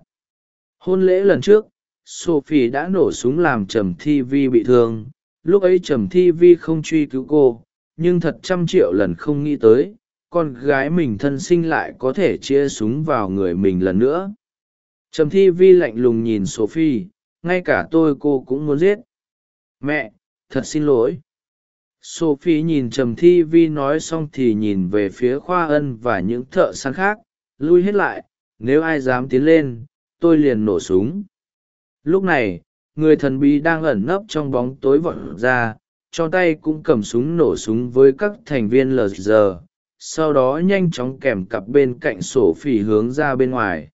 Hôn lễ lần trước, sophie đã nổ súng làm trầm thi vi bị thương. Lúc ấy trầm thi vi không truy cứu cô, nhưng thật trăm triệu lần không nghĩ tới, con gái mình thân sinh lại có thể chia súng vào người mình lần nữa. Trầm thi vi lạnh lùng nhìn sophie, ngay cả tôi cô cũng muốn giết. Mẹ, thật xin lỗi sophie nhìn trầm thi vi nói xong thì nhìn về phía khoa ân và những thợ săn khác, lui hết lại, nếu ai dám tiến lên, tôi liền nổ súng. Lúc này, người thần bí đang ẩn nấp trong bóng tối vọt ra cho tay cũng cầm súng nổ súng với các thành viên lg sau đó nhanh chóng kèm cặp bên cạnh sổ phỉ hướng ra bên ngoài.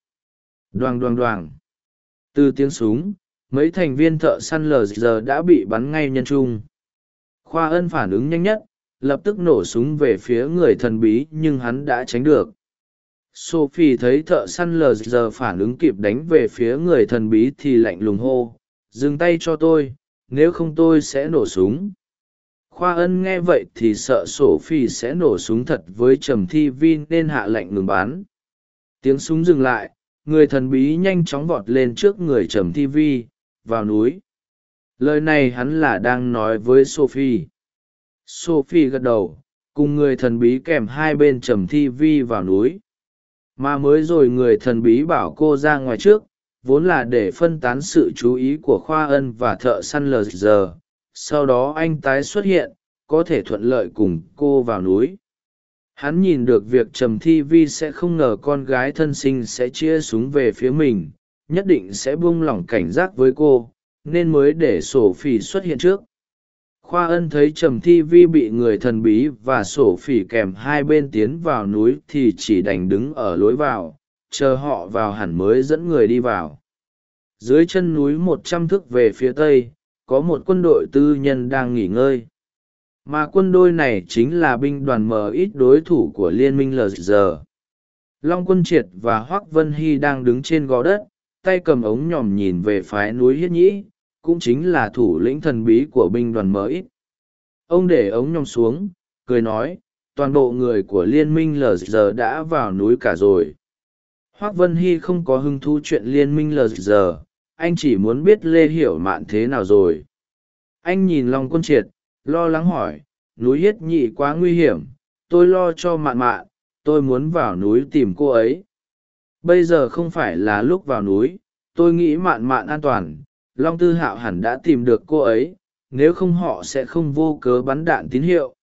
Đoàng đoàng đoàng. Từ tiếng súng, mấy thành viên thợ săn lg đã bị bắn ngay nhân trung khoa ân phản ứng nhanh nhất, lập tức nổ súng về phía người thần bí nhưng hắn đã tránh được. Sophie thấy thợ săn lờ giờ phản ứng kịp đánh về phía người thần bí thì lạnh lùng hô, dừng tay cho tôi, nếu không tôi sẽ nổ súng. Khoa ân nghe vậy thì sợ sophie sẽ nổ súng thật với trầm thi vi nên hạ lệnh ngừng bắn. Tiếng súng dừng lại, người thần bí nhanh chóng vọt lên trước người trầm thi vi, vào núi lời này hắn là đang nói với sophie. Sophie gật đầu, cùng người thần bí kèm hai bên trầm thi vi vào núi. Mà mới rồi người thần bí bảo cô ra ngoài trước, vốn là để phân tán sự chú ý của khoa ân và thợ săn lờ giờ. Sau đó anh tái xuất hiện, có thể thuận lợi cùng cô vào núi. Hắn nhìn được việc trầm thi vi sẽ không ngờ con gái thân sinh sẽ chia súng về phía mình, nhất định sẽ buông lỏng cảnh giác với cô nên mới để sổ phỉ xuất hiện trước. Khoa ân thấy trầm thi vi bị người thần bí và sổ phỉ kèm hai bên tiến vào núi thì chỉ đành đứng ở lối vào, chờ họ vào hẳn mới dẫn người đi vào. Dưới chân núi một trăm thước về phía tây, có một quân đội tư nhân đang nghỉ ngơi. Mà quân đôi này chính là binh đoàn mờ ít đối thủ của liên minh lg long quân triệt và hoác vân hy đang đứng trên gò đất, tay cầm ống nhòm nhìn về phái núi hiết nhĩ cũng chính là thủ lĩnh thần bí của binh đoàn mới. ông để ống nhong xuống, cười nói, toàn bộ người của liên minh lg đã vào núi cả rồi. Hoác vân hy không có hứng thú chuyện liên minh lg anh chỉ muốn biết lê hiểu mạn thế nào rồi. Anh nhìn long quân triệt, lo lắng hỏi, núi hiết nhị quá nguy hiểm, tôi lo cho mạn mạn, tôi muốn vào núi tìm cô ấy. Bây giờ không phải là lúc vào núi, tôi nghĩ mạn mạn an toàn long tư hạo hẳn đã tìm được cô ấy, nếu không họ sẽ không vô cớ bắn đạn tín hiệu.